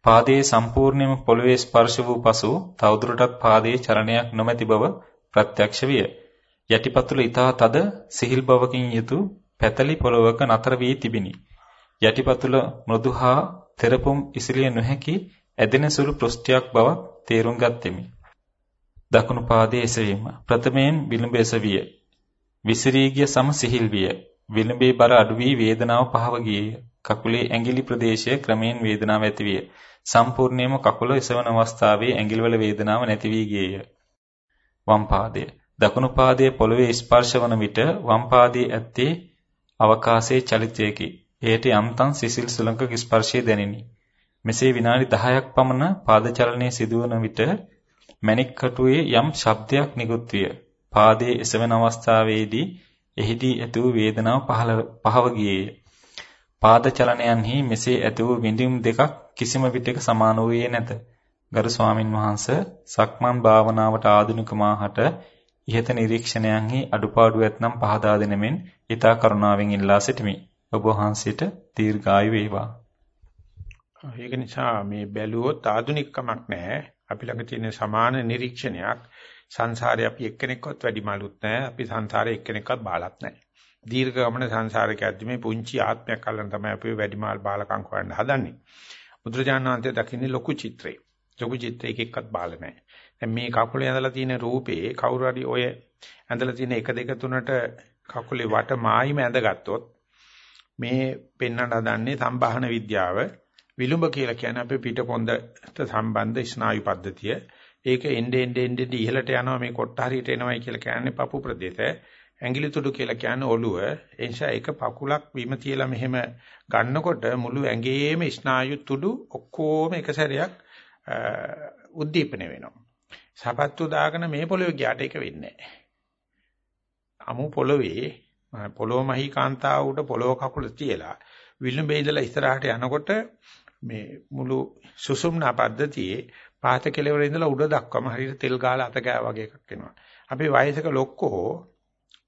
පාදයේ සම්පූර්ණයෙන්ම පොළවේ ස්පර්ශ වූ පසු තවදුරටත් පාදයේ චලනයක් නොමැති බව ප්‍රත්‍යක්ෂ විය. යටිපතුල ඊතා තද සිහිල් බවකින් යුතු පැතලි පොළවක නතර වී තිබිනි. යටිපතුල මෘදු හා තෙරපුම් ඉසිලිය නොහැකි ඇදෙන සුළු පෘෂ්ඨයක් බව තේරුම් ගත්ෙමි. දකුණු පාදයේ එසවීම ප්‍රථමයෙන් විලුඹ එසවිය. විසිරී ගිය සම සිහිල් විය. විලුඹේ බර අඩු වී වේදනාව පහව ගියේය. කකුලේ ඇඟිලි ප්‍රදේශයේ ක්‍රමයෙන් වේදනාව ඇති විය. සම්පූර්ණයෙන්ම කකුල එසවන අවස්ථාවේ ඇඟිලිවල වේදනාව නැති වී ගියේය. වම් පාදය. දකුණු පාදයේ පොළවේ ස්පර්ශ වන විට වම් පාදයේ ඇත්තේ අවකාශයේ චලිතයකි. එයට යම්තම් සිසිල් සුලංගක ස්පර්ශය දැනිනි. මෙසේ විනාඩි 10ක් පමණ පාද චලනයේ සිදුවන විට මණික් කටුවේ යම් ශබ්දයක් නිකුත් විය. පාදයේ එසවෙන අවස්ථාවේදී එහිදී ඇති වූ වේදනාව පහළ පහව ගියේය. පාද චලනයන්හි මෙසේ ඇති වූ විඳිම් දෙකක් කිසිම විටක සමාන වූයේ නැත. ගරු ස්වාමින් වහන්සේ සක්මන් භාවනාවට ආධුනික මාහට ඉහත නිරීක්ෂණයන්හි අඩුපාඩු ඇතනම් පහදා දෙනෙමින් ඊතා කරුණාවෙන් ඉල්ලා සිටිමි. ඔබ වහන්සේට දීර්ඝායු වේවා. ඒක නිසා මේ බැලුවොත් ආධුනිකකමක් නැහැ. අපි ළඟ තියෙන සමාන නිරීක්ෂණයක් සංසාරේ අපි එක්කෙනෙක්වත් වැඩිමලුත් නැහැ. අපි සංසාරේ එක්කෙනෙක්වත් බාලත් නැහැ. දීර්ඝ ගමන සංසාරේ යද්දි මේ පුංචි ආත්මයක් අල්ලන තමයි අපි වැඩිමල් බාලකම් හොයන්න හදන්නේ. බුදුරජාණන් වහන්සේ දකින්නේ ලොකු චිත්‍රේ. ලොකු චිත්‍ර එකෙක්වත් බාලා නැහැ. දැන් මේ කකුලේ ඇඳලා තියෙන රූපේ කවුරු හරි ඔය ඇඳලා තියෙන 1 2 3ට කකුලේ වට මායිම ඇඳගත්තොත් මේ පෙන්වන්න හදන්නේ සම්බාහන විද්‍යාව විලුඹ කියලා කියන්නේ අපේ පිටපොන්දට සම්බන්ධ ස්නායු පද්ධතිය. ඒක එnde end end ඉහළට යනවා මේ කොට්ට හරියට එනවයි කියලා කියන්නේ පපු ප්‍රදේශය. ඇඟිලි තුඩු කියලා කියන්නේ ඔළුව. ඒ නිසා එක පකුලක් බිම තියලා මෙහෙම ගන්නකොට මුළු ඇඟේම ස්නායු තුඩු ඔක්කොම එක සැරයක් උද්දීපනය වෙනවා. සපත්තු දාගෙන මේ පොළවේ ගියාට ඒක වෙන්නේ නැහැ. අමු පොළවේ පොළොව මහී කාන්තාව උඩ පොළොව කකුල තියලා විලුඹේ ඉඳලා ඉස්සරහට යනකොට මේ මුළු සුසුම්නා පද්ධතියේ පාත කෙලවර ඉඳලා උඩ දක්වාම හරියට තෙල් ගාලා අත ගෑ වගේ එකක් එනවා. අපේ වයසක ලොක්කෝ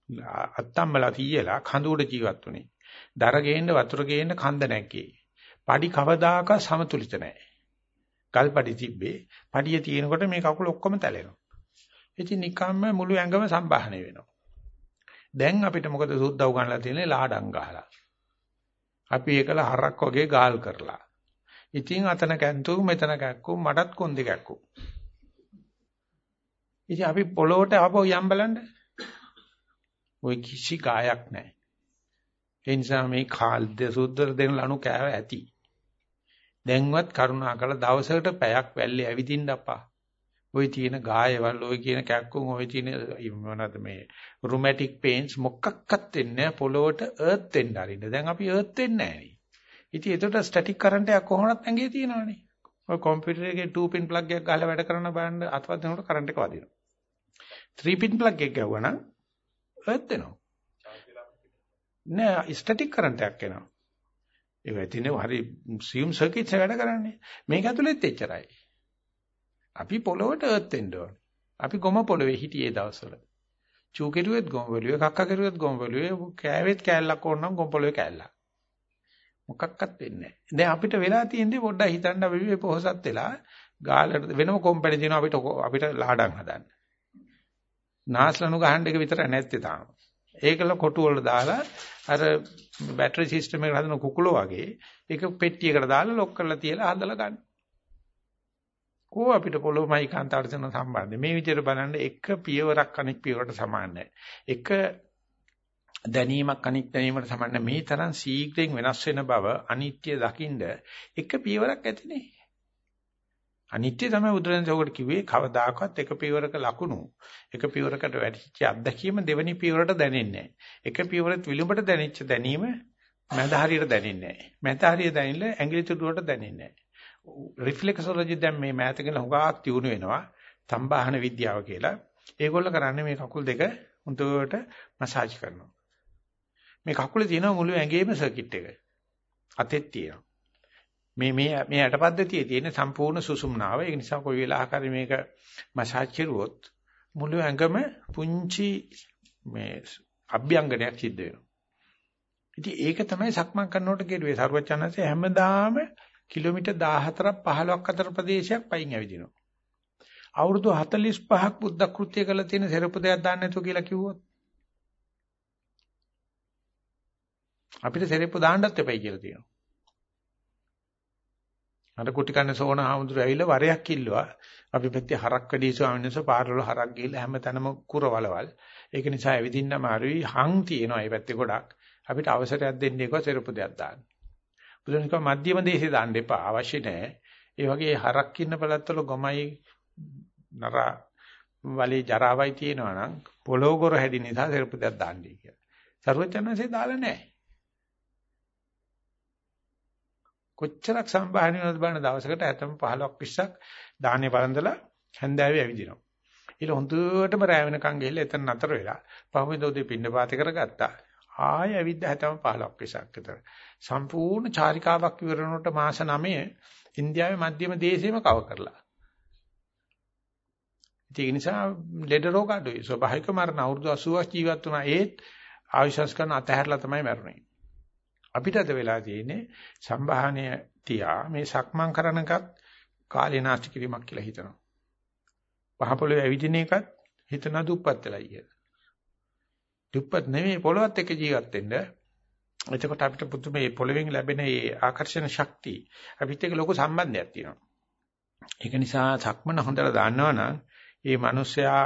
අත්තම්මලා තියලා කඳු උඩ ජීවත් වුනේ. දර ගේන්න වතුර ගේන්න කන්ද නැක්කේ. padi කවදාක සමතුලිත නැහැ. ගල් padi තිබ්බේ. padiය තියෙනකොට මේ කකුල ඔක්කොම තැලෙනවා. ඉතින් නිකම්ම මුළු ඇඟම සම්බාහනය වෙනවා. දැන් අපිට මොකද සුද්ධව ගන්නලා තියෙන්නේ ලාඩම් ගහලා. අපි ඒකල හරක් වගේ ගාල් කරලා. ඉතින් අතන කැන්තු මෙතන කැක්කු මටත් කොන්දේ කැක්කු. ඉතින් අපි පොළොවට ආපහු යම් බලන්න. ওই කිසි ගායක් නැහැ. ඒ නිසා මේ කාල්ද සුද්ධර දෙන ලනු කෑව ඇති. දැන්වත් කරුණාකර දවසකට පැයක් වැල්ලේ ඇවිදින්න අපා. ওই තියෙන ගායවල ওই කියන කැක්කුම් ওই තියෙන මොනවද මේ රුමැටික් පේන්ස් මොකක්වත් වෙන්නේ පොළොවට අර්ත් වෙන්න අරින්න. දැන් අපි අර්ත් වෙන්නේ නැහැ නේ. ඉතින් ඒකට ස්ටැටික් කරන්ට් එකක් කොහොමවත් ඇඟේ තියෙනවනේ. ඔය කම්පියුටර් එකේ 2 pin plug එකක් ගහලා වැඩ කරන බලන්න අතවත් දෙනකොට කරන්ට් එක වදිනවා. 3 pin plug එකක් ගැහුවා නම් අර්ත් වෙනවා. නෑ ස්ටැටික් කරන්ට් එකක් එනවා. ඒක ඇතිනේ හරි සියුම් සර්කිට්ස් වැඩ කරන්නේ. මේක ඇතුළෙත් එච්චරයි. අපි පොළොවට අර්ත් වෙන්න ඕනේ. අපි ගොම පොළොවේ හිටියේ දවස්වල. චූ කෙරුවෙත් ගොම පොළොවේ, කක්ක කෙරුවෙත් ගොම පොළොවේ, කෑවෙත් කෑල්ලක් ඕන නම් ගොම පොළොවේ කෑල්ලක්. මොකක්වත් වෙන්නේ නැහැ. දැන් අපිට වෙලා තියෙන්නේ පොඩ්ඩක් හිතන්න අපි මේ පොහසත් වෙලා ගාලට වෙනම කොම්පැනි දෙනවා අපිට අපිට ලාඩම් හදන්න. නාස්ලනු ගහන්න එක විතර නැත්තේ තාම. ඒකල කොටු වල දාලා අර බැටරි සිස්ටම් එකට හදන කුකුලෝ වගේ ඒක පෙට්ටියකට දාලා ලොක් කරලා තියලා හදලා ගන්න. කෝ අපිට පොළොමයි කාන්තාවට දෙන සම්බන්ධය. මේ විදිහට බලන්න එක පියවරක් අනෙක් පියවරට සමාන එක දැනීමක් අනිත් දැනීමට සමාන මේ තරම් ශීඝ්‍රයෙන් වෙනස් වෙන බව අනිත්‍ය දකින්ද එක පියවරක් ඇතිනේ. අනිත්‍ය තමයි බුදුරජාණන් කිව්වේ කවදාකවත් එක පියවරක ලකුණු එක පියවරකට වැඩිච්ච අත්දැකීම දෙවෙනි පියවරට දැනෙන්නේ නැහැ. එක පියවරත් විලුඹට දැනෙච්ච දැනීම මැද හරියට දැනෙන්නේ නැහැ. මැද හරිය දැනෙන්නේ ඇඟිලි තුඩුවට දැනෙන්නේ නැහැ. රිෆ්ලෙක්සොලොජි දැන් මේ මෑතකල හුඟක් තියුණු වෙනවා. සම්බාහන විද්‍යාව කියලා. ඒගොල්ල කරන්නේ මේ කකුල් දෙක හොඳට මසාජ් කරනවා. මේ කකුලේ තියෙන මුළු ඇඟේම සර්කිට් එක. අතෙත් තියෙනවා. මේ මේ මේ යටපද්ධතියේ තියෙන සම්පූර්ණ සුසුම්නාව. ඒ නිසා කොයි වෙලාවක හරි මේක මසාජ් කරුවොත් මුළු ඇඟම පුංචි මේ අභ්‍යංගනයක් සිද්ධ වෙනවා. ඉතින් ඒක තමයි සක්මන් කරනකොට කෙරුවේ. සර්වචනන්සේ හැමදාම කිලෝමීටර් 14ක් 15ක් අතර ප්‍රදේශයක් පයින් ඇවිදිනවා. අවුරුදු 45ක් බුද්ධ කෘත්‍ය කළ තියෙන සෙරපු දෙයක් දාන්න නැතුව කියලා කිව්වොත් අපිට සෙරප්පු දාන්නත් එපයි කියලා තියෙනවා. අර කුටි කන්න සෝන හාමුදුරුවෝ ඇවිල්ලා වරයක් කිල්ලුවා. අපි පැත්තේ හරක් වැඩි ස්වාමීන් වහන්සේ පාරවල හරක් ගිහිල්ලා හැමතැනම කුරවලවල්. ඒක නිසා ඇවිදින්න අමාරුයි. හං තියෙනවා මේ පැත්තේ ගොඩක්. අපිට අවසරයක් දෙන්න එක සෙරප්පු දෙයක් දාන්න. බුදුන් කිව්වා මධ්‍යම දේශේ දාන්න එපා. අවශ්‍ය නැහැ. ඒ වගේ හරක් ඉන්න පළත්වල ගොමයි නරා වලේ ජරාවයි තියෙනවා නම් පොළොව කර හැදි නිසා සෙරප්පු දෙයක් දාන්නයි කියලා. සරුවචනන්සේ දාලා නැහැ. කොච්චරක් සම්භාහණය වෙනවද බලන්න දවසකට ඇතම 15ක් 20ක් දාහනේ වළඳලා හැන්දෑවේ ඇවිදිනවා. ඊට හොඳටම රැ වෙනකන් ගිහලා එතන නතර වෙලා පහුවෙන්ද උදේ පින්න පාත කරගත්තා. ආයෙ ඇවිද්ද හැතම 15ක් 20ක් විතර. සම්පූර්ණ චාරිකාවක් ඉවරනකොට මාස 9 ඉන්දියාවේ මධ්‍යම දේශෙම කව කරලා. ඒ නිසා ලෙඩ රෝග අඩුයි. ස්වභාවික මරණ අවුරුදු 80ක් ජීවත් වුණා ඒත් ආයුෂස් කරන අතහැරලා තමයි මැරුණේ. අපිට අද වෙලා තියෙන්නේ සම්භාහණය තියා මේ සක්මන් කරනකත් කාලේ නාස්ති කිරීමක් කියලා හිතනවා. පහපොළේ ඇවිදින එකත් හිතන දුප්පත් වෙලා කියලා. දුප්පත් නෙමෙයි පොළොවත් එක්ක ජීවත් වෙන්න. එතකොට අපිට පුදුම මේ පොළවෙන් ලැබෙන මේ ආකර්ෂණ ශක්තිය අපිත් එක්ක ලොකු සම්බන්ධයක් තියෙනවා. ඒක නිසා සක්මන හොඳට දන්නවනම් ඒ මිනිස්සයා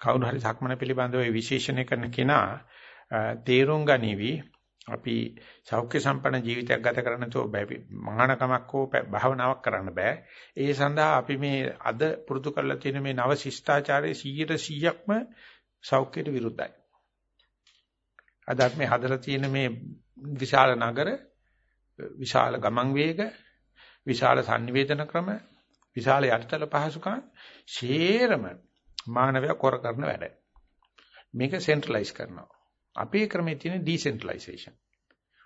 කවුරු හරි සක්මන පිළිබඳව විශේෂණය කරන කෙනා තේරුම් ගනිවි අපි සෞඛ්‍ය සම්පන්න ජීවිතයක් ගත කරන්න තෝ මහානකමක් හෝ භාවනාවක් කරන්න බෑ. ඒ සඳහා අපි මේ අද පුරුදු කරලා තියෙන මේ නව ශිෂ්ටාචාරයේ 100%ක්ම සෞඛ්‍යයට විරුද්ධයි. අද අපි හදලා තියෙන මේ විශාල නගර, විශාල ගමන් වේග, විශාල sannivedana ක්‍රම, විශාල යටිතල පහසුකම් ෂේරම මානවය කර කරන වැඩ. මේක සෙන්ට්‍රලයිස් කරනවා. අපේ ක්‍රමයේ තියෙන ඩිසෙන්ට්‍රලයිසේෂන්.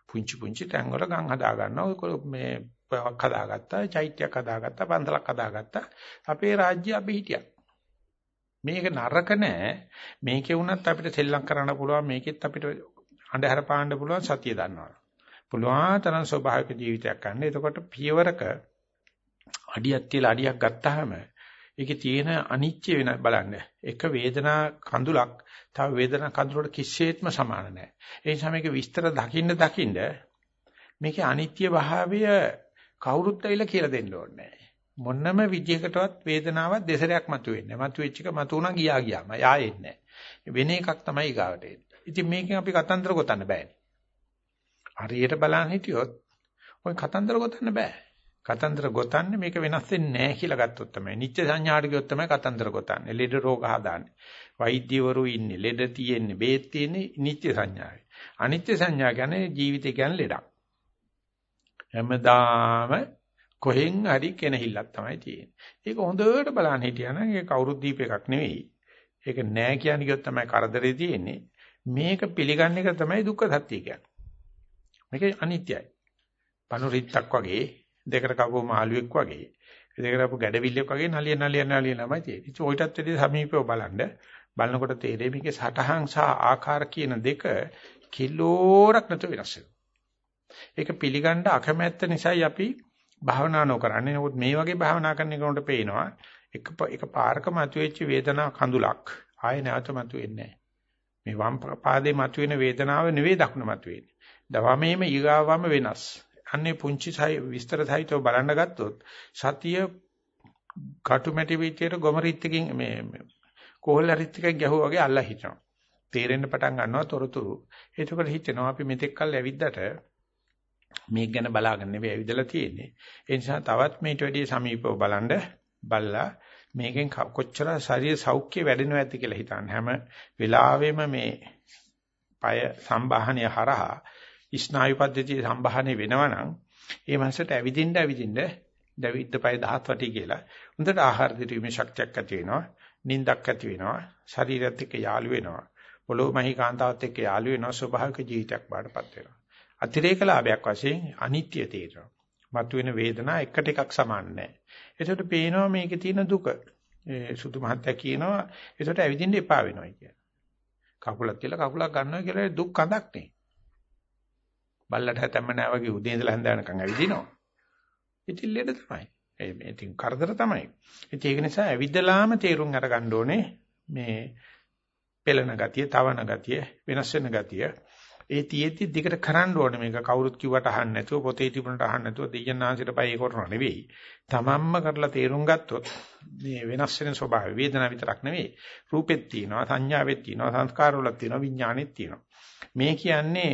පුංචි පුංචි තැන් වල ගම් හදා ගන්නවා. මේ පවක් හදාගත්තා, චෛත්‍යයක් හදාගත්තා, පන්සලක් හදාගත්තා. අපේ රාජ්‍ය අපි හිටියා. මේක නරක නෑ. මේකේ වුණත් අපිට සෙල්ලම් කරන්න පුළුවන්. මේකෙත් අපිට අඳුර පාන්න පුළුවන් සතිය දන්නවා. පුළුවන් තරම් ස්වභාවික ජීවිතයක් ගන්න. එතකොට පියවරක අඩියක් තියලා අඩියක් ගත්තාම ඒකේ තියෙන අනිත්‍ය වෙන බලන්න. එක වේදනා කඳුලක් තව වේදනා කඳුලට කිසිසේත්ම සමාන නැහැ. ඒ නිසා මේක විස්තර දකින්න දකින්න මේකේ අනිත්‍ය භාවය කවුරුත් ඇවිල්ලා කියලා දෙන්න ඕනේ මොන්නම විදියකටවත් වේදනාවක් දෙසරයක් මතුවෙන්නේ නැහැ. මතුවෙච්ච එක මතුණා ගියා ගියාම. යායෙන්නේ නැහැ. වෙන එකක් තමයි ඊගාවට එන්නේ. ඉතින් මේකෙන් අපි කතන්දර ගොතන්න බෑනේ. හරියට බලන් හිටියොත් ඔය කතන්දර ගොතන්න බෑ. කතන්දර ගොතන්නේ මේක වෙනස් වෙන්නේ නැහැ කියලා ගත්තොත් තමයි. නිත්‍ය සංඥාට ගියොත් තමයි කතන්දර ගොතන්නේ. ලෙඩ රෝග හදාන්නේ. වෛද්‍යවරු ඉන්නේ, ලෙඩ තියෙන්නේ, බේත් තියෙන්නේ නිත්‍ය සංඥාවේ. අනිත්‍ය සංඥා කියන්නේ ජීවිතය කියන්නේ ලෙඩක්. හැමදාම කොහෙන් හරි කෙනහිල්ලක් තමයි තියෙන්නේ. ඒක හොඳට බලන්න හිටියනම් ඒක කවුරුත් දීප එකක් නෙවෙයි. ඒක නෑ කියන්නේ කිව්වොත් තමයි කරදරේ තියෙන්නේ. මේක පිළිගන්න එක තමයි දුක්ඛ සත්‍ය කියන්නේ. මේක අනිත්‍යයි. පනුරිත්තක් වගේ දෙකට කපුව මාළුවෙක් වගේ දෙකට කපුව ගැඩවිල්ලෙක් වගේ නලිය නලිය නලිය ළමයි තියෙන්නේ. ඉතින් ඔයිටත් වැඩි සමීපව බලන්න බලනකොට තේරෙයි මේකේ සටහන් සහ ආකාර කියන දෙක කිලෝරක් නැතුව වෙනස් ඒක පිළිගන්න අකමැත්ත නිසායි අපි භාවනා නොකරන්නේ. නමුත් මේ වගේ භාවනා කරන කෙනෙකුට පේනවා එක එක පාරක මතුවෙච්ච වේදනා කඳුලක් ආයෙ නැවත මතුවෙන්නේ මේ වම් පාදේ මතුවෙන වේදනාව නෙවෙයි දකුණ මතුවෙන්නේ. දවමේම ඊගාවම වෙනස්. අන්නේ පුංචි විස්තර සහිතව බලන්න ගත්තොත් සතිය කටුමැටි විචේට ගොමරිත්තකින් මේ කොහොල්ල රිත්තකින් ගැහුවා වගේ අල්ලා හිටිනවා. තේරෙන්න පටන් ගන්නවා තොරතුරු. එතකොට හිතෙනවා අපි මෙතෙක් කල් ඇවිද්දට මේක ගැන බලාගෙන නෙවෙයි ඇවිදලා තියෙන්නේ. ඒ නිසා තවත් මේට වැඩිය සමීපව බලන්න බල්ලා මේකෙන් කොච්චර ශරීර සෞඛ්‍ය වැඩෙනවද කියලා හිතන්න. හැම වෙලාවෙම මේ পায় සම්බාහනය හරහා ස්නායු පද්ධතියේ සම්බාහනය වෙනවනම් ඒ මනසට ඇවිදින්න ඇවිදින්න දවිද්ද පය දහත් වටි කියලා හොඳට ආහාර දිරීමේ ශක්තියක් ඇති වෙනවා නිින්දක් ඇති වෙනවා ශරීරයත් එක්ක යාළු වෙනවා පොළොව මහී කාන්තාවත් එක්ක යාළු වෙනවා ස්වභාවික ජීවිතයක් බාටපත් වෙනවා. අතිරේක ලාභයක් වශයෙන් අනිත්‍ය තේරෙනවා. මතුවෙන වේදනා එකට එකක් සමාන නැහැ ඒකට පේනවා මේකේ තියෙන දුක. ඒ සුදු මහත්තයා කියනවා ඒකට ඇවිදින්න එපා වෙනවා කියලා. කකුලක් කියලා කකුලක් ගන්නවා කියලා දුක් කඳක් නේ බල්ලට හැතැම්ම නෑ වගේ උදේ ඉඳලා හැන්ද වෙනකන් ඇවිදිනවා. ඉතින් ලෙඩ තමයි. ඒ මේ ඉතින් කරදර තමයි. ඉතින් ඒක නිසා ඇවිදලාම තේරුම් අරගන්න ඕනේ මේ පෙළෙන ගතිය, තවන ගතිය, වෙනස් වෙන ගතිය. ඒ තියෙද්දි දිගට කරන්න ඕනේ මේක කවුරුත් කිව්වට අහන්න නැතුව පොතේ තිබුණට අහන්න නැතුව දෙයයන්ාංශයට පයි කරනව නෙවෙයි. තමන්ම කරලා තේරුම් ගත්තොත් මේ වෙනස් වෙන ස්වභාවය වේදනාව විතරක් නෙවෙයි. රූපෙත් තියෙනවා, සංඥාවෙත් තියෙනවා, සංස්කාරවලත් තියෙනවා, විඥානෙත් තියෙනවා. මේ කියන්නේ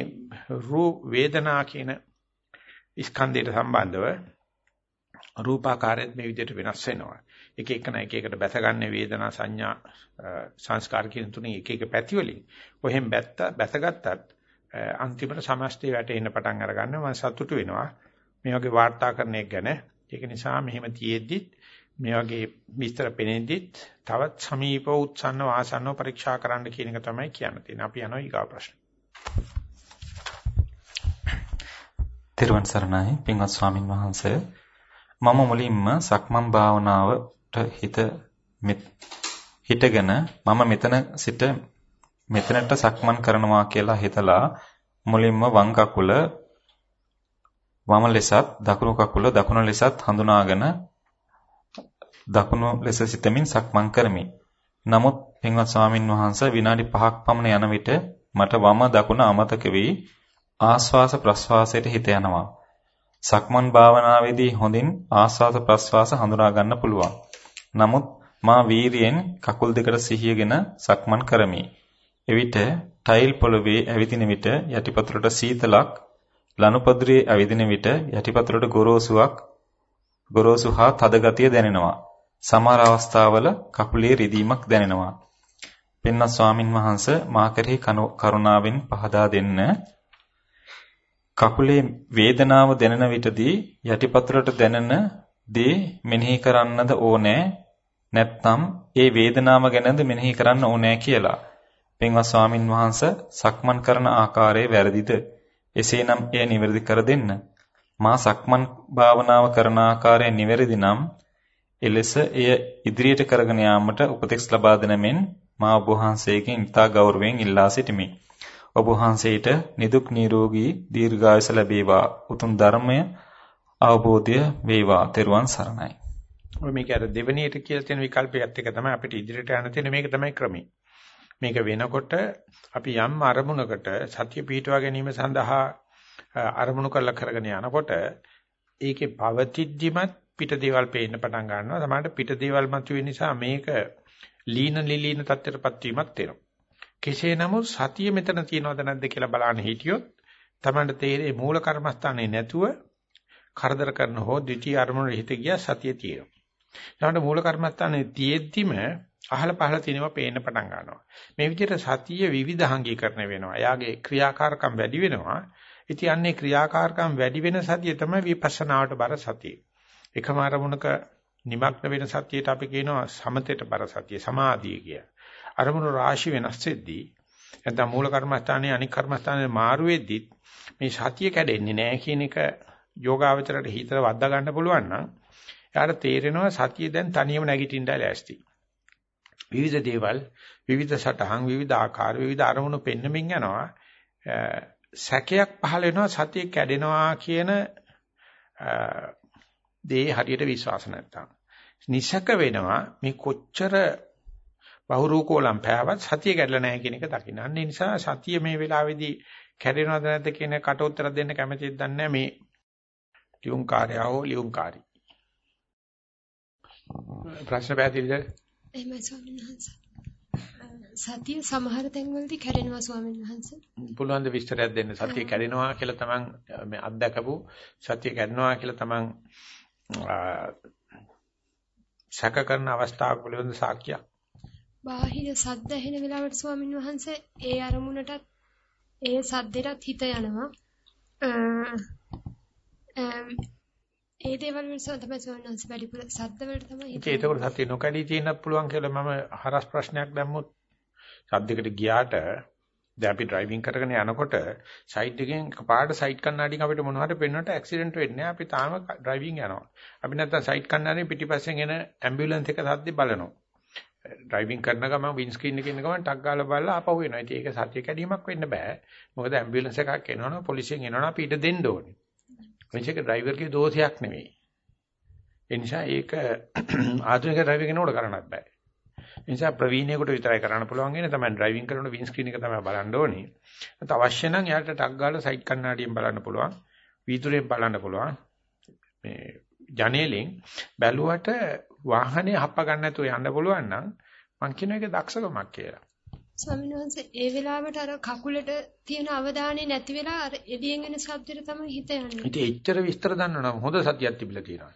රූප වේදනා කියන ස්කන්ධයට සම්බන්ධව රූපාකාරයත් මේ විදිහට වෙනස් වෙනවා. එක එකන එක එකට බැසගන්නේ වේදනා සංඥා සංස්කාර කියන තුනේ එක එක පැති වලින්. කොහෙන් බැත්ත බැසගත්තත් අන්තිමට සමස්තය වැටෙන්න පටන් අරගන්න මම සතුටු වෙනවා. මේ වගේ වාර්තාකරණයක් ගැන. ඒක නිසා මෙහෙම තියෙද්දිත් මේ වගේ විස්තර පෙනෙද්දිත් තවත් සමීප උත්සන්න වාසන්නව පරීක්ෂා කරන්න කියන එක තමයි කියන්න තියෙන්නේ. අපි යනවා ඊගා ප්‍රශ්න. තෙරුවන් සරණයි පින්වත් ස්වාමින් වහන්සේ මම මුලින්ම සක්මන් භාවනාවට හිත හිටගෙන මම මෙතන සිට මෙතනට සක්මන් කරනවා කියලා හිතලා මුලින්ම වම් කකුල වම ලෙසත් දකුණු කකුල දකුණු ලෙසත් හඳුනාගෙන දකුණු ලෙස සිටමින් සක්මන් කරමි. නමුත් පින්වත් ස්වාමින් වහන්සේ විනාඩි 5ක් පමණ යන විට මට වම දකුණ අමතක වී ආස්වාස ප්‍රස්වාසයට හිත යනවා. සක්මන් භාවනාවේදී හොඳින් ආස්වාද ප්‍රස්වාස හඳුනා ගන්න පුළුවන්. නමුත් මා වීරියෙන් කකුල් දෙකට සිහියගෙන සක්මන් කරමි. එවිට ටයිල් පොළවේ ඇවිදින විට යටිපතුලට සීතලක් ලනුපදුරේ ඇවිදින විට යටිපතුලට ගොරෝසුවක් ගොරෝසු හා තද ගතිය දැනෙනවා. සමහර අවස්ථාවල කකුලේ රිදීමක් දැනෙනවා. පින්වත් ස්වාමින් වහන්සේ මා කෙරෙහි කරුණාවෙන් පහදා දෙන්න. කකුලේ වේදනාව දැනෙන විටදී යටිපතුලට දැනෙන දේ මෙනෙහි කරන්නද ඕනේ නැත්නම් ඒ වේදනාව ගැනද මෙනෙහි කරන්න ඕනේ කියලා. පින්වත් ස්වාමින් වහන්සේ සක්මන් කරන ආකාරය වැරදිද? එසේනම් එය නිවැරදි කර දෙන්න. මා සක්මන් භාවනාව කරන ආකාරය නිවැරදි නම් එලෙස එය ඉදිරියට කරගෙන යාමට උපදෙස් ලබා දෙන මෙන් මා ඔබ වහන්සේගෙන් ඉතා ගෞරවයෙන් ඉල්ලා සිටිමි. ඔබ වහන්සේට නිදුක් නිරෝගී දීර්ඝායස ලැබේවා. උතුම් ධර්මය අවබෝධය වේවා. තෙරුවන් සරණයි. ඔය මේක අර දෙවෙනියට කියලා තියෙන විකල්පයත් එක තමයි අපිට ඉදිරියට යන්න තියෙන මේක තමයි ක්‍රමය. මේක වෙනකොට අපි යම් අරමුණකට සත්‍ය පිහිටුවා ගැනීම සඳහා අරමුණු කරලා කරගෙන යනකොට ඒකේ පවතිද්දිමත් පිට දේවල් පේන්න පටන් ගන්නවා. සමහරට පිට දේවල් මතුවෙන නිසා මේක ලීන නිලීන තත්ත්වයටපත් වීමක් වෙනවා. කෙසේ නමුත් සතිය මෙතන තියනවද නැද්ද කියලා බලන්න හිටියොත් තමන්ට තේරෙන්නේ මූල කර්මස්ථානේ නැතුව කරදර කරන හෝ ද්විතීයි අරමුණට හිත ගියා සතිය තියෙනවා. ඊළඟට මූල කර්මස්ථානේ තියෙද්දිම අහල පහල තියෙනවා පේන්න පටන් ගන්නවා. මේ විදිහට සතිය විවිධාංගීකරණය වෙනවා. එයාගේ ක්‍රියාකාරකම් වැඩි වෙනවා. ඉතින් අන්නේ ක්‍රියාකාරකම් වැඩි වෙන සතිය තමයි විපස්සනාවට බර සතිය. එකම අරමුණක නිමග්න වෙන සතියට අපි කියනවා සමතේට බර සතිය සමාධිය කිය. අරමුණු රාශි වෙනස් වෙද්දී නැත්නම් මූල කර්මස්ථානයේ අනික් කර්මස්ථානයේ මාරු වෙද්දී මේ සතිය කැඩෙන්නේ නැහැ කියන එක යෝගාවචරයට හිතට වද්දා ගන්න පුළුවන් නම් එයාට තේරෙනවා සතිය දැන් තනියම නැගිටින්නයි ලෑස්ති. විවිධ දේවල්, විවිධ සටහන්, විවිධ ආකාර, විවිධ අරමුණු පෙන්වමින් යනවා. සැකයක් පහළ වෙනවා සතිය කැඩෙනවා කියන දේ හරියට විශ්වාස නැත්තම්. නිසක වෙනවා මේ කොච්චර බහුරූකෝලම් පෑවත් සතිය කැඩලා නැහැ කියන එක දකින්න. අන්න ඒ නිසා සතිය මේ වෙලාවේදී කැඩෙනවද නැද්ද කියන කට උත්තර දෙන්න කැමතිද දන්නේ මේ ලියුම් කාර්යව ලියුම් කාර්යය. ප්‍රශ්න පැහැදිලිද? එහෙමයි ස්වාමීන් වහන්සේ. සතිය සමහර තැන්වලදී කැඩෙනවා ස්වාමීන් වහන්සේ. පුළුවන් ද විස්තරයක් දෙන්න. සතිය කැඩෙනවා කියලා තමන් මේ අත්දකපු සතිය කැඩෙනවා කියලා තමන් සැක කරන අවස්ථාවක පිළිබඳ සාක්ෂියක්. බාහිර සද්ද ඇහෙන වෙලාවට ස්වාමීන් වහන්සේ ඒ අරමුණටත් ඒ සද්දෙටත් හිත යනවා. ඒ දේවල් වල තමයි සෝනන්ස් වැඩිපුර සද්ද වලට තමයි හිතේ. ඒකෝට සතිය නොකඩී තියෙන්නත් පුළුවන් කියලා මම හරස් ප්‍රශ්නයක් දැම්මොත් සද්දයකට ගියාට දැන් අපි ඩ්‍රයිවිං කරගෙන යනකොට සයිඩ් එකෙන් පාට සයිඩ් කණ්ණාඩියෙන් අපිට මොන හරි පෙන්වන්නට ඇක්සිඩන්ට් වෙන්නේ අපි තාම ඩ්‍රයිවිං යනවා. අපි නැත්තම් සයිඩ් කණ්ණාඩියෙන් පිටිපස්සෙන් එන ඇම්බියුලන්ස් එක සද්දේ බලනවා. ඩ්‍රයිවිං කරන ගමන් වින්ඩ් ස්ක්‍රීන් එකේ ඉන්න ගමන් ටක් ගාලා බලලා ආපහු එනවා. ඉතින් ඒක සත්‍ය කැඩීමක් වෙන්න බෑ. මොකද ඇම්බියුලන්ස් එකක් එනවනම් පොලිසියෙන් එනවනම් අපි ඊට දෙන්න ඕනේ. මේක ඩ්‍රයිවර්ගේ දෝෂයක් නෙවෙයි. ඒ නිසා ඒක ආධුනික ඩ්‍රයිවිං කෙනෙකුට කරන්නත් බෑ. නිසා ප්‍රවීණයෙකුට විතරයි කරන්න පුළුවන් වෙන්නේ තමයි ඩ්‍රයිවිං කරනකොට වින් ස්ක්‍රීන් එක තමයි බලන්න ඕනේ. ඒත් අවශ්‍ය නම් එයාට ටක් ගාලා සයිඩ් කණ්ණාඩියෙන් බලන්න පුළුවන්. වීදුරෙන් බලන්න පුළුවන්. මේ ජනේලෙන් බැලුවට වාහනේ හප්ප ගන්න නැතුව යන්න පුළුවන් නම් මං කියන එක දක්ෂකමක් කියලා. ස්වාමීන් වහන්සේ ඒ වෙලාවට අර කකුලට තියෙන අවධානය නැති වෙලා අර එළියෙන් එන ශබ්දෙට තමයි හිත යන්නේ. ඉතින් එච්චර විස්තර දන්නවනම් හොඳ සතියක් තිබිලා තියෙනවා.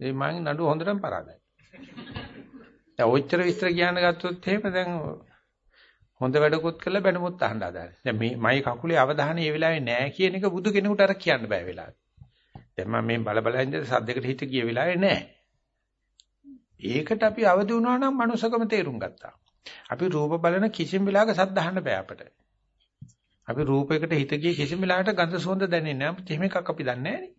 ඒ මං නඩුව හොඳටම පරාදයි. දැන් ඔච්චර විස්තර කියන්න ගත්තොත් එහෙම දැන් හොඳ වැඩකුත් කළා බැනුමුත් අහන්න ආදාරයි. දැන් මේ මයි කකුලේ අවධානය ඒ වෙලාවේ නැහැ කියන එක බුදු කෙනෙකුට අර කියන්න බෑ වෙලාවේ. දැන් මම මේ බල බල ඉඳලා සද්දයකට හිත ගිය වෙලාවේ නැහැ. ඒකට අපි අවදි වුණා නම් මනුස්සකම තේරුම් ගත්තා. අපි රූප බලන කිසිම වෙලාවක සද්ද අහන්න බෑ අපට. අපි රූපයකට හිත ගිය කිසිම වෙලාවකට ගඳ සුවඳ දැනෙන්නේ නැහැ. එහෙම එකක් අපි දන්නේ නැහැ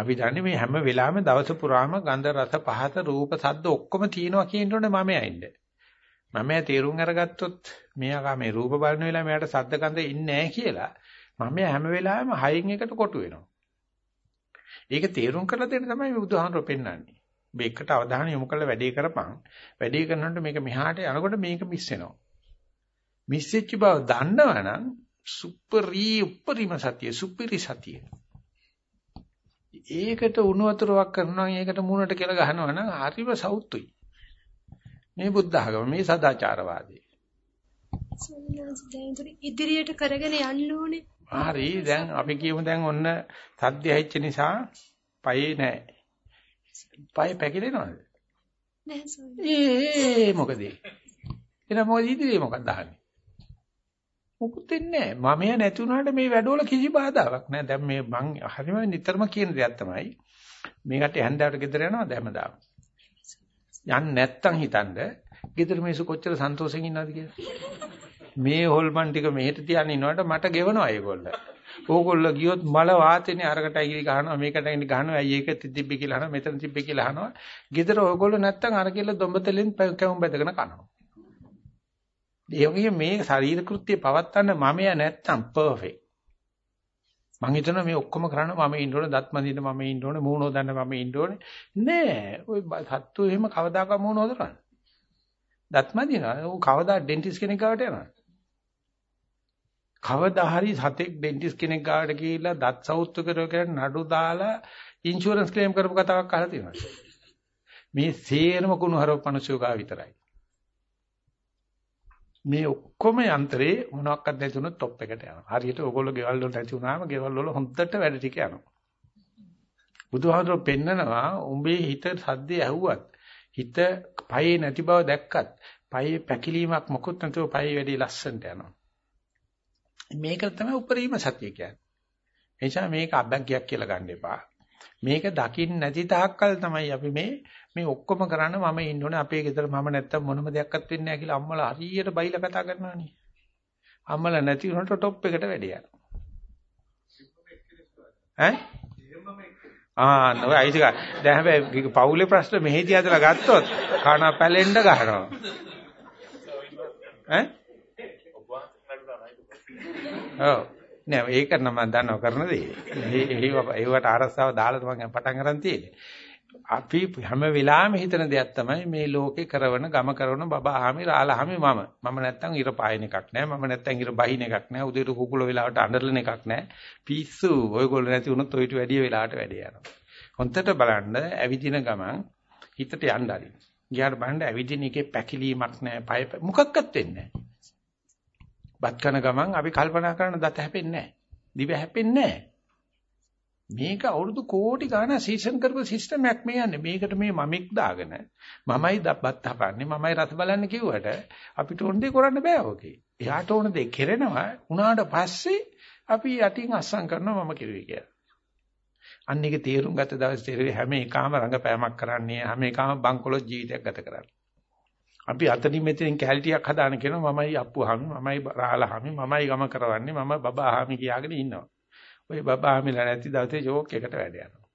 අපි දන්නේ මේ හැම වෙලාවෙම දවස පුරාම ගන්ධ රස පහත රූප සද්ද ඔක්කොම තියෙනවා කියනෝනේ මම ඇයින්ද? මම තේරුම් අරගත්තොත් මෙයාගා මේ රූප බලන වෙලාව මෙයාට සද්ද ගඳ ඉන්නේ නැහැ කියලා මම හැම වෙලාවෙම හයින් එකට කොටු වෙනවා. ඒක තේරුම් කරලා දෙන්න තමයි බුදුහාමර පෙන්වන්නේ. මේකට අවධානය යොමු කරලා වැඩේ කරපන්. වැඩේ කරනකොට මේක මෙහාට යනකොට මේක මිස් වෙනවා. මිස් වෙච්ච බව දන්නවනම් සුපරි උපරිම සතිය සුපිරි සතිය. ඒකට උණු වතුරක් කරනවා ඒකට මූණට කියලා ගහනවා නම් හරිම සෞතුයි. මේ බුද්ධ ආගම මේ සදාචාරවාදී. ඉදිරියට කරගෙන යන්න ඕනේ. හරි දැන් අපි කියමු දැන් ඔන්න සද්ද ඇහිච්ච නිසා පයේ නැහැ. පය පැකිලෙනවද? නැහැ ස්වාමීන් ඒ මොකද? එහෙනම් මොකද ඉදිරියේ මොකක්ද අහන්නේ? මොකුත් වෙන්නේ නැහැ. මමයා නැති වුණාට මේ වැඩවල කිසි බාධාවක් නැහැ. දැන් මේ මං හරිම නිතරම කියන දෙයක් තමයි මේකට හැන්දාවට ගෙදර යනවාද හැමදාම. යන්නේ නැත්තම් හිතන්න ගෙදර මිනිස්සු කොච්චර සන්තෝෂෙන් ඉන්නවද කියලා. මේ හොල්මන් ටික මෙහෙට තියන්න ඉන්නවට මට ගෙවනවා ඒගොල්ලෝ. ඕගොල්ලෝ ගියොත් මල වාතේනේ අරකට අයිලි ගහනවා මේකට අයිලි ගහනවා ඇයි ඒක තිබ්බි කියලා අහනවා මෙතන තිබ්බි කියලා අහනවා. ගෙදර ඕගොල්ලෝ නැත්තම් අර කියලා දොඹතලෙන් කැවුම් බැදගෙන කනවා. ඒ වගේ මේ ශරීර කෘත්‍ය පවත්තන්න මමයා නැත්තම් පර්ෆෙක්ට්. මං හිතනවා මේ ඔක්කොම කරන්න මම ඉන්න ඕනේ දත් මදින්න මම ඉන්න ඕනේ මූණ හොදන්න මම ඉන්න ඕනේ. නෑ ඔය සත්තු එහෙම කවදාකවත් මූණ හොදරන්නේ දත් මදිනවා ඌ කවදා ඩෙන්ටිස් කෙනෙක් ගාවට යනවා කවදා හරි සතෙක් ඩෙන්ටිස් කෙනෙක් ගාවට ගිහිල්ලා දත් සෞත්තු කරගෙන නඩු දාලා ඉන්ෂුරන්ස් ක්ලේම් කරපු කතාවක් අහලා තියෙනවා මේ සේරම කුණු හරව මිනිස්සු ගා විතරයි. මේ ඔක්කොම යන්ත්‍රේ මොනවාක්වත් නැති වුණොත් টොප් එකට යනවා. හරියට ඕගොල්ලෝ ගෙවල් වල නැති වුණාම ගෙවල් වල හොඳට වැඩ ටික යනවා. බුදුහාමුදුරුවෝ පෙන්නනවා උඹේ හිත සද්දේ ඇහුවත් හිත පයේ නැති බව දැක්කත් පයේ පැකිලීමක් මොකුත් නැතුව පයේ වැඩි ලස්සනට යනවා. මේක තමයි උපරිම සතිය කියන්නේ. එනිසා මේක අභ්‍යග්යක් කියලා ගන්න එපා. මේක දකින්න නැති තාක්කල් තමයි අපි මේ මේ ඔක්කොම කරන්න මම ඉන්න ඕනේ අපේ ගෙදර මම නැත්තම් මොනම දෙයක්වත් වෙන්නේ නැහැ කියලා අම්මලා හරියට බයිලා කතා කරනවානේ. අම්මලා නැති වුණාට টොප් එකට වැඩ යනවා. ඈ? ආ නෝ අයිතික දැන් හැබැයි පවුලේ ප්‍රශ්න මෙහෙදි අදලා ගත්තොත් කන පැලෙන්න ගහනවා. ඈ? ඔව්. නෑ ඒක නම් මම දන්නව කරන දේ. ඒ ඒවට ආරස්සාව දාලා තමයි පටන් ගන්න තියෙන්නේ. අපි හැම වෙලාවෙම හිතන දෙයක් තමයි මේ ලෝකේ කරවන ගම කරවන බබාහාමි රාලහාමි මම. මම නැත්තම් ඉර පායන එකක් නෑ. මම නැත්තම් ඉර බහින එකක් නෑ. උදේට කුකුල වෙලාවට අඬලන එකක් නෑ. පිස්සු. ඔයගොල්ලෝ නැති වුණොත් ඔයිට වැඩි වෙලාවට වැඩි යනවා. හොන්දට බලන්න ඇවිදින ගමන් හිතට යන්න ආරි. ගියාට බලන්න ඇවිදින එකේ පැකිලීමක් නෑ. පය මොකක්වත් වෙන්නේ නෑ. බත් කන ගමන් අපි කල්පනා කරන දත හැපෙන්නේ නැහැ. දිව හැපෙන්නේ නැහැ. මේක අවුරුදු කෝටි ගාණක් සීසන් කරපු සිස්ටම් එකක් මේ යන්නේ. මේකට මේ මමෙක් දාගෙන මමයි බත් හපන්නේ මමයි රස බලන්න කිව්වට අපිට ඕන දේ කරන්න බෑ ඔකේ. එයාට ඕන දේ කෙරෙනවා. උනාට පස්සේ අපි යටින් අස්සම් කරනවා මම කිව්වේ කියලා. අන්න එක තේරුම් ගත්ත දවසේ තේරෙයි හැම එකම රංගපෑමක් කරන්නේ හැම එකම බංකොලොත් ජීවිතයක් ගත කරන්නේ. අපි අතනින් මෙතනින් කැලිටියක් හදාන කියනවා මමයි අප්පුහාමි මමයි රාලහාමි මමයි ගම කරවන්නේ මම බබාහාමි කියාගෙන ඉන්නවා. ওই බබාහාමිලා නැති දවසේ ජෝක් එකට වැඩ යනවා.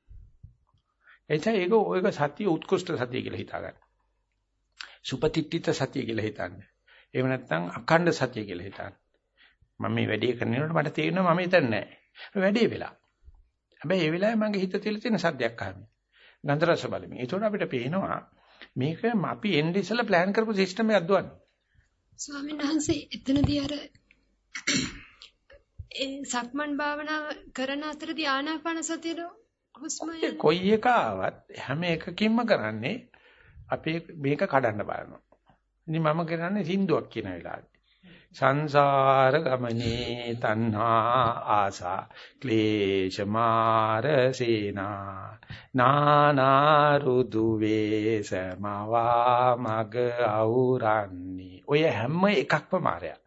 එතැයි ඒක ඔයක සතිය උත්කෘෂ්ඨ සතිය කියලා හිතා ගන්න. සුපතිට්ඨිත සතිය කියලා හිතන්න. එහෙම නැත්නම් අඛණ්ඩ සතිය කියලා හිතන්න. මම මේ වැඩේ කරනකොට මට තේරෙනවා මම හිතන්නේ නැහැ. වැඩේ වෙලා. හැබැයි ඒ වෙලාවේ මගේ හිත තියලා තියෙන සද්දයක් අහන්නේ. ගන්ධ රස බලමින්. ඒතකොට අපිට පේනවා මේක අපි එන්නේ ඉස්සලා plan කරපු සිස්ටම් එකක් දුවන්නේ. ස්වාමීන් වහන්සේ එතනදී අර ඒ සක්මන් භාවනාව කරන අතරදී ආනාපාන සතියද හුස්ම කොයි එක ආවත් හැම එකකින්ම කරන්නේ අපි මේක කඩන්න බලනවා. ඉතින් මම කරන්නේ සින්දුවක් කියන වෙලාවේ. සංසාර ගමනේ තණ්හා ආසා ක්ලේශ මාර සේනා නානා රුදු වේසමවා මග අවුරන්නේ. ඔය හැම එකක්ම මාරයක්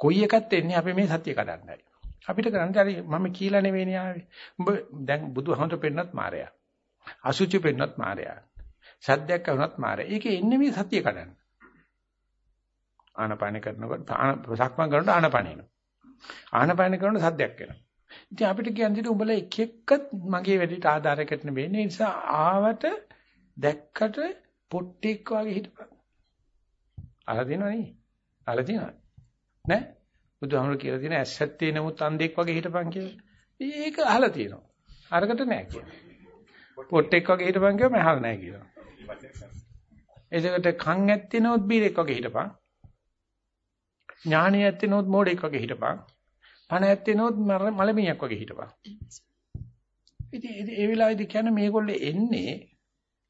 කොයි එකත් එන්නේ අපි මේ සත්‍ය කඩන්නයි. අපිට කරන්නේ හරි මම කියලා නෙවෙයි ආවේ. උඹ දැන් බුදුහමතු පෙන්නත් මාරයා අසුචි පෙන්නත් මාරයා සද්දයක් වුණත් මාරයා ඒකේ එන්නේ මේ සත්‍ය කඩන්න. ආනපාන කරනකොට සක්මන් කරනකොට ආනපාන එනවා. ආනපාන කරනකොට සද්දයක් එනවා. ඉතින් අපිට කියන්නේ උඹලා එක එක්කත් මගේ වැඩේට ආධාරයකට නෙවෙයි. ඒ නිසා ආවට දැක්කට පොට්ටෙක් වගේ හිටපන්. අහලා තියෙනවනේ. අහලා තියෙනවද? නෑ? බුදුහාමුදුරු කියලා තියෙන ඇස්සත්තේ නමුත් අන්ධෙක් වගේ හිටපන් කියලා. ඒක අහලා තියෙනවා. අරකට නෑ කියලා. පොට්ටෙක් වගේ හිටපන් කියවම අහලා නෑ කියලා. එතකොට කන් ඇත්තේ නමුත් බීරෙක් වගේ හිටපන්. ඥානිය ඇත්තෙනොත් මෝඩෙක් වගේ හිටපන්. පණ ඇත්තෙනොත් මලමිණියක් වගේ හිටපන්. ඉතින් ඒ වෙලාවේදී කියන්නේ මේගොල්ලෝ එන්නේ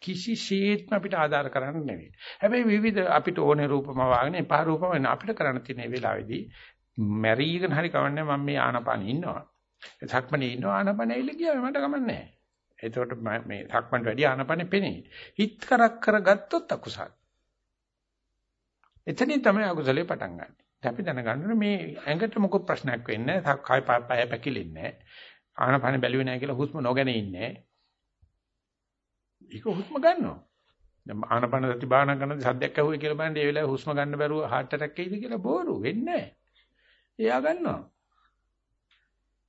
කිසිසේත්ම අපිට ආධාර කරන්න නෙවෙයි. හැබැයි විවිධ අපිට ඕනේ රූපම වාගෙන එපා රූපම වෙන අපිට කරන්න තියෙන වෙලාවේදී මැරීගෙන හරි කවන්නේ මම මේ ආනපානෙ ඉන්නවා. සක්මනේ ඉන්නවා ආනපානෙ ඇවිල්ලා ගියා මට කමන්නේ නැහැ. එතකොට මේ සක්මන්ට වැඩි ආනපානෙ පෙනේ. හිත කරක් කරගත්තොත් අකුසල. එතනින් තමයි අකුසලේ පටන් ගන්න. අපි දැනගන්න මේ ඇඟට මොකක් ප්‍රශ්නයක් වෙන්නේ නැහැ. කය පය පැකිලෙන්නේ නැහැ. ආනපානෙ බැලුවේ නැහැ කියලා හුස්ම නොගෙන ඉන්නේ. ඒක හුස්ම ගන්නවා. දැන් ආනපාන සති භාවනා කරනදී සද්දයක් ඇහුවේ කියලා බලන්න ඒ වෙලාවේ හුස්ම ගන්න බැරුව heart attack එයිද කියලා බෝරු වෙන්නේ නැහැ. එයා ගන්නවා.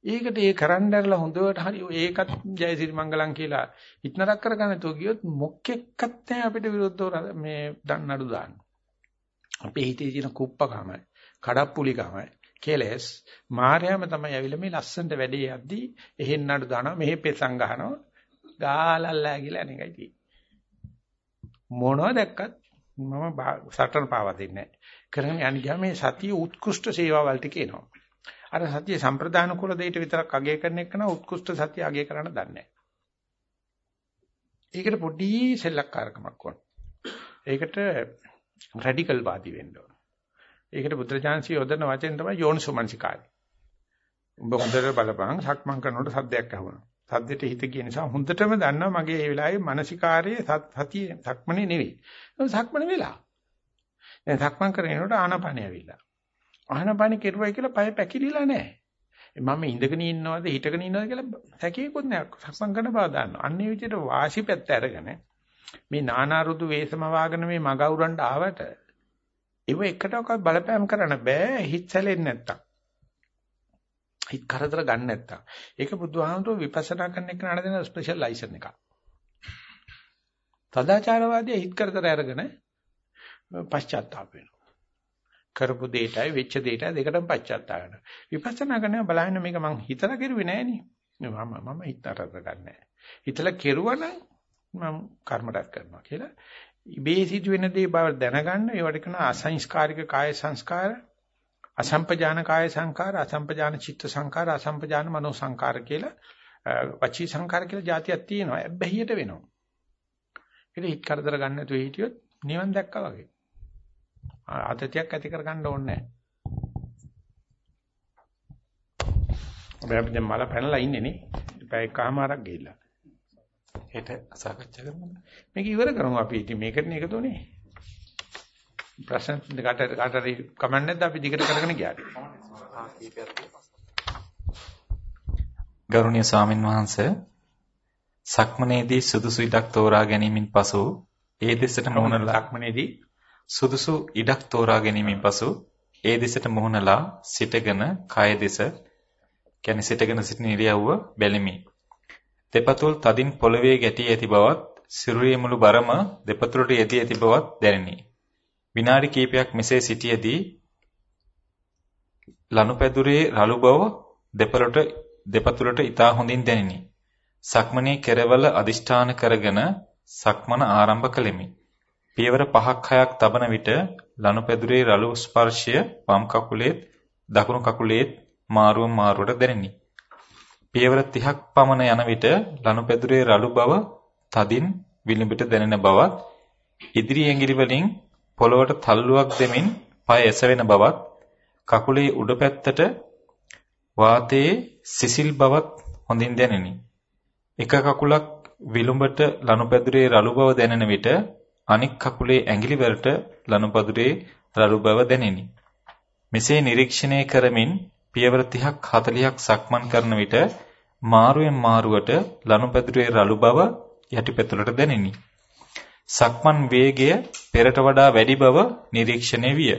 ඒකට ඒ කරන්නදරලා හොඳට හරි ඒකත් ජයසිරි මංගලම් කියලා හිටනරක් කරගන්න තෝ ගියොත් මොකෙක්වත් නැහැ අපිට විරුද්ධව මේ නඩු දාන්න. අපේ හිතේ තියෙන කුප්පකම, කඩප්පුලිකම, කෙලස් මායම තමයි ඇවිල්ලා මේ ලස්සනට වැඩේ යද්දී එහෙන් නඩු දානවා, මෙහෙ පෙසන් ගහනවා, ගාලල්ලා කියලා අනේකයි තියෙන්නේ. මොනවද දැක්කත් මම සටන පාවා දෙන්නේ නැහැ. කරගෙන යන ගියාම මේ සතිය උත්කෘෂ්ඨ සේවාවල් ටික එනවා. අර සතිය සම්ප්‍රදාන කුල දෙයට විතරක් අගය කරන එක නා උත්කෘෂ්ඨ සතිය අගය කරන්න දන්නේ නැහැ. ඒකට පොඩි සෙල්ලක්කාරකමක් වුණා. ඒකට රැඩිකල් වාදී වෙන්න ඕන. ඒකට බුද්ධජානසී යොදන වචෙන් තමයි යෝනිසෝමනසිකාරය. උඹ හොඳට බලපං සක්මන් කරනකොට සද්දයක් අහුණා. සද්දෙට හිත කියන නිසා හොඳටම දන්නවා මගේ මේ වෙලාවේ මානසිකාරයේ සතිය සක්මනේ නෙවෙයි. සක්මන වෙලා. දැන් සක්මන් කරනකොට ආනපනිය ඇවිල්ලා. ආනපනිය කෙරුවයි කියලා පය පැකිලිලා නැහැ. මම ඉඳගෙන ඉන්නවද හිටගෙන ඉන්නවද කියලා හැකියකුත් නැහැ. සක්මන් කරන බව දන්නවා. අන්නේ විදිහට වාසි පැත්ත අරගෙන මේ නානාරුදු වේසම වාගෙන මේ මග උරන්ට ආවට ඒව එකටවත් බලපෑම් කරන්න බෑ හිත සැලෙන්නේ නැත්තම්. හිත කරදර ගන්න නැත්තම්. ඒක බුදුහාමුදුරුවෝ විපස්සනා කරන එක නඩ දෙන ස්පෙෂල් ලයිසන් එකක්. සදාචාරවාදී හිත කරදර අරගෙන පශ්චාත්තාප වෙනවා. කරපු දෙයටයි වෙච්ච දෙයටයි දෙකටම පශ්චාත්තාප වෙනවා. විපස්සනා කරනවා බලන්න මේක මං හිතලා කෙරුවේ නෑනේ. මම මම හිතතරද ගන්නෑ. හිතලා කෙරුවනම් මම කර්ම රැස් කරනවා කියලා. ඉබේ සිදුවෙන දේ බව දැනගන්න ඒවට කියන අසංස්කාරික කාය සංස්කාර අසම්පජාන කාය සංකාර අසම්පජාන චිත්ත සංකාර අසම්පජාන මනෝ සංකාර කියලා වචී සංකාර කියලා જાතියක් තියෙනවා. හැබැයිට වෙනවා. ඒක හිත කරදර ගන්න නැතුව හිටියොත් නිවන් දැක්කා වගේ. ආතතියක් ඇති කරගන්න ඕනේ නැහැ. අපි දැන් මල පැනලා ඉන්නේ නේ. පැය කමාරක් ගිහිල්ලා. හෙට සාකච්ඡා කරමු. මේක ඉවර කරමු අපි. ඉතින් මේකටනේ එකතුනේ. ප්‍රශ්න දෙකට කාටරි කමන්නේ නැද්ද අපි දිගට කරගෙන ගියාට. ගෞරවනීය ස්වාමින් වහන්සේ සක්මනේදී සුදුසු ඉඩක් තෝරා ගැනීමෙන් පසු ඒ දෙසට මුහුණලා සක්මනේදී සුදුසු ඉඩක් තෝරා ගැනීමෙන් පසු ඒ දෙසට මුහුණලා සිටගෙන කය දෙස කියන්නේ සිටගෙන සිටින ඉරියව්ව බැලිමි. දෙපතුල් තදින් පොළවේ ගැටී ඇති බවත් සිරුරේ මුළු බරම දෙපතුලට යෙදී ඇති බවත් දැනිනි. විනාඩි කිහිපයක් මෙසේ සිටියේදී ලනුපැදුරේ රළු බව දෙපළට දෙපතුලට ඊටා හොඳින් දැනිනි. සක්මනේ කෙරවල අදිෂ්ඨාන කරගෙන සක්මන ආරම්භ කළෙමි. පියවර 5ක් 6ක් තබන විට ලනුපැදුරේ රළු ස්පර්ශය වම් කකුලේ දකුණු කකුලේ මාරුව මාරුවට දැනිනි. පියවර 30ක් පමණ යන විට ලනුපැදුරේ රළු බව තදින් විලිඹට දැනෙන බවත් ඉදිරි ඇඟිලි වලින් පොළවට තල්ලුවක් දෙමින් පය එසවෙන බවත් කකුලේ උඩ පැත්තට වාතයේ සිසිල් බවත් හොඳින් දැනිනි. එක කකුලක් විලුඹට ලනුපැදුරේ රළු බව දැනෙන විට අනික් කකුලේ ඇඟිලි වලට ලනුපැදුරේ රළු බව දැනිනි. මෙසේ නිරීක්ෂණය කරමින් පියවර 30ක් 40ක් සක්මන් කරන විට මාරුවෙන් මාරුවට ලනුපැදුරේ රළු බව යටිපැතුලට දැනිනි. සක්මන් වේගය පෙරට වඩා වැඩි බව නිරීක්ෂණය විය.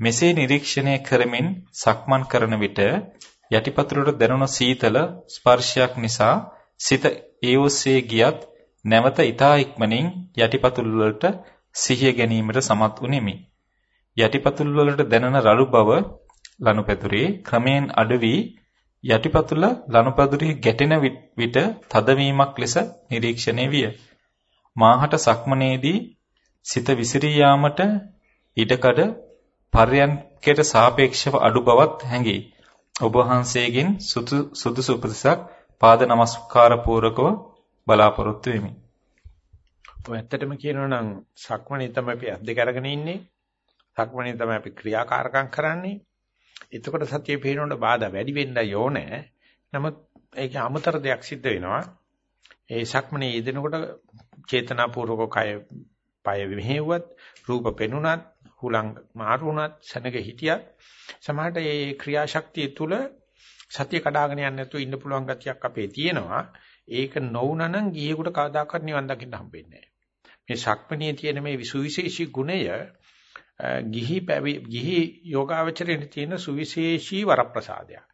මෙසේ නිරීක්ෂණය කරමින් සක්මන් කරන විට යටිපතුලට දැනුණ සීතල ස්පර්ශයක් නිසා සිත ඒ ඔස්සේ ගියත් නැවත ඊතා ඉක්මනින් යටිපතුල් වලට සිහිය ගැනීමට සමත් වුනිමි. යටිපතුල් වලට දැනෙන රළු බව ලනුපැදුරේ ක්‍රමයෙන් අඩු වී යටිපතුල ලනුපැදුරේ ගැටෙන විට තදවීමක් ලෙස නිරීක්ෂණය විය. මාහට සක්මනේදී සිත විසිරී යාමට ඉඩකඩ පර්යන්කයට සාපේක්ෂව අඩු බවත් හැඟේ. ඔබ වහන්සේගෙන් සුදුසු උපදෙසක් පාද නමස්කාර පූරකව බලාපොරොත්තු වෙමි. ඔය ඇත්තටම කියනවා නම් සක්මණේ තමයි අපි අත් දෙක අරගෙන ඉන්නේ. සක්මණේ තමයි අපි ක්‍රියාකාරකම් කරන්නේ. එතකොට සතිය පිරෙනකොට බාධා වැඩි වෙන්නයි ඕනේ. නමුත් ඒකේ අමතර දෙයක් සිද්ධ වෙනවා. ඒ සක්මණේ යෙදෙනකොට චේතනාපූර්වක කය පය මෙහෙව්වත් රූප පෙනුනත් හුලං මාරු වුණත් සැනක හිටියත් සමහරට මේ ක්‍රියාශක්තිය තුල සතිය කඩාගෙන යන්නේ නැතුව ඉන්න පුළුවන් ගතියක් අපේ තියෙනවා. ඒක නොවුනනම් ගිහියෙකුට කවදාකවත් නිවන් දකින්න හම්බෙන්නේ නැහැ. මේ ශක්මණේ තියෙන මේ සුවිශේෂී ගුණය ගිහි ගිහි යෝගාවචරයේ තියෙන සුවිශේෂී වරප්‍රසාදයක්.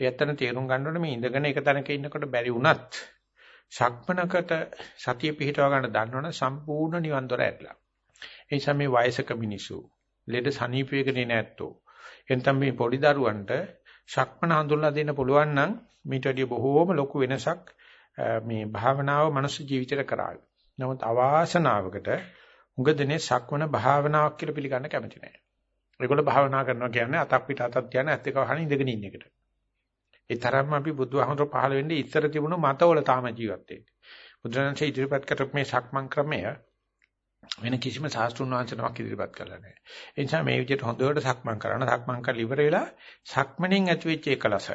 ඒ ඇත්තන තේරුම් ගන්න ඕනේ මේ ඉඳගෙන එක තැනක ඉන්නකොට බැරි වුණත් ශක්මනකට සතිය පිහිටව ගන්න දන්නවනේ සම්පූර්ණ නිවන් දොර ඇట్లా. ඒ නිසා මේ වයසක මිනිසු ලෙඩ සනීපයකනේ නැත්තෝ. එතන මේ පොඩි දරුවන්ට ශක්මන හඳුන්ලා දෙන්න පුළුවන් නම් මීට වඩා බොහෝම ලොකු වෙනසක් මේ භාවනාව මනුස්ස ජීවිතේට කරාවි. නමුත් අවාසනාවකට උඟ දිනේ සක්වන භාවනාවක් කියලා පිළිගන්න කැමති නැහැ. ඒගොල්ලෝ භාවනා කරනවා කියන්නේ අතක් පිට අතක් තියන ඇත්ත එක වහන ඉඳගෙන ඉන්න එකට. ඒ තරම්ම අපි බුදුහමර පහළ වෙන්නේ ඉතර තිබුණු මතවල තාම ජීවත් වෙන්නේ. බුදුරජාණන්සේ ඉදිරිපත් කරපු මේ සක්මන් ක්‍රමය වෙන කිසිම සාස්ත්‍රුණ වංශනාවක් ඉදිරිපත් කරලා නැහැ. ඒ නිසා මේ විදිහට හොඳට සක්මන් කරන සක්මන් කරලා ඉවර වෙලා සක්මණෙන් ඇතිවෙච්ච එකලස.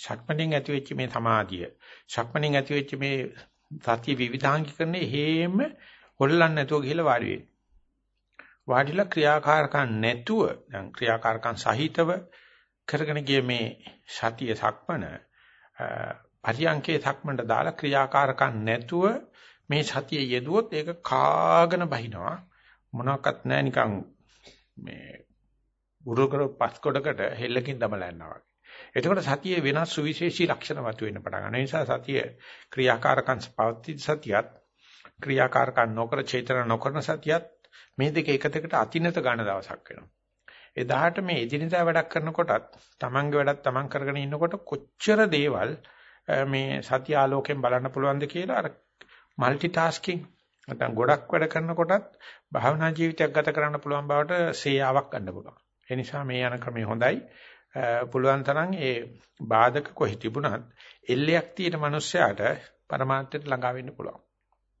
සක්මණෙන් ඇතිවෙච්ච මේ සමාධිය. සක්මණෙන් ඇතිවෙච්ච මේ සතිය විවිධාංගීකරණේ හේම හොල්ලන්නේ නැතුව ගිහලා වාඩි වෙන්න. වාඩිලා ක්‍රියාකාරකම් නැතුව දැන් ක්‍රියාකාරකම් සහිතව කරගෙන ගිය මේ සතිය සක්මන පරියංකේ සක්මනට දාලා ක්‍රියාකාරකම් නැතුව මේ සතිය යෙදුවොත් ඒක කාගෙන බහිනවා මොනවත් නැහැ නිකන් මේ බුරුකර පස්කොඩකට හෙල්ලකින් දමලා යනවා වගේ. එතකොට සතියේ වෙනස් සුවිශේෂී ලක්ෂණ මතුවෙන්න පටන් ගන්නවා. ඒ නිසා සතිය ක්‍රියාකාරකම් පවති සතියත් ක්‍රියාකාරකම් නොකර චේතන නොකරන සතියත් මේ දෙක එකතකට අතිනත ගන්න දවසක් වෙනවා. එදාට මේ එදිනෙදා වැඩක් කරනකොටත් තමන්ගේ වැඩක් තමන් කරගෙන ඉන්නකොට කොච්චර දේවල් මේ සතිය ආලෝකයෙන් බලන්න පුළුවන්ද කියලා අර মালටි ටාස්කින් නැත්නම් ගොඩක් වැඩ කරනකොටත් භාවනා ජීවිතයක් ගත කරන්න පුළුවන් බවට සේයාවක් ගන්න පුළුවන්. ඒ නිසා මේ යන ක්‍රමය හොඳයි. පුළුවන් තරම් ඒ බාධක කොහි තිබුණත් එල්ලයක් තියෙන මිනිස්සයාට પરමාර්ථයට ළඟා වෙන්න පුළුවන්.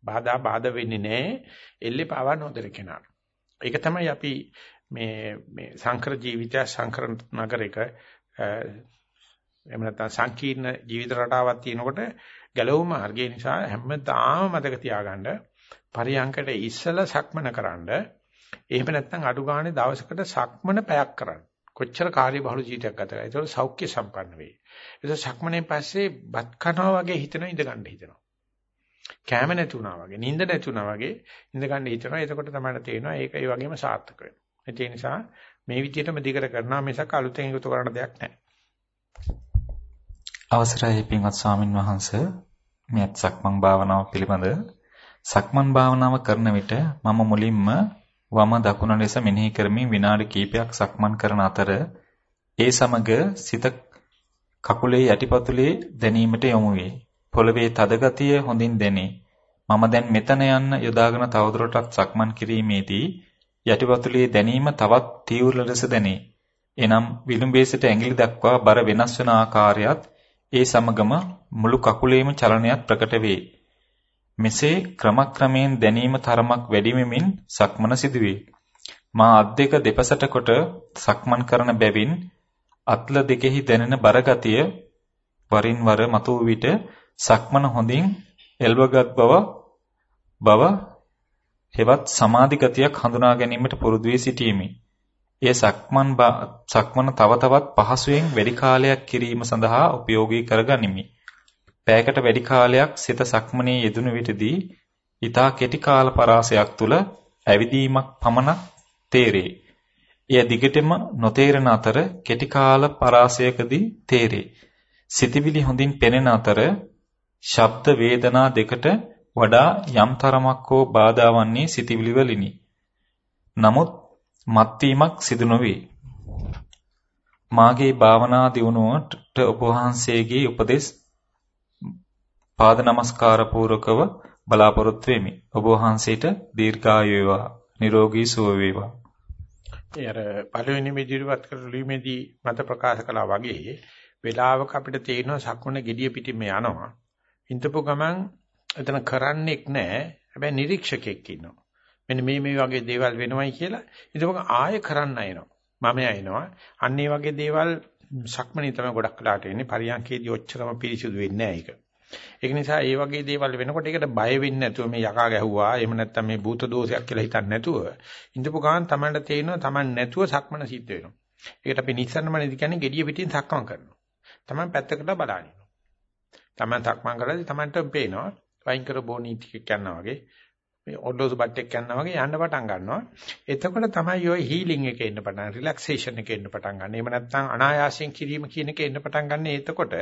බාධා බාධා වෙන්නේ නැහැ. එල්ලේ පාවා නොදෙර කෙනාට. ඒක තමයි අපි මේ මේ සංකර ජීවිතය සංකර නගරයක එහෙම නැත්නම් සංකීර්ණ ජීවිත රටාවක් තියෙනකොට ගැලවුම මාර්ගය නිසා හැමදාම මතක තියාගන්න පරියංකට ඉස්සලා සක්මන කරන්න. එහෙම නැත්නම් අඩු ගානේ දවසකට සක්මන පැයක් කරන්න. කොච්චර කාර්යබහුල ජීවිතයක් ගත කරා ඒතකොට සෞඛ්‍ය සම්පන්න වෙයි. ඒක සක්මනේ පස්සේ බත් කනවා වගේ හිතෙනවා ඉඳ ගන්න හිතෙනවා. කැම නැති වුණා වගේ නිින්ද නැති වුණා වගේ ඉඳ ගන්න හිතෙනවා. එතකොට තමයි තේරෙනවා ඒක ඒ වගේම සාර්ථක වෙනවා. ඒ නිසා මේ විදිහටම දිගට කරනවා මිසක් අලුතෙන් එකතු කරන්න දෙයක් නැහැ. අවසරයි පින්වත් ස්වාමින් වහන්සේ. මෙත් සක්මන් භාවනාව පිළිබඳ සක්මන් භාවනාව කරන විට මම මුලින්ම වම දකුණ ලෙස මෙනෙහි කරමින් විනාඩි කිහිපයක් සක්මන් කරන අතර ඒ සමග සිත කකුලේ යටිපතුලේ දැනීමට යොමු වේ. පොළවේ තද ගතිය හොඳින් දැනේ. මම දැන් මෙතන යන්න යොදාගෙන තවදුරටත් සක්මන් කිරීමේදී යටිපතුලේ දැනීම තවත් තීව්‍ර ලෙස දැනේ. එනම් විලුඹේ සිට ඇඟිලි දක්වා බර වෙනස් වන ආකාරයත් ඒ සමගම මුළු කකුලේම චලනයක් ප්‍රකට වේ. මෙසේ ක්‍රමක්‍රමයෙන් දැනීම තරමක් වැඩි වෙමින් සක්මන සිදුවේ. මා අත් දෙක දෙපසට කොට සක්මන් කරන බැවින් අත්ල දෙකෙහි දැනෙන බරගතිය වරින් වර මතුව විට සක්මන හොඳින් එල්වගත් බව බව හෙවත් සමාධි ගතියක් හඳුනා ගැනීමට පුරුදු වී සිටීමේ එය සක්මන් සක්මන තව තවත් පහසුවෙන් වැඩි කාලයක් කිරීම සඳහා උපයෝගී කරගනිමි. පෑයකට වැඩි කාලයක් සිත සක්මනේ යෙදුණු විටදී ඊතා කෙටි කාල පරාසයක් තුල ඇවිදීමක් පමණක් තේරේ. එය දිගටම නොතේරෙන අතර කෙටි කාල පරාසයකදී තේරේ. සිතවිලි හොඳින් පෙනෙන අතර ශබ්ද වේදනා දෙකට වඩා යම් තරමක් හෝ බාධා වන්නේ සිතවිලි වලිනි. නමුත් මත්වීමක් සිදු නොවේ. මාගේ භාවනා දියුණුවට ඔබ වහන්සේගේ උපදෙස් පාද නමස්කාර පූරකව බලාපොරොත්තු වෙමි. ඔබ වහන්සේට දීර්ඝායු වේවා, නිරෝගී සුව වේවා. ඒ අර පළවෙනි මෙදිරිවත් කරලීමේදී මත ප්‍රකාශ කළා වගේ වෙලාවක අපිට තේරෙනවා සක්මණ gediya පිටින්ම යනවා. ඉඳපු ගමන් එතන කරන්නෙක් නැහැ. හැබැයි නිරීක්ෂකෙක් ඉන්නවා. මෙන්න මේ මේ වගේ දේවල් වෙනවයි කියලා. ඉතින් ආයෙ කරන්න එනවා. මම එනවා. අන්න ඒ වගේ දේවල් සක්මණේ තමයි ගොඩක් වෙලාට එන්නේ. පරියන්කේදී ඔච්චරම පිරිසිදු වෙන්නේ නැහැ ඒක. ඒක නිසා ඒ වගේ දේවල් වෙනකොට ඒකට බය වෙන්නේ නැතුව මේ යකා ගැහුවා එහෙම නැත්නම් මේ භූත දෝෂයක් කියලා හිතන්නේ නැතුව ඉඳපු ගමන් Tamanට තේරෙනවා Taman නැතුව සක්මන සිද්ධ වෙනවා. ඒකට අපි නිස්සරණමණේදී කියන්නේ gediya පිටින් සක්මන් කරනවා. Taman පැත්තකට බලන්න. Taman සක්මන් කරද්දී Tamanට පේනවා වයින් කර බොනි ටිකක් යනවා වගේ මේ ඔඩ්ඩෝසු බට්ටෙක් යනවා වගේ යන්න පටන් ගන්නවා. එතකොට තමයි ඔය හීලින් එකේ එන්න පටන් ගන්න, රිලැක්සේෂන් එකේ එන්න පටන් ගන්න. එහෙම නැත්නම් අනායාසයෙන් කිරීම කියන එකේ එන්න පටන් ගන්න. එතකොට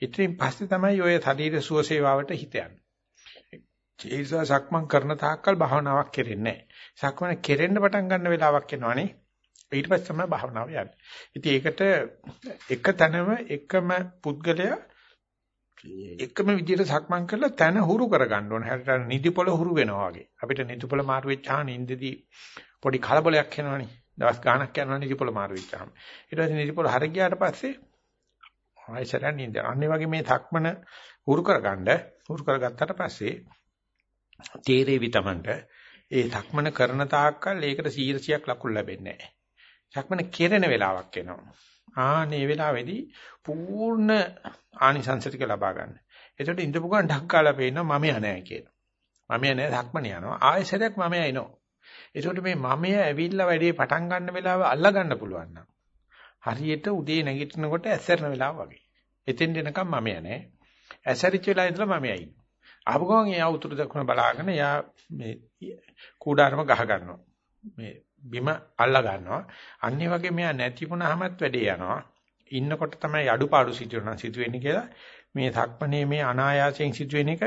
ඉතින් පස්සේ තමයි ඔය ශරීර සුව සේවාවට හිත යන්නේ. ඒ නිසා සක්මන් කරන තාක්කල් භාවනාවක් කෙරෙන්නේ නැහැ. සක්මන කෙරෙන්න පටන් ගන්න වෙලාවක් එනවනේ. ඊට පස්සේ තමයි භාවනාව යන්නේ. ඉතින් ඒකට එක තැනම එකම පුද්ගලයා එකම විදිහට සක්මන් කරලා තන හුරු කරගන්න ඕන. හැට නිදිපොළ හුරු වෙනවා වගේ. අපිට නිදිපොළ මාරු වෙච්චාම නින්දදී පොඩි කලබලයක් එනවනේ. දවස් ගාණක් යනවා නිදිපොළ මාරු වෙච්චාම. ඊට පස්සේ නිදිපොළ හර ගියාට පස්සේ ආයෙසරන් නින්ද. අන්න වගේ මේ සක්මන හුරු කරගන්න හුරු කරගත්තට පස්සේ තේරෙවි Tamanට ඒ සක්මන කරන තාක්කල් ඒකට 100ක් ලකුණු ලැබෙන්නේ නැහැ. සක්මන කෙරෙන වෙලාවක් එනවා. ආනේ වෙලාවේදී පූර්ණ ආනිසංස ටික ලබා ගන්න. එතකොට ඉඳපු ගමන් ඩක් කාලා පේනවා මම යන්නේ කියනවා. මම යන්නේ ධක්මන යනවා. ආයෙසරයක් මම යනවා. එතකොට මේ මමය ඇවිල්ලා වැඩේ පටන් ගන්න වෙලාව අල්ලා ගන්න පුළුවන් නම් හරියට උදේ නැගිටිනකොට ඇසරන වෙලාව වගේ. එතෙන් දෙනකම් මම යන්නේ. ඇසරිච්ච වෙලාව ඉඳලා මම යයි. ආපු ගමන් එයා උතුරු දකුණ බලාගෙන එයා මේ කූඩාරම ගහ ගන්නවා. මේ බිම අල්ලා ගන්නවා. අන්නේ වගේ මෙයා නැති වුණාමත් වැඩේ යනවා. ඉන්නකොට තමයි අඩුපාඩු සිදුවෙනවා සිදුවෙන්නේ කියලා මේ සක්මණේ මේ අනායාසයෙන් සිදුවෙන එක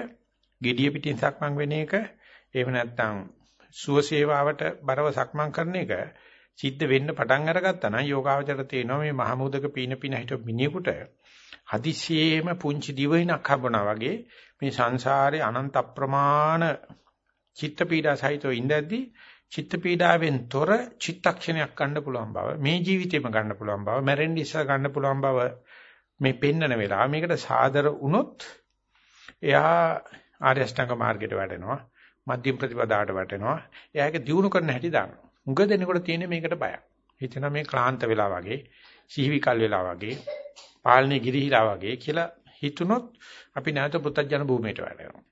gediya pitin සක්මන් වෙන එක එහෙම නැත්නම් සුව සේවාවට බරව සක්මන් කරන එක සිද්ධ වෙන්න පටන් අරගත්තා නම් යෝගාවචර තේනවා මේ මහමුදක පීන පින හිට මිනිහෙකුට හදිසියෙම පුංචි දිවයිනක් හම්බුණා වගේ මේ සංසාරේ අනන්ත අප්‍රමාණ චිත්ත පීඩා සහිතව ඉඳද්දී චිත්ත පීඩාවෙන් තොර චිත්තක්ෂණයක් ගන්න පුළුවන් බව මේ ජීවිතේම ගන්න පුළුවන් බව මැරෙන්න ඉස්සර ගන්න පුළුවන් බව මේ පෙන්නන වෙලාව මේකට සාදර වුණොත් එයා ආර්ය අෂ්ටාංග මාර්ගයට වැටෙනවා මධ්‍යම ප්‍රතිපදාවට වැටෙනවා. එයාගේ දියුණු කරන හැටි දානවා උඟ දෙනකොට තියෙන මේකට බයක්. හිතන මේ ක්ලාන්ත වෙලා වගේ සිහිවිකල් වෙලා වගේ පාලනේ ගිරිහිලා වගේ කියලා හිතුනොත් අපි නැවත පුත්තජන භූමියට වැටෙනවා.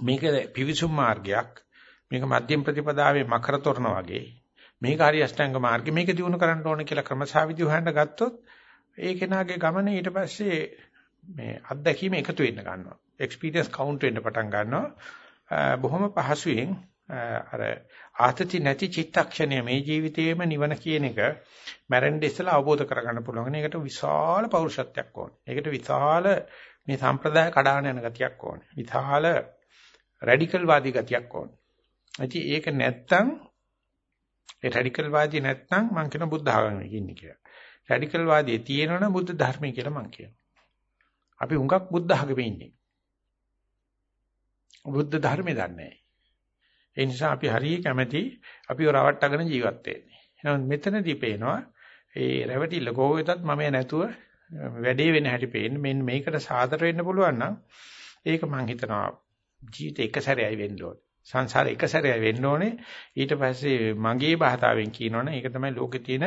මේක පිවිසුම් මාර්ගයක්. මේක මධ්‍යම ප්‍රතිපදාවේ මකර තොරණ වගේ මේක හරි අෂ්ටාංග මාර්ගෙ මේක දිනු කරන්න ඕන කියලා ක්‍රමසාවිදි හොයන්න ගත්තොත් ඒ කෙනාගේ ගමන ඊට පස්සේ මේ අත්දැකීම එකතු වෙන්න ගන්නවා එක්ස්පීරියන්ස් කවුන්ට් වෙන්න පටන් ගන්නවා බොහොම පහසුවෙන් අර ආතති නැති චිත්තක්ෂණය මේ ජීවිතයේම නිවන කියන එක මැරෙන්න ඉස්සලා අවබෝධ කරගන්න පුළුවන්. ඒකට විශාල පෞරුෂත්වයක් ඕනේ. ඒකට විශාල මේ සම්ප්‍රදාය කඩාගෙන යන ගතියක් ඕනේ. විශාල රැඩිකල් වාදී ගතියක් ඕනේ. ඉතින් ඒක නැත්තම් ඒ රැඩිකල් වාදී නැත්තම් මම කියන බුද්ධ ආගමේ ඉන්නේ කියලා. රැඩිකල් වාදී තියෙනවනම් බුද්ධ ධර්මයේ කියලා මම කියනවා. අපි හුඟක් බුද්ධ ආගමේ ඉන්නේ. බුද්ධ ධර්මේ දන්නේ නැහැ. ඒ නිසා අපි හරිය කැමැති අපිව රවට්ටගෙන ජීවත් වෙන්නේ. එහෙනම් මෙතනදී පේනවා ඒ රැවටිල්ල කොහොමදත් මම නැතුව වැඩේ වෙන හැටි පේන්නේ. මෙන්න මේකට සාදර වෙන්න පුළුවන් නම් ඒක මම හිතනවා ජීවිතේ එක සැරේයි වෙන්න ඕනේ. සංසාරේ එක සැරේ වෙන්න ඕනේ. ඊට පස්සේ මගේ භාෂාවෙන් කියනවනේ ඒක තමයි ලෝකේ තියෙන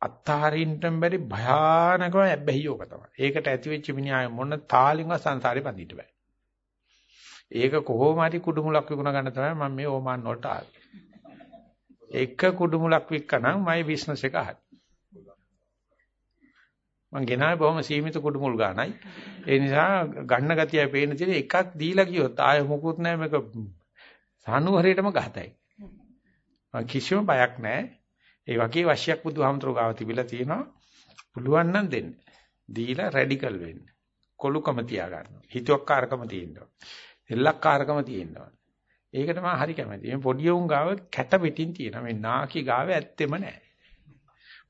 අත්හරින්ටම බැරි භයානකම ඇබ්බැහියෝක තමයි. ඒකට ඇති වෙච්ච මිනිහා මොන තාලින්වත් සංසාරේ බඳින්න බෑ. ඒක කොහොම හරි කුඩුමුලක් විකුණ ගන්න තමයි මම මේ ඕමාන් වලට ආවේ. එක කුඩුමුලක් වික්කනම් මයි බිස්නස් එක හරි. මං ගෙනාවේ බොහොම සීමිත කුඩුමුල් ගානයි. ඒ නිසා ගන්න ගතියයි පේන තියෙන එකක් දීලා ගියොත් ආයෙ මොකුත් නැහැ මේක සානුහරයටම ගහතයි. කිසිම බයක් නැහැ. ඒ වගේ වශයක් බුදුහාමතුරු ගාව තිබිලා තියෙනවා. පුළුවන් නම් දෙන්න. දීලා රැඩිකල් වෙන්න. කොලුකම තියාගන්න. හිතුවක්කාරකම තියෙනවා. එල්ලක්කාරකම තියෙනවා. ඒකට මම හරි කැමතියි. මේ පොඩි උන් ගාව කැට පිටින් තියෙනවා. මේ නාකි ගාව ඇත්තෙම නැහැ.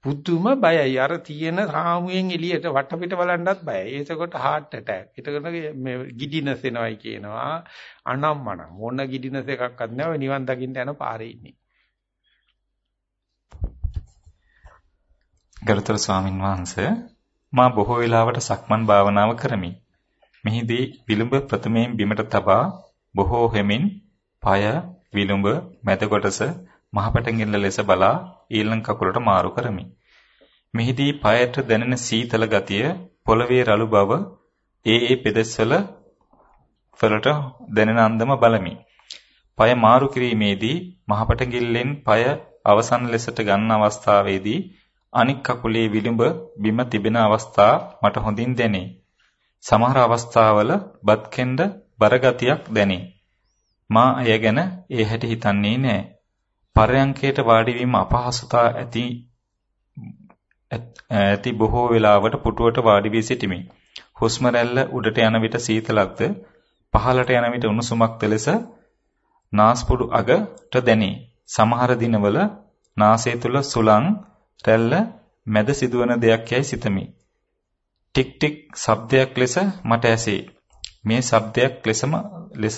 පුදුම බයයි. අර තියෙන රාමුවෙන් එළියට වටපිට බලන්නත් බයයි. ඒසකොට heart attack. ඒතකොට මේ ගිඩිනස් එනවයි කියනවා. අනම්මන මොන ගිඩිනස් එකක්වත් නැව නිවන් දකින්න යන පාරේ ඉන්නේ. ගරුතර ස්වාමින් වහන්සේ මා බොහෝ වෙලාවට සක්මන් භාවනාව කරමි. මෙහිදී විලුඹ ප්‍රථමයෙන් බිමට තබා බොහෝ හැමින් পায় විලුඹ මැද කොටස මහපැටගෙල්ල ලෙස බලා ඊළඟ කකුලට මාරු කරමි. මෙහිදී පායට දැනෙන සීතල ගතිය, පොළවේ රළු බව, ඒ ඒ පෙදෙස්වල වලට දැනෙන අන්දම බලමි. පය මාරු කිරීමේදී මහපටගිල්ලෙන් පය අවසන් ලෙසට ගන්න අවස්ථාවේදී අනික් කකුලේ විලුඹ බිම තිබෙන අවස්ථා මට හොඳින් දැනේ. සමහර අවස්ථාවල බත් කෙන්ඩ බරගතියක් දැනේ. මා එය ගැන ඒ හැටි හිතන්නේ නැහැ. පරයන්කයට වාඩි වීම අපහසුතා ඇති ඇති බොහෝ වෙලාවට පුටුවට වාඩි වී සිටිමි. හුස්ම රැල්ල උඩට යන විට සීතලක්ද පහළට යන විට උණුසුමක්ද ලෙස නාස්පුඩු අගට දැනේ. සමහර දිනවල නාසය තුල සුලං රැල්ල මැද සිදුවන දෙයක් යයි සිතමි. ටික් ටික් ශබ්දයක් ලෙස මට ඇසේ. මේ ශබ්දයක් ලෙසම ලෙස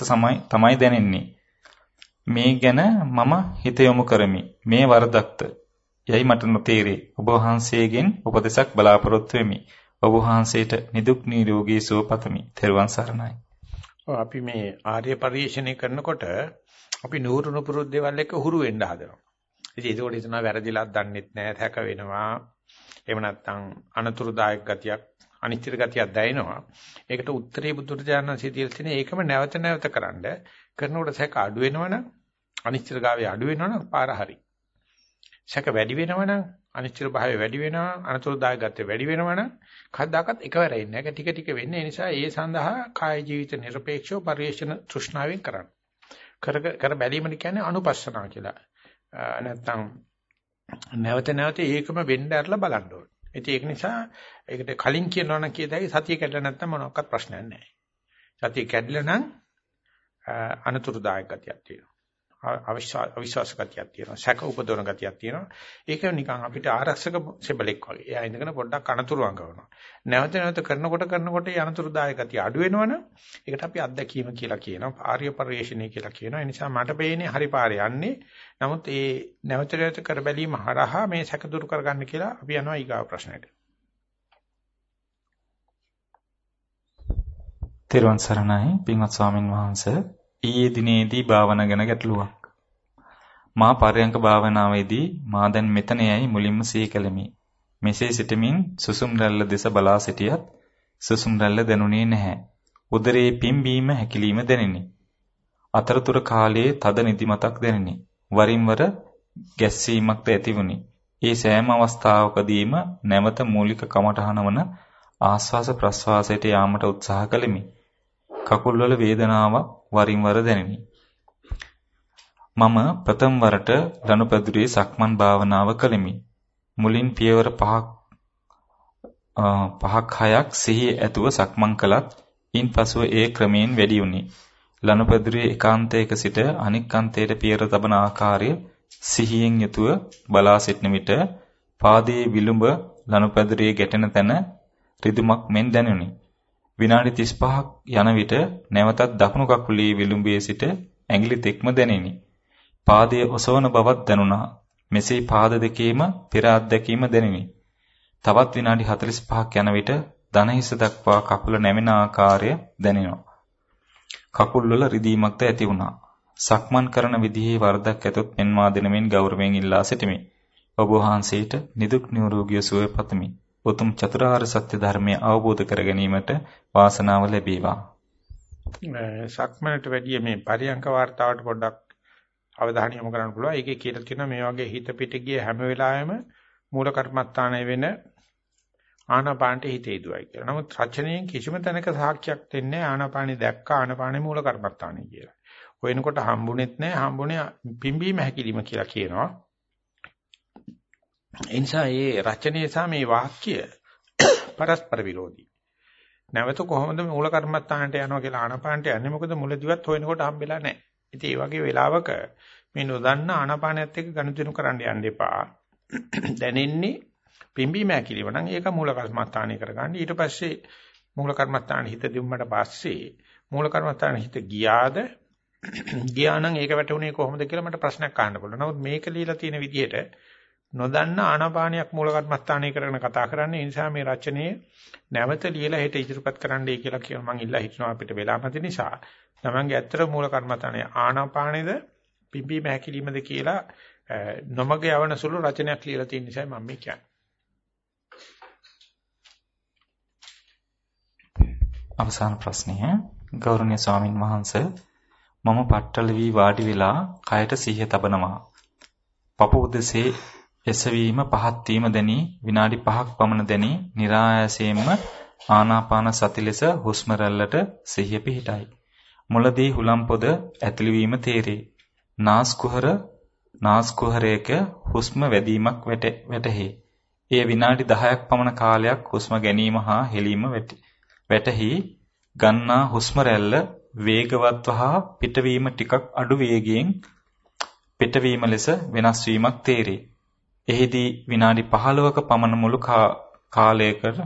තමයි දැනෙන්නේ. මේ ගැන මම හිත යොමු කරමි. මේ වරදක්ද? යයි මට නොතේරේ. ඔබ වහන්සේගෙන් උපදෙසක් බලාපොරොත්තු වෙමි. ඔබ වහන්සේට නිදුක් නිරෝගී සුව පතමි. තෙරුවන් සරණයි. අපි මේ ආර්ය පරිශ්‍රණය කරනකොට අපි නూరుණු පුරුදු දේවල් එක්ක හුරු වෙන්න හදනවා. ඉතින් ඒකෝට හිතනවා වැරදිලා දන්නෙත් නැහැ, තැක වෙනවා. එහෙම නැත්නම් අනතුරුදායක ගතියක්, අනිත්‍ය ගතියක් දැනෙනවා. ඒකට උත්තරේ බුදුරජාණන්සේ දීලා තියෙන ඒකම නැවත නැවත කරන්න කරනකොට සැක අඩු වෙනවනම් අනිත්‍ය ගාවේ අඩු වෙනවනම් පාර හරි. සැක වැඩි වෙනවනම් අනිශ්චිත භාවය වැඩි වෙනවා අනතුරුදායක ගතිය වැඩි වෙනවනම් කවදාකවත් එකවර ඉන්නේ නැහැ. ටික ටික වෙන්නේ. ඒ නිසා ඒ සඳහා කාය ජීවිත නිර්පේක්ෂව පරිේශන තෘෂ්ණාවෙන් කරන්න. කර කර බැලීමද කියන්නේ අනුපස්සනාව කියලා. නැත්තම් නැවත නැවත ඒකම වෙන්න ඇරලා බලන්න ඕනේ. ඒක නිසා ඒකට කලින් කියනවා නම් කියතයි සතිය කැඩලා නැත්තම් මොනවාක්වත් ප්‍රශ්නයක් නැහැ. සතිය කැඩලා නම් අනතුරුදායක ගතියක් තියෙනවා. අවිශ්වාස ගතියක් තියෙනවා. සැක උපදවන ගතියක් තියෙනවා. ඒක නිකන් අපිට ආරක්ෂක සෙබලෙක් වගේ. එයා ඉඳගෙන පොඩ්ඩක් අනතුරු අඟවනවා. නැවත නැවත කරනකොට කරනකොට ඒ අනතුරුදායක ගතිය අඩු වෙනවනම් ඒකට අපි අත්දැකීම කියලා කියනවා. ආර්ය පරිශ්‍රණය කියලා කියනවා. ඒ නිසා මට පේන්නේ හරි පාරේ යන්නේ. නමුත් ඒ නැවත නැවත කර බැලීම හරහා මේ සැක දුරු කරගන්න කියලා අපි යනවා ඊගාව ප්‍රශ්නෙට. තෙරුවන් සරණයි පින්වත් ස්වාමින් වහන්සේ ඊයේ දිනේදී භාවනා ගැන ගැටලුවක්. මා පරයන්ක භාවනාවේදී මා දැන් මෙතන යයි මුලින්ම සිහි කළෙමි. මෙසේ සිටමින් සුසුම් රැල්ල දෙස බලා සිටියත් සුසුම් රැල්ල දැනුනේ නැහැ. උදරයේ පිම්බීම හැකිලිම දැනිනි. අතරතුර කාලයේ තද නිදිමතක් දැනිනි. වරින් වර ගැස්සීමක්ද ඇතිවුනි. ඒ සෑම අවස්ථාවකදීම නැවත මූලික කමඨහන වන ආස්වාස ප්‍රස්වාසයට යාමට උත්සාහ කළෙමි. කකුල්වල වේදනාවක් වරින් වර දැනිනි. මම ප්‍රථම වරට ලනුපැදුරේ සක්මන් භාවනාව කළෙමි. මුලින් පියවර පහක් පහක් හයක් සිහි ඇතුව සක්මන් කළත් ඉන්පසුව ඒ ක්‍රමයෙන් වැඩි වුණි. ලනුපැදුරේ එකාන්තයක සිට අනික් අන්තයට පියවර තබන ආකාරය සිහියෙන් යුතුව බලා සිටන විට පාදයේ විලුඹ ලනුපැදුරේ ගැටෙන තැන රිදුමක් මෙන් දැනුනි. විනාඩි 35ක් යන විට නැවතත් දකුණු කකුලේ විලුඹේ සිට ඇඟිලි තෙක්ම දැනිනි. පාදයේ ඔසවන බවක් දැනුණා. මෙසේ පාද දෙකේම පෙර අත්දැකීම දැනිනි. තවත් විනාඩි 45ක් යන විට දන හිස දක්වා කකුල නැමෙන ආකාරය දැනෙනවා. කකුල් වල රිදීමක්ද ඇති වුණා. සක්මන් කරන විදිහේ වරදක් ඇතොත් පෙන්වා දෙනමින් ගෞරවයෙන් ඉල්ලා සිටිමි. ඔබ වහන්සේට නිදුක් නිරෝගී සුවය පතමි. උතුම් චතුරාර්ය සත්‍ය ධර්මය අවබෝධ කර ගැනීමට වාසනාව ලැබේවා. සක්මනට වැඩිය මේ පරියංක වார்த்தාවට පොඩ්ඩක් අවධානය යොමු කරන්න පුළුවන්. ඒකේ කියලා තියෙනවා මේ වගේ හිත පිට ගිය හැම වෙලාවෙම මූල කර්මස්ථානය වෙන ආනාපානට හිත යොදවයි කියලා. නමුත් රචනයෙන් කිසිම තැනක සාක්ෂියක් දෙන්නේ ආනාපානෙ දැක්ක ආනාපානෙ මූල කර්මස්ථානය කියලා. හොයනකොට හම්බුනේත් නැහැ. හම්බුනේ පිම්බීම හැකිලිම කියලා කියනවා. ඒ නිසා මේ රචනයේ සහ මේ වාක්‍ය පරස්පර විරෝධී. නැවත කොහොමද මූල කර්මත්තාන්ට යනවා කියලා ආනපානට යන්නේ මොකද මුලදිවත් හොයනකොට හම්බෙලා නැහැ. ඉතින් ඒ වගේ වෙලාවක මේ නොදන්න ආනපානයත් එක්ක ගනුදෙනු කරන්න යන්න එපා. දැනෙන්නේ පිම්බීම ඇකිලිව නම් ඒක මූල කර්මස්ථානේ කරගන්න. ඊට පස්සේ මූල කර්මස්ථාන හිත දෙමුමට පස්සේ මූල කර්මස්ථාන හිත ගියාද ගියා නම් ඒක වැටුනේ කොහොමද කියලා මට ප්‍රශ්නයක් අහන්න පුළුවන්. නමුත් මේක লীලා තියෙන විදිහට නොදන්න ආනාපානියක් මූල කර්මස්ථානය කරගෙන කතා කරන්නේ ඒ නිසා මේ රචනයේ නැවත ලියලා හෙට ඉදිරිපත් කරන්නයි කියලා කියන මම ඉල්ලා හිටනවා අපිට වෙලා නැති නිසා තමන්ගේ ඇත්තට මූල කර්මස්ථානයේ ආනාපානෙද පිම්බීම හැකිලිමද කියලා නොමග යවන සුළු රචනයක් ලියලා තියෙන නිසා මම මේ කියන්නේ. අවසාන ප්‍රශ්නය ගෞරවනීය ස්වාමින් වහන්සේ මම පట్టල වී වාඩි වෙලා කයට සිහිය තබනවා. පපුව දෙසේ එසවීම පහත් වීම දැනි විනාඩි 5ක් පමණ දැනි નિરાයාසයෙන්ම ආනාපාන සති ලෙස හුස්ම රැල්ලට සිහිය පිහිටයි. මුලදී හුලම් පොද ඇතුළු වීම තේරේ. නාස් කුහර නාස් කුහරයක හුස්ම වැදීමක් වැටහි. එය විනාඩි 10ක් පමණ කාලයක් හුස්ම ගැනීම හා හෙලීම වැටහි. ගන්නා හුස්ම රැල්ල වේගවත්ව හා පිටවීම ටිකක් අඩු වේගයෙන් පිටවීම ලෙස වෙනස් වීමක් තේරේ. එහිදී විනාඩි 15ක පමණ මුළු කාලයකට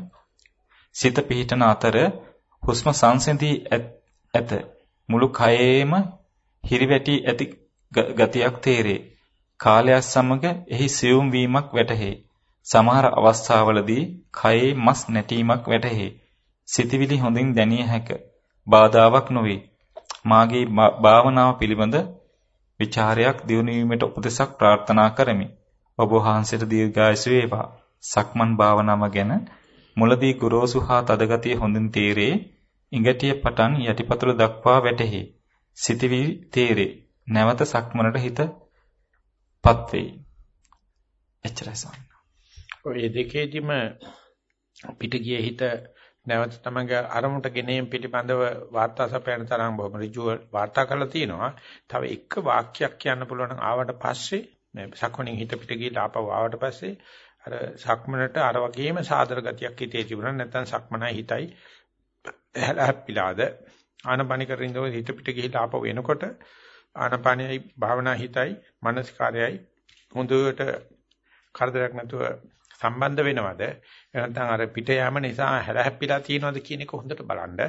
සිත පිහිටන අතර හුස්ම සංසිඳී ඇත. මුළු කයේම හිරිවැටි ඇති ගතියක් තේරේ. කාලයක් සමග එහි සියුම් වීමක් වැටහේ. සමහර අවස්ථාවලදී කයේ මස් නැටීමක් වැටහේ. සිතවිලි හොඳින් දැනිය හැක. බාධාවක් නොවේ. මාගේ භාවනාව පිළිබඳ ਵਿਚාරයක් දියුණු වීමට උපදෙසක් ප්‍රාර්ථනා කරමි. ඔබ වහන්සේට දීර්ඝායුෂ වේවා. සක්මන් භාවනාව ගැන මුලදී ගුරුසු හා තදගතිය හොඳින් තේරේ. ඉඟටිය පටන් යටිපතුල දක්වා වැටහි. සිතවිලි තේරේ. නැවත සක්මනට හිතපත් වෙයි. එච්චරයි ස්වාමීන් වහන්සේ. ඔය දෙකේදීම පිට ගියේ හිත නැවත තමගේ අරමුණට ගෙනීම පිළිබඳව වාර්තා සපයන තරම් බොහොම ඍජුව වාර්තා කරලා තියෙනවා. තව එක වාක්‍යයක් කියන්න පුළුවන් නම් ආවට පස්සේ මේ සක්මණෙන් හිත පිට ගිහලා ආපහු ආවට පස්සේ අර සක්මනට අර වගේම සාදර ගතියක් හිතේ තිබුණා. නැත්නම් සක්මනයි හිතයි හැප්පිලාද? ආනපනික රින්දෝ හිත පිට ගිහලා ආපහු එනකොට ආනපනයි භාවනා හිතයි මනස්කාරයයි හොඳට කරදරයක් නැතුව සම්බන්ධ වෙනවද? නැත්නම් අර පිට යාම නිසා හැලහැප්පිලා තියෙනවද කියන එක හොඳට බලන්න.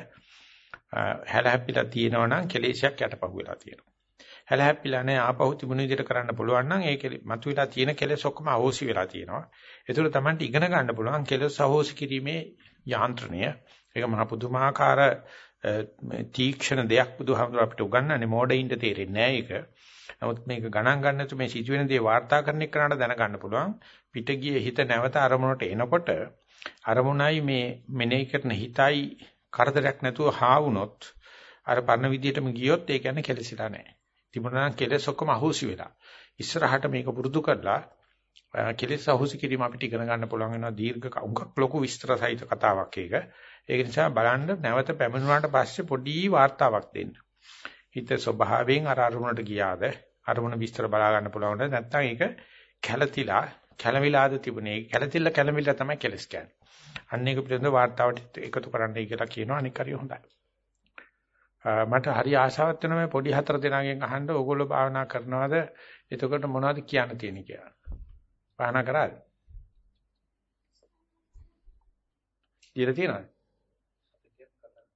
හැලහැප්පිලා තියෙනවා නම් කෙලේශයක් යටපහුවෙලා තියෙනවා. හැලහැප්පිලා නැහැ ආපහු තිබුණු විදිහට කරන්න පුළුවන් නම් ඒ මතුවලා තියෙන කෙලෙස් ඔක්කොම අහෝසි වෙලා තියෙනවා ඒතුළ තමයි ඉගෙන ගන්න පුළුවන් කෙලෙස් අහෝසි කිරීමේ යාන්ත්‍රණය ඒක මහ පුදුමාකාර තීක්ෂණ දෙයක් බුදුහාමුදුර අපිට උගන්වන්නේ මෝඩයින්ට තේරෙන්නේ නැහැ ඒක නමුත් මේක ගණන් ගන්න නැතු මේ සිදුවෙන දේ වාර්තා කරන එකට දැනගන්න පුළුවන්. පිට ගියේ හිත නැවත අරමුණට එනකොට අරමුණයි මේ මෙනෙහි කරන හිතයි කරදරයක් නැතුව හා වුණොත් අර පරණ විදියටම ගියොත් ඒ කියන්නේ කෙලසිලා නැහැ. තිබුණා නම් කෙලස් ඔක්කොම අහුසි වෙලා. ඉස්සරහට මේක පුරුදු කරලා කෙලස් අහුසි කිරීම අපිට ඉගෙන ගන්න පුළුවන් වෙනවා දීර්ඝ උඟක් ලොකු විස්තර සහිත කතාවක් ඒක. ඒක නිසා බලන්න නැවත පැමිණුණාට පස්සේ පොඩි වාර්තාවක් දෙන්න. හිත ස්වභාවයෙන් අර අරමුණට ගියාද අරමුණ විස්තර බලා ගන්න පුළුවන් නැත්නම් ඒක කැළතිලා කැළමිලාද තිබුණේ කැළතිල්ල කැළමිල්ල තමයි කෙලස් කියන්නේ අන්න ඒක පිළිබඳව වාර්තාවට එකතු කරන්නයි කියලා කියනවා අනික හරි හොඳයි මට හරි ආශාවක් වෙනවා මේ පොඩි හතර දෙනාගෙන් අහන්න ඕගොල්ලෝ භාවනා කරනවද එතකොට මොනවද කියන්න තියෙන්නේ කියලා භාවනා කරාද කියලා තියෙනවද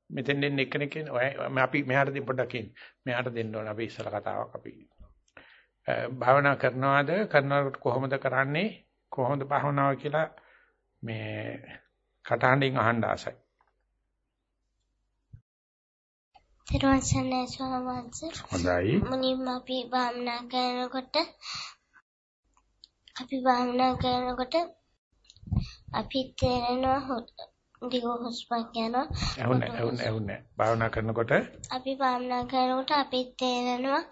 මෙතෙන් දෙන්න එක්කෙනෙක් ඉන්නේ අපි මෙහාට දෙන්න පොඩ්ඩක් ඉන්න. මෙහාට දෙන්න ඕන අපි ඉස්සර කතාවක් අපි. භාවනා කරනවාද කරනකොට කොහොමද කරන්නේ කොහොමද භාවනාව කියලා මේ කටහඬින් අහන්න ආසයි. තිරුවන්සන්නේ ස්වාමීන් හොඳයි. මුලින්ම අපි භාවනා කරනකොට අපි භාවනා කරනකොට අපි තේරෙනවා දිග හුස්මක් යනවා. ඇහුන්නේ ඇහුන්නේ ඇහුන්නේ. භාවනා කරනකොට අපි භාවනා කරනකොට අපිත් තේරෙනවා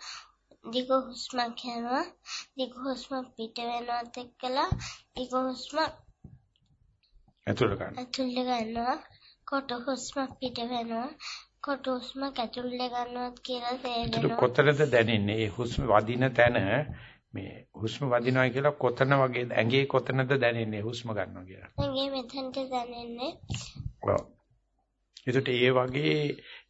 දිග හුස්මක් යනවා. දිග හුස්ම පිට වෙනවත් එක්කලා දිග හුස්ම ඇතුළ ගන්න. ඇතුළ ගන්නවා. කොට හුස්ම පිට වෙනවා. කොට හුස්ම ඇතුළ ගන්නවත් කියලා තේරෙනවා. කොතනද දැනෙන්නේ? මේ හුස්ම වදින තැන මේ හුස්ම වදිනවා කියලා කොතන වගේ ඇඟේ කොතනද දැනෙන්නේ හුස්ම ගන්නවා කියලා. ඇඟේ මෙතනට දැනෙන්නේ. ඔව්. ඒකට ඒ වගේ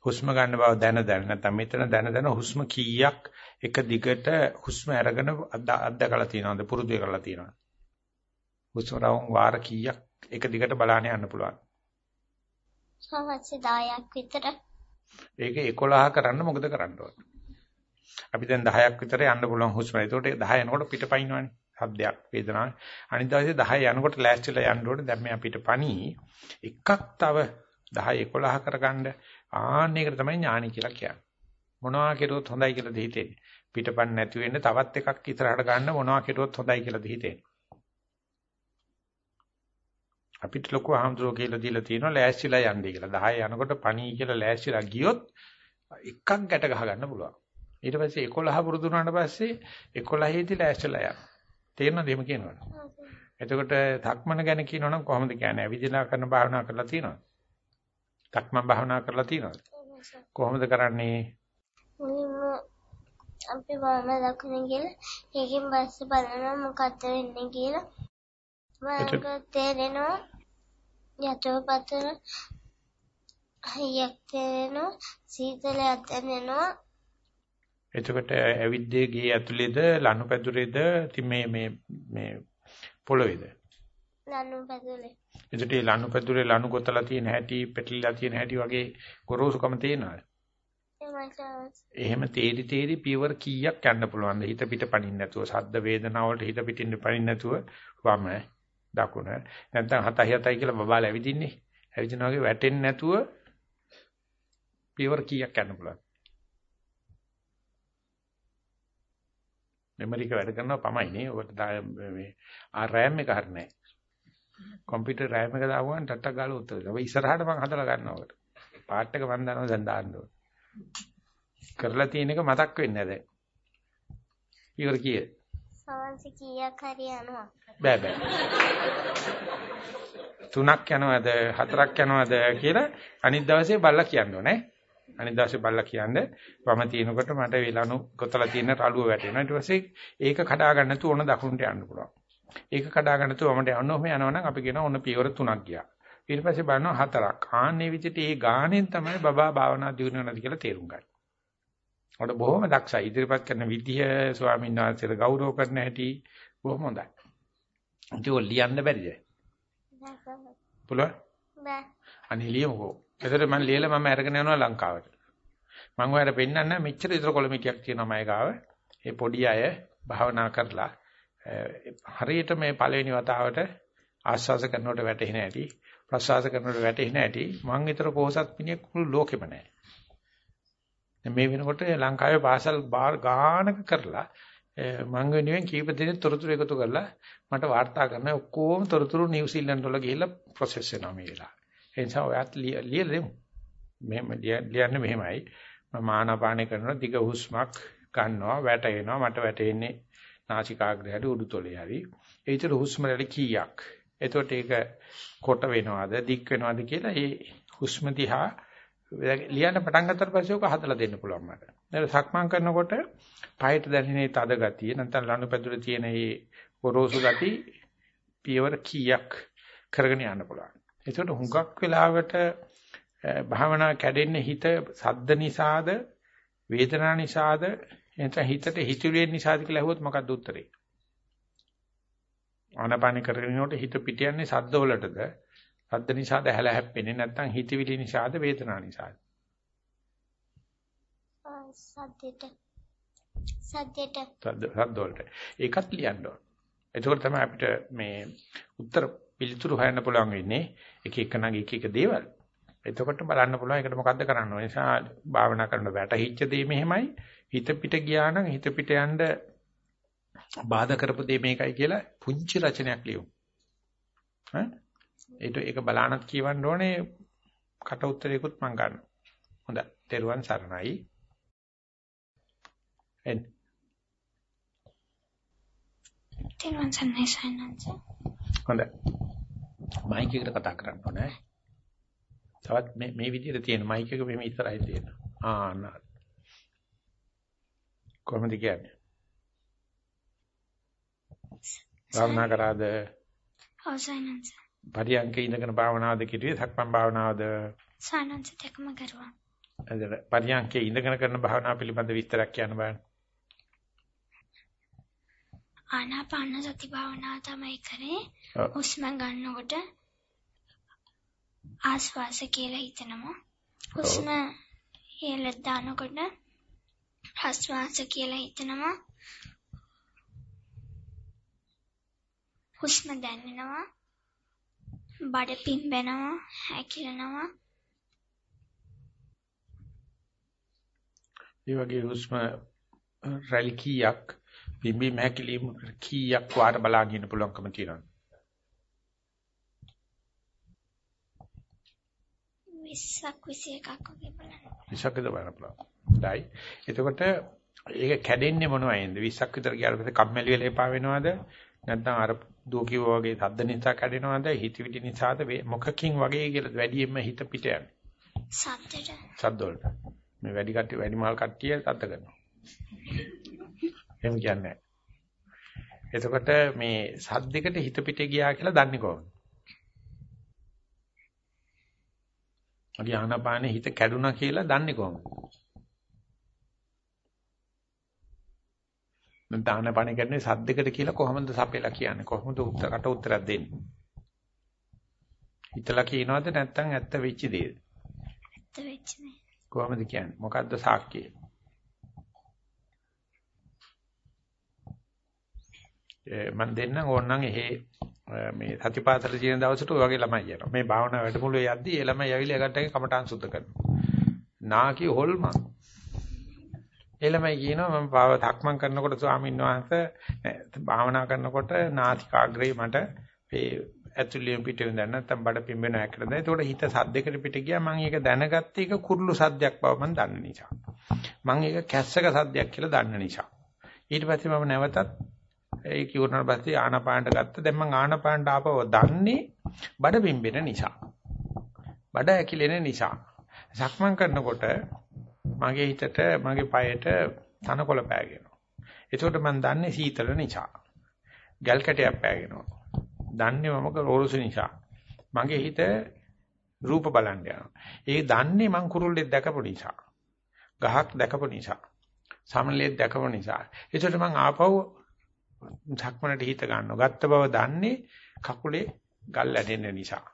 හුස්ම ගන්න බව දැන දැන නැත්නම් මෙතන දැන දැන හුස්ම කීයක් එක දිගට හුස්ම අරගෙන අත්දකලා තියෙනවද පුරුදු කරලා තියෙනවද? හුස්ම රවුම් වාර කීයක් එක දිගට බලාගෙන යන්න පුළුවන්. සමහර 10ක් විතර. ඒක 11 කරන්න මොකද කරන්න ඕන? අපි දැන් 10ක් විතර යන්න පුළුවන් හුස්ම. ඒකට 10 යනකොට පිටපයින්නවනේ. සද්දයක් වේදනාවක්. අනිත් දවසේ 10 යනකොට ලෑස්තිලා යන්න ඕනේ. දැන් මේ අපිට පණී එකක් තව 10 11 කරගන්න ආන්න ඒකට තමයි ඥානි කියලා කියන්නේ. මොනවා කෙරුවොත් හොඳයි කියලාද හිතෙන්නේ. පිටපන් නැති වෙන්න තවත් එකක් ඉතරහට ගන්න මොනවා කෙරුවොත් හොඳයි කියලාද හිතෙන්නේ. අපිට ලොකු ආම්ද්‍රෝ කියලා දීලා තියෙනවා ලෑස්තිලා යන්නේ කියලා. 10 යනකොට පණී කියලා ලෑස්තිලා ගියොත් එකක් ගැට ගහ ගන්න පුළුවන්. ඊට පස්සේ 11 පුරුදු වුණාට පස්සේ 11 දී ලෑස්තිලා යනවා. තේරෙනවද එහෙම කියනවනේ. එතකොට ධක්මන ගැන කියනවනම් කොහොමද කියන්නේ? අවිදිනා කරන භාවනා කරලා තියෙනවද? ධක්මන් භාවනා කරලා තියෙනවද? කොහොමද කරන්නේ? මුලින්ම අපි වම දකුණ කියලා ඒකෙන් පස්සේ බලනවා මොකද්ද වෙන්නේ කියලා. මම තේරෙනවා යතෝපතර හයියක් තේරෙනවා සීතලයක් දැනෙනවා එතකොට ඇවිද්දේ ගේ ඇතුලේද ලනුපැදුරේද මේ මේ මේ පොළවේද? ලනුපැදුරේ. එතකොට මේ ලනුපැදුරේ ලනු ගොතලා තියෙන හැටි පෙටලිලා තියෙන හැටි වගේ ගොරෝසුකම තේනවද? එහෙම තේරි තේරි පියවර කීයක් යන්න පුළුවන්ද? හිත පිට පනින්න නැතුව සද්ද වේදනාව වලට හිත පිටින් පනින්න නැතුව වම දකුණ නැත්නම් හතයි හතයි කියලා බබාලා ඇවිදින්නේ ඇවිදිනා වගේ වැටෙන්නේ නැතුව පියවර කීයක් යන්න පුළුවන්ද මෙමරි එක වැඩ කරනවා පමයි නේ. ඔකට මේ ආ RAM එක හරිනේ. කම්පියුටර් RAM එක දාපුවම ටට්ටක් ගාලා උත්තර දෙනවා. ඉස්සරහට මම හදලා ගන්නවා ඔකට. පාට් එක මම දන්නවා දැන් දාන්න ඕන. කරලා තියෙන එක මතක් වෙන්නේ නැහැ දැන්. ඉවර කීයද? සවන්සි කීයක් හරි යනවා. බෑ බෑ. තුනක් යනවද හතරක් යනවද කියලා අනිත් දවසේ බල්ලා කියන්න ඕනේ. අනිත් දවසේ බල්ලා කියන්නේ වම තිනකොට මට වේලණු ගොතලා තියෙන රළුව වැටෙනවා. ඊට පස්සේ ඒක කඩා ගන්න නැතුව ඕන දකුණට යන්න පුළුවන්. ඒක කඩා ගන්න නැතුව වමට යන්න ඔහම යනවනම් අපි කියනවා ඔන්න පියවර තුනක් ගියා. ඊට පස්සේ බලනවා හතරක්. ආන්නේ විදිහට ඒ ගානෙන් තමයි බබා භාවනා දියුණු වෙනවද කියලා තේරුම් ගන්න. ඔකට බොහොම දක්ෂයි. ඉදිරිපත් කරන විදිය ස්වාමීන් වහන්සේට ගෞරව කරන හැටි බොහොම හොඳයි. ඒක ලියන්න බැරිද? පුළුවන්? බෑ. අනේ ලියමුකෝ. ඒතර මම ලියලා මම අරගෙන යනවා ලංකාවට. මම ඔයාලට පෙන්නන්න මෙච්චර විතර කොලමිටියක් තියෙනවා මම ගාව. ඒ පොඩි අය භාවනා කරලා හරියට මේ පළවෙනි වතාවට ආස්වාස කරනකොට වැටෙන හැටි ප්‍රසවාස කරනකොට වැටෙන හැටි මං විතර පොහසත් මිනිහෙක් මුළු ලෝකෙම නැහැ. මේ වෙනකොට ලංකාවේ පාසල් ගානක කරලා මං වෙනුවෙන් කීප දෙනෙක් තොරතුරු එකතු කරලා මට වාර්තා කරන ඔක්කොම තොරතුරු නිව්සීලන්ත වල ගිහිල්ලා ප්‍රොසෙස් වෙනවා මේ වෙලාව. ඒ නිසා ඔයත් ලියලා දෙමු. මෙහෙම ලියන්නේ මෙහෙමයි. මම ආනාපානය කරනවා දිග හුස්මක් ගන්නවා වැටෙනවා මට වැටෙන්නේ නාසිකාග්‍රයට උඩුතොලේ හරි. ඒ විතර හුස්ම රැලි කීයක්. එතකොට ඒක කොට වෙනවද දික් වෙනවද කියලා ඒ හුස්ම දිහා ලියන්න පටන් ගත්තට පස්සේ ඔක හදලා දෙන්න පුළුවන් මට. දැන් සක්මන් කරනකොට පයට දැනෙන තද ගතිය නැත්නම් ලනුපැදුරේ තියෙන මේ ගොරෝසු ගති පියවර කීයක් කරගෙන යන්න පුළුවන්. ඒකට හුඟක් වෙලාවට භාවනා කැඩෙන්නේ හිත සද්ද නිසාද වේදනා නිසාද එතන හිතට හිතුවේ නිසාද කියලා අහුවොත් මොකක්ද උත්තරේ? ආනපාන කරගෙන යනකොට හිත පිට යන්නේ සද්ද වලටද? සද්ද නිසාද හැල හැප්පෙන්නේ නැත්නම් හිතවිලි නිසාද වේදනා නිසාද? සද්දෙට සද්දෙට සද්ද සද්ද වලට. ඒකත් ලියන්න ඕන. එතකොට තමයි අපිට මේ උත්තර පිළිතුරු හොයන්න පුළුවන් වෙන්නේ එක එකනාගේ එක එක දේවල්. එතකොට බලන්න පුළුවන් ඒකට මොකද්ද කරන්න ඕනේ. නිසා භාවනා කරන වැටහිච්ච දේ මෙහෙමයි. හිත පිට ගියා නම් හිත පිට යන්න බාධා කරපු දේ මේකයි කියලා පුංචි රචනයක් ලියමු. ඈ ඒක ඒක බලානත් කියවන්න ඕනේ කට උත්තරයකුත් මම ගන්න. හොඳයි. තෙරුවන් සරණයි. එන්න. තෙරුවන් සරණයි සයන්න්ස. හොඳයි. මයික් එකට කතා කරන්න ඕනේ. තවත් මේ මේ විදිහට තියෙන මයික් එක මෙහෙම ඉස්සරහින් තියෙනවා. ආ නා. කොහොමද කියන්නේ? භාවනා කරාද? අවසයන්න්ස. පරියන්කේ ඉඳගෙන භාවනාවද කිව්වේ සක්මන් භාවනාවද? සයන්න්ස දෙකම කරුවා. එතන පරියන්කේ ඉඳගෙන කරන භාවනාව පිළිබඳ විස්තරයක් කියන්න බෑ. ආනාපාන සති භාවනාව තමයි කරේ. හුස්ම ගන්නකොට ආස්වාස කියලා හිතනවා. හුස්ම ඉහළ දානකොට ප්‍රස්වාස කියලා හිතනවා. හුස්ම දැනෙනවා. බඩ පිම්බෙනවා, හැකිලෙනවා. ඒ වගේ හුස්ම රැලි කීයක් පිම්බි මහැකිලිම කීයක් වාර බලාගෙන ඉන්න පුළුවන්කම තියෙනවා. 20ක් 21ක් වගේ බලන්න. 20ක් විතර බලන්න පුළුවන්. හොඳයි. එතකොට ඒක කැඩෙන්නේ මොනවයින්ද 20ක් විතර ගියාට පස්සේ කම්මැලි වෙලා එපා වෙනවද නැත්නම් අර දුව කිව්වා වගේ සද්ද නිසා කැඩෙනවද? හිතවිලි නිසාද? මොකකින් වගේ කියලා වැඩියෙන්ම හිත පිට යන්නේ. සද්දට. සද්ද වලට. මේ වැඩි කට්ටිය වැඩි මහල් කට්ටිය සද්ද කරනවා. එහෙම කියන්නේ එතකොට මේ සද්දයකට හිත පිට ගියා කියලා දන්නේ කොහොමද? අඩි ආනාපානේ හිත කැඩුනා කියලා දන්නේ කොහොමද දාන පණ කරන්නේ සද්දයකට කියලා කොහොමද සපෙලා කියන්නේ? කොහොමද උත්තරකට උත්තරයක් දෙන්නේ? හිතලා කියනවද නැත්නම් ඇත්ත වෙච්ච දේද? ඇත්ත වෙච්ච දේ. කොහොමද කියන්නේ? මොකද්ද සාක්කිය මම දෙන්නම් ඕනනම් එහෙ මේ සතිපාසල තියෙන දවසට ඔය වගේ ළමයි යනවා. මේ භාවනා වැඩමුළුවේ යද්දි ඒ ළමයි ඇවිල්ලා එකට කමටහන් සුද්ධ කරනවා. නාකි හොල්මන් එළමයි කියනවා මම පාව තක්මන් කරනකොට ස්වාමීන් වහන්සේ භාවනා කරනකොට නාසිකාග්‍රේ මට මේ ඇතුළේ පිට වෙන නැත්නම් බඩ පිම්බෙන හැකරද. ඒතකොට හිත සද්දයකට පිට ගියා මම ඒක දැනගත්තේ ඒක කුරුළු සද්දයක් බව මම දන්න නිසා. මම ඒක කැස්සක සද්දයක් කියලා දන්න නිසා. ඊට පස්සේ මම නැවතත් ඒ කිව්වනාට පස්සේ ආනාපානට ගත්ත. දැන් මම ආනාපානට ආපව දන්නේ බඩ පිම්බෙන නිසා. බඩ ඇකිලෙන නිසා. සක්මන් කරනකොට මගේ හිතට මගේ පයට තනකොළ පෑගෙනවා. එතකොට මම දන්නේ සීතල නිසා. ගල් කැටයක් පෑගෙනවා. දන්නේ මම රෝරුසු නිසා. මගේ හිත රූප බලන්න යනවා. ඒ දන්නේ මං කුරුල්ලෙක් දැකපු නිසා. ගහක් දැකපු නිසා. සමනලෙක් දැකපු නිසා. එතකොට මං ආපහු ධක්මනට හිත ගන්නවා. ගත්ත බව දන්නේ කකුලේ ගල් ඇදෙන්න නිසා.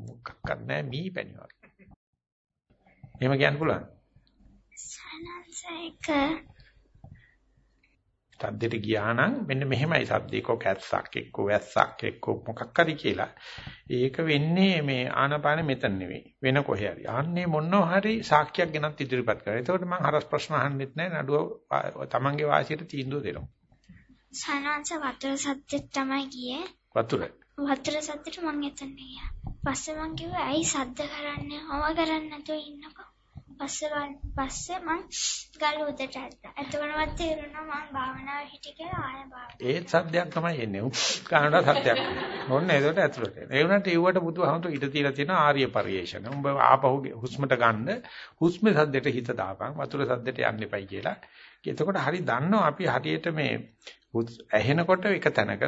මොකක්වත් නැහැ මී පැණි වගේ. එහෙම කියන්න පුළුවන්. සනසයක සද්දෙට ගියා නම් මෙන්න මෙහෙමයි සද්දේක කැස්සක් එක්ක වැස්සක් එක්ක මොකක් හරි කියලා. ඒක වෙන්නේ මේ ආනාපානෙ මෙතන නෙවෙයි. වෙන කොහේ හරි. ආන්නේ මොනවා හරි සාක්ෂියක් ගෙනත් ඉදිරිපත් කරා. එතකොට මම හරස් ප්‍රශ්න අහන්නෙත් නැහැ. නඩුව තමන්ගේ වාසියට තීන්දුව දෙනවා. සනංශ වතුර සද්දෙත් තමයි ගියේ. වතුර. වතුර සද්දෙට මං එතන ගියා. පස්සේ මං කිව්වා ඇයි සද්ද කරන්නේ? හොම කරන්නේ නැතුව ඉන්නකෝ. පස්සේ පස්සේ මං ගල් උඩට ඇත්තා. එතකොටවත් තේරුණා මං භාවනාව හිටි කියලා ආය භාවනාව. ඒත් සද්දයක් තමයි එන්නේ. උ කාණ්ඩ සත්‍යයක්. ඕන්න ඒකට ඇතුළට එන. ඒ වුණාට ඒවට බුදුහමතු ඉඳ තියලා තියෙන ආර්ය පරිේශන. උඹ ආපහු හුස්මට ගන්න හුස්මේ සද්දෙට හිත දාපන්. වතුර සද්දෙට යන්න එපයි කියලා. එතකොට හරි දන්නවා අපි හරියට මේ ඇහෙනකොට එක තැනක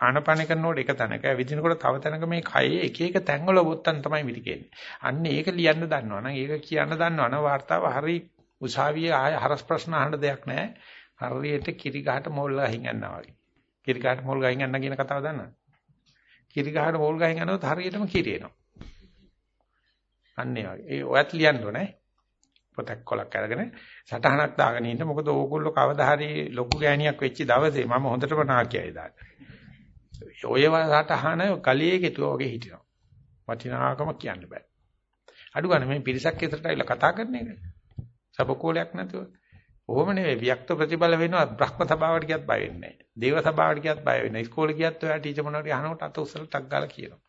ආනපන කරනකොට එක තැනක විදිනකොට තව තැනක මේ කයේ එක එක තැන්වල බොත්තම් තමයි මිරිකෙන්නේ. අන්න ඒක ලියන්න දන්නවනම් ඒක කියන්න දන්නවනම් වார்த்தාව හරි උසාවියේ ආය හරස් ප්‍රශ්න අහන්න දෙයක් නැහැ. හරියට කිරි ගහට මෝල් ගහින් යනවා වගේ. කිරි ගහට මෝල් ගහින් යන්න කියන කතාව දන්නවද? කිරි ගහට මෝල් ගහින් යනොත් හරියටම කිරි එනවා. අන්න ඒ වගේ. ඒ ඔයත් ලියන්න ඕනේ. පොතක් කොලක් අරගෙන සටහනක් දාගෙන ඉන්න. මොකද ඕගොල්ලෝ කවදා හරි ලොකු ගෑණියක් වෙච්ච දවසේ මම හොඳටම නාකියයි දාන්නේ. ඔය වසටහන කලියේ කෙතුවා වගේ හිටිනවා. වටිනාකම කියන්න බෑ. අඩු ගන්න මේ පිරිසක් ඉදරට ඇවිල්ලා කතා කරන එක. සබකෝලයක් නැතුව. ඔහොම නෙවෙයි වික්ත ප්‍රතිබල වෙනවා බ්‍රහ්ම සභාවට ගියත් බය වෙන්නේ නැහැ. දේව සභාවට ගියත් බය වෙන්නේ නැහැ. ඉස්කෝලේ ගියත් ඔයා ටීචර් මොනවාරි අහනකොට අත උස්සලා ටක් ගාලා කියනවා.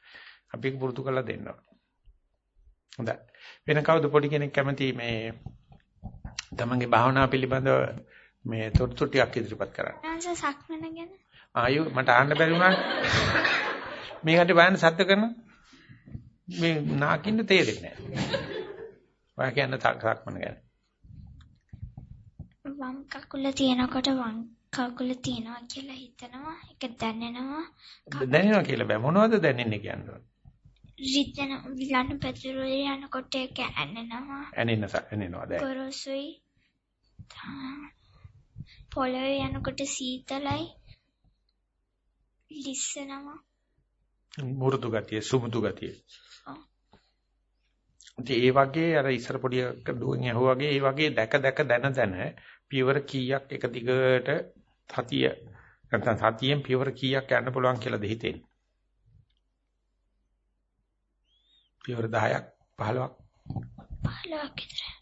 අපි ඒක පුරුදු කරලා දෙන්නවා. හොඳයි. වෙන කවුද පොඩි කෙනෙක් කැමති මේ තමන්ගේ භාවනාව පිළිබඳව මේ තොරතුරු ටිකක් ඉදිරිපත් කරන්න. නැන්ස සක්මන ගැන ආයු මට අහන්න බැරි වුණා. මේකට බයන්න සද්ද කරන මේ නාකින්න තේරෙන්නේ නැහැ. ඔයා කියන්න සක්මන ගැන. වම් කකුල තියනකොට වම් කකුල තියනවා කියලා හිතනවා. ඒක දැනෙනවා. දැනෙනවා කියලා බෑ. මොනවද දැනෙන්නේ කියන්නේ? රිදෙන විලන්න පැතිරෝලේ යනකොට ඒක ඇනෙනවා. ඇනෙන ඇනෙනවා දැන්. ගොරෝසුයි. පොළවේ යනකොට සීතලයි. ලිස්සනවා. මුරුදු ගතිය, සුමුදු ගතිය. ඒ වගේ අර ඉස්සර පොඩි දුවෙන් ඇහුවා වගේ ඒ වගේ දැක දැක දන දන පියවර කීයක් එක දිගට සතිය නැත්නම් සතියෙන් පියවර කීයක් යන්න පුළුවන් කියලාද හිතෙන්නේ? පියවර 10ක් 15ක් 15ක් විතර.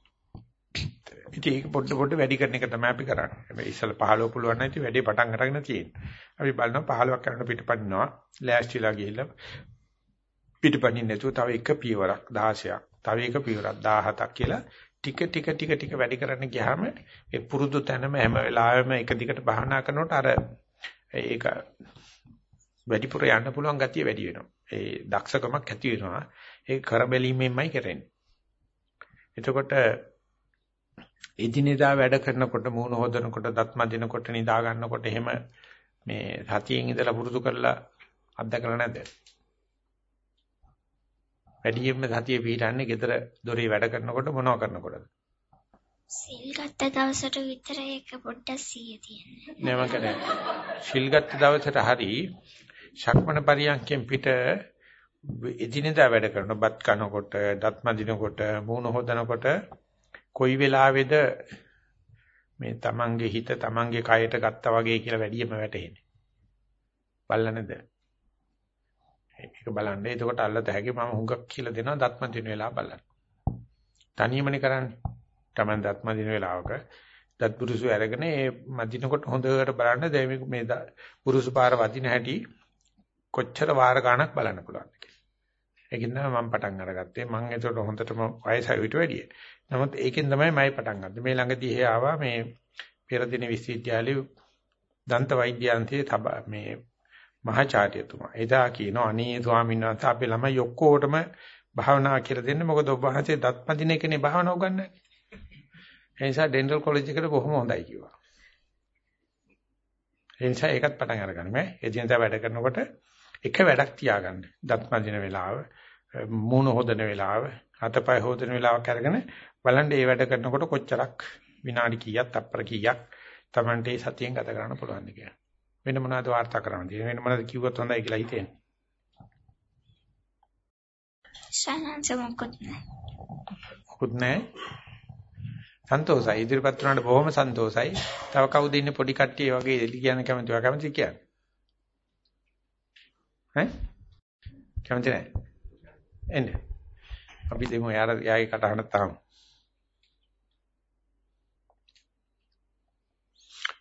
ඉතින් ඒක පොඩ පොඩ වැඩි කරන එක තමයි අපි කරන්නේ. හැබැයි ඉස්සෙල්ලා 15 පුළුවන් නම් ඉතින් වැඩි පටන් අරගෙන තියෙන්නේ. අපි බලනවා 15ක් කරන පිටපන්නවා. ලෑස්තිලා ගිහිල්ලා පිටපනින් නැතුව තව එක පියවරක් 16ක්, තව එක පියවරක් 17ක් කියලා ටික ටික ටික ටික වැඩි කරන්න ගියාම ඒ පුරුදු තැනම හැම වෙලාවෙම එක දිගට භාවනා කරනකොට අර ඒක වැඩිපුර යන්න පුළුවන් ගතිය වැඩි වෙනවා. ඒ දක්ෂකමක් ඇති වෙනවා. ඒක කරබැලීමෙන්මයි කරන්නේ. එතකොට එදිනෙදා වැඩ කරනකොට මූණ හොදනකොට දත් මදිනකොට නිදා ගන්නකොට එහෙම මේ සතියෙන් ඉඳලා පුරුදු කරලා අත්දකලා නැද්ද? වැඩියෙන්ම සතිය පිටන්නේ gedara දොරේ වැඩ කරනකොට මොනව කරනකොටද? සිල් ගත්ත දවසට විතර ඒක පොඩ්ඩක් සිහිය තියෙනවා. නෑ මම කියන්නේ සිල් ගත්ත දවසට හරි ශක්මණ පරියන්කෙන් පිට එදිනෙදා වැඩ කරන බත් කනකොට දත් මදිනකොට මූණ හොදනකොට කොයි වෙලාවේද මේ තමන්ගේ හිත තමන්ගේ කයට ගත්තා වගේ කියලා වැඩියම වැටෙන්නේ. බලන්නද? ඒක බලන්න. එතකොට අල්ලත හැකි මම හුඟක් කියලා දෙනවා දත්ම දින වෙලාව බලන්න. තනියමනේ කරන්නේ. තමන් දත්ම දින වෙලාවක දත් පුරුසු අරගෙන ඒ මදිනකොට හොඳට බලන්න දැන් මේ පුරුසු පාර වදින හැටි කොච්චර වාර ගණක් බලන්න පුළුවන්ද කියලා. ඒකින් තමයි මම පටන් අරගත්තේ. මම ඒකට හොඳටම වයසයි විතර වැඩියි. නමුත් ඒකෙන් තමයි මම පටන් ගත්තේ. මේ ළඟදී එහෙ ආවා මේ පෙරදින විශ්වවිද්‍යාලයේ දන්ත වෛද්‍යාන්තයේ මේ මහාචාර්යතුමා. එදා කියනවා අනේ ස්වාමීන් වහන්සේ අපේ ළමයි ඔක්කොටම භාවනා කියලා දෙන්න. මොකද ඔබ වහන්සේ දත්පදින එකනේ භාවනා උගන්වන්නේ. ඒ නිසා ඩෙන්ටල් කොලෙජ් එකට බොහොම හොඳයි කිව්වා. ඒ නිසා ඒකත් පටන් අරගන්න මේ. එදිනදා වැඩ කරනකොට එක වැඩක් තියාගන්න. දත්පදින වෙලාව, මූණ හොදන වෙලාව, අතපය හොදන වෙලාවක් අරගෙන බලන්න මේ වැඩ කරනකොට කොච්චරක් විනාඩි කීයක් තප්පර කීයක් Tamante සතියෙන් ගත කරන්න පුළුවන්ද කියලා. වෙන මොනවද වාර්තා කරන්න තියෙන්නේ? වෙන මොනවද කිව්වොත් හොඳයි කියලා හිතෙන්නේ? සනන්ස මොකුත් නැහැ. මොකුත් නැහැ. සන්තෝසයි. ඉදිරිපත් වුණාට බොහොම සන්තෝසයි. තව කවුද ඉන්නේ පොඩි කට්ටිය වගේ එලි කියන කැමති ඔයා කැමති කියන්නේ? ඈ? කැමති නැහැ. එන්න. අපි දෙමු යාර යාගේ කටහඬ තාමු.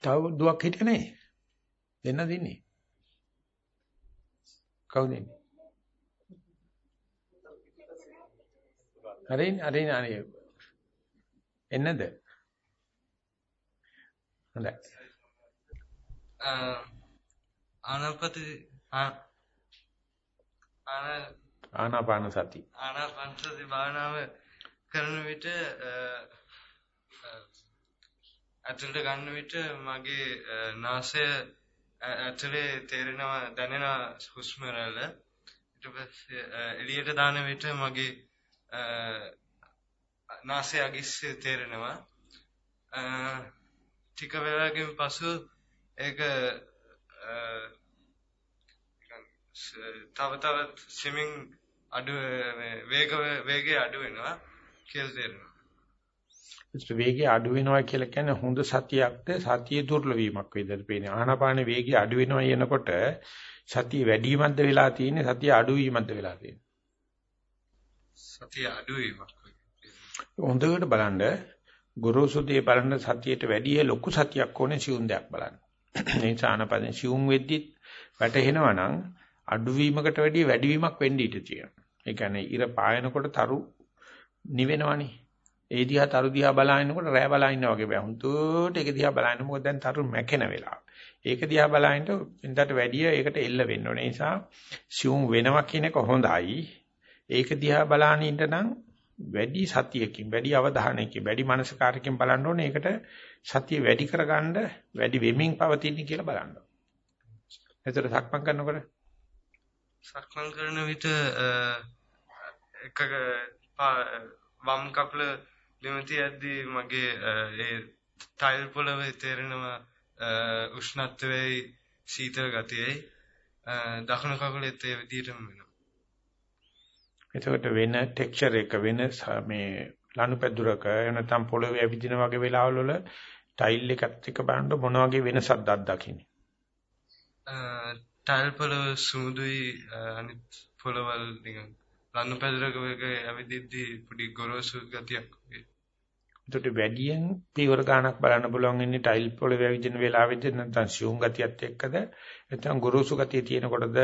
තව දුවක් හිටියේ නේ. දෙන්න දෙන්නේ. කවුද ඉන්නේ? හරින් හරින් අනේ. එන්නද? හොඳයි. ආනාපති ආනාපාන සති. ආනාපාන සති භාවනාව කරන විට ඇතුළට ගන්න විට මගේ නාසය ඇතුලේ තේරෙනවා දැනෙන හුස්ම රැල්ල ඊට පස්සේ එළියට දාන විට මගේ නාසය අගිස්සේ තේරෙනවා ටික වෙලාවකින් පසු ඒක තව තවත් ස්විමින් අඩු වේග වේගය අඩු වෙනවා කියලා තේරෙනවා වේගය අඩු වෙනවා කියලා කියන්නේ හොඳ සතියක්ද සතිය දුර්වල වීමක් වේදද පේන්නේ. ආනාපාන වේගය අඩු වෙනවා කියනකොට සතිය වැඩි වීමක්ද වෙලා තියෙන්නේ සතිය අඩු වීමක්ද වෙලා තියෙන්නේ. සතිය අඩු වීමක්. හොඳට බලන්න ගුරුසු දේ බලන්න සතියට වැඩි ලොකු සතියක් ඕනේ සිවුම් දෙයක් බලන්න. මේ ආනාපාන සිවුම් වෙද්දි වැටෙනවා නම් අඩුවීමකට වැඩිය වැඩිවීමක් වෙන්න ඉඩ තියෙනවා. ඒ කියන්නේ ඉර පායනකොට තරු නිවෙනවනේ. ඒ දිහා තරු දිහා බලාගෙනකොට රෑ බලා ඉන්නා වගේ බෑ. හුදුට ඒක දිහා බලන්න මොකද දැන් තරු මැකෙන වෙලාව. ඒක දිහා බලහින්ට ඉඳට වැඩිය ඒකට එල්ල වෙන්න ඕනේ. නිසා සියුම් වෙනවා කියන එක හොඳයි. ඒක දිහා බලාගෙන ඉන්න නම් වැඩි සතියකින්, වැඩි අවධානයකින්, වැඩි මනසකාරකින් බලන්න ඕනේ. ඒකට සතිය වැඩි කරගන්න වැඩි වෙමින් පවතින කියලා බලන්න. එතකොට සක්මන් කරනකොට සක්මන් කරන විට එක වම් කකුල ලිමති යද්දී මගේ ඒ ටයිල් පොළවේ තේරෙනවා උෂ්ණත්වයේ සීතල ගතියයි දකුණු කකුලෙත් ඒ විදිහටම වෙනවා. එතකොට වෙන ටෙක්ස්චර් එක වෙන මේ ලනුපැදුරක නැත්නම් පොළවේ ඇවිදින වගේ වෙලාවල වල ටයිල් එකත් එක්ක බලනකොට මොන වගේ වෙනසක්ද අත්දකින්නේ? ටයිල් පොළව සුමුදුයි අනිත් පොළවල් නිකන් ලන්නු පැදුරක වගේ ඇවිදිද්දි පොඩි ගොරෝසු ගතියක් වගේ. ඒකට වැඩියෙන් පීවර ගානක් බලන්න පුළුවන් ඉන්නේ ටයිල් පොළවේ ඇවිදින වෙලාවෙද නැත්නම් සියුම් ගතියත් එක්කද නැත්නම් ගොරෝසු ගතිය තියෙනකොටද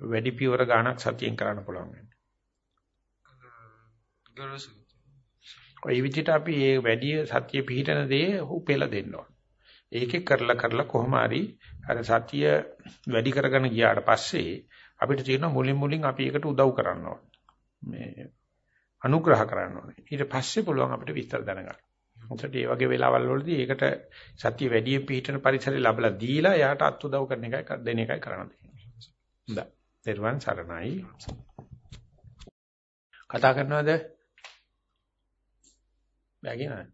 වැඩි පීවර ගානක් සතියෙන් කරන්න පුළුවන් වෙන්නේ. ගොරෝසු. ඔය විදිහට අපි මේ වැඩි සතිය පිහිටන දේ උපෙලා දෙන්න ඕන. ඒකේ කරලා කරලා කොහොම හරි අර සතිය වැඩි කරගෙන ගියාට පස්සේ අපිට තියෙන මුලින් මුලින් අපි ඒකට උදව් කරන්න ඕන. මේ අනුග්‍රහ කරන්න ඕනේ. ඊට පස්සේ පුළුවන් අපිට විස්තර දැනගන්න. මොකද මේ වගේ වෙලාවල් වලදී ඒකට සතිය වැඩි පිහිටන පරිසරය ලැබලා දීලා එයාට අත් උදව් කරන එකයි දෙන එකයි කරන්න තියෙන්නේ. හොඳයි. දර්වන් සරණයි. කතා කරනවද? බැගිනවද?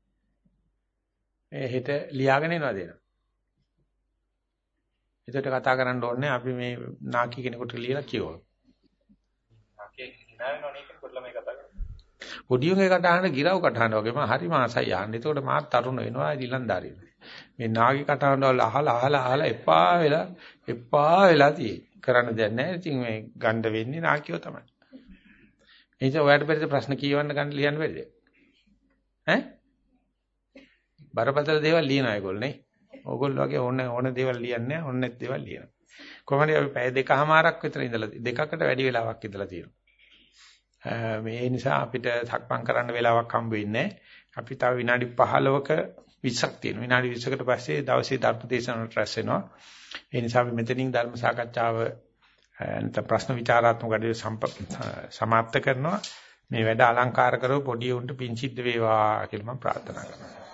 ඒ හිත ලියාගෙන එනවද එන? එතකොට කතා කරන්න ඕනේ අපි මේ නාකි කෙනෙකුට ලියලා කියවමු. නාකි හිනාවෙනවනේ කෙනෙකුට ළමයි කතා කරන්නේ. පොඩි උන්ගේ කටහඬ ගිරව් කටහඬ වගේම හරි මාසයි යන්නේ. එතකොට මාත් තරුණ වෙනවා ඊළඳාරිය. මේ නාකි කටහඬ වල අහලා අහලා අහලා එපා වෙලා එපා වෙලා තියෙන්නේ. කරන්න දෙයක් නැහැ. ඉතින් මේ ගණ්ඩ වෙන්නේ නාකියෝ තමයි. එනිසා ඔයාලට බැරිද ප්‍රශ්න කියවන්න ගන්න ලියන්න බැරිද? ඈ? බරපතල දේවල් ලියන අයගොල්ලෝ නේ. ඕගොල්ලෝ වගේ ඕන ඕන දේවල් ලියන්නේ නැහැ, ඕන නැති දේවල් ලියනවා. කොහොමද අපි පැය දෙකමාරක් විතර ඉඳලා දෙකකට වැඩි වෙලාවක් ඉඳලා තියෙනවා. මේ නිසා අපිට සක්මන් කරන්න වෙලාවක් හම්බ වෙන්නේ අපි තව විනාඩි 15ක 20ක් තියෙනවා. විනාඩි 20කට පස්සේ දවසේ ධර්ම දේශනාවට රැස් වෙනවා. ඒ නිසා අපි මෙතනින් ධර්ම සාකච්ඡාව නැත්නම් ප්‍රශ්න විචාරාත්මක වැඩ සමාප්ත කරනවා. මේ වැඩ අලංකාර කරව පොඩි උන්ට පිං සිද්ධ වේවා කියලා මම ප්‍රාර්ථනා කරනවා.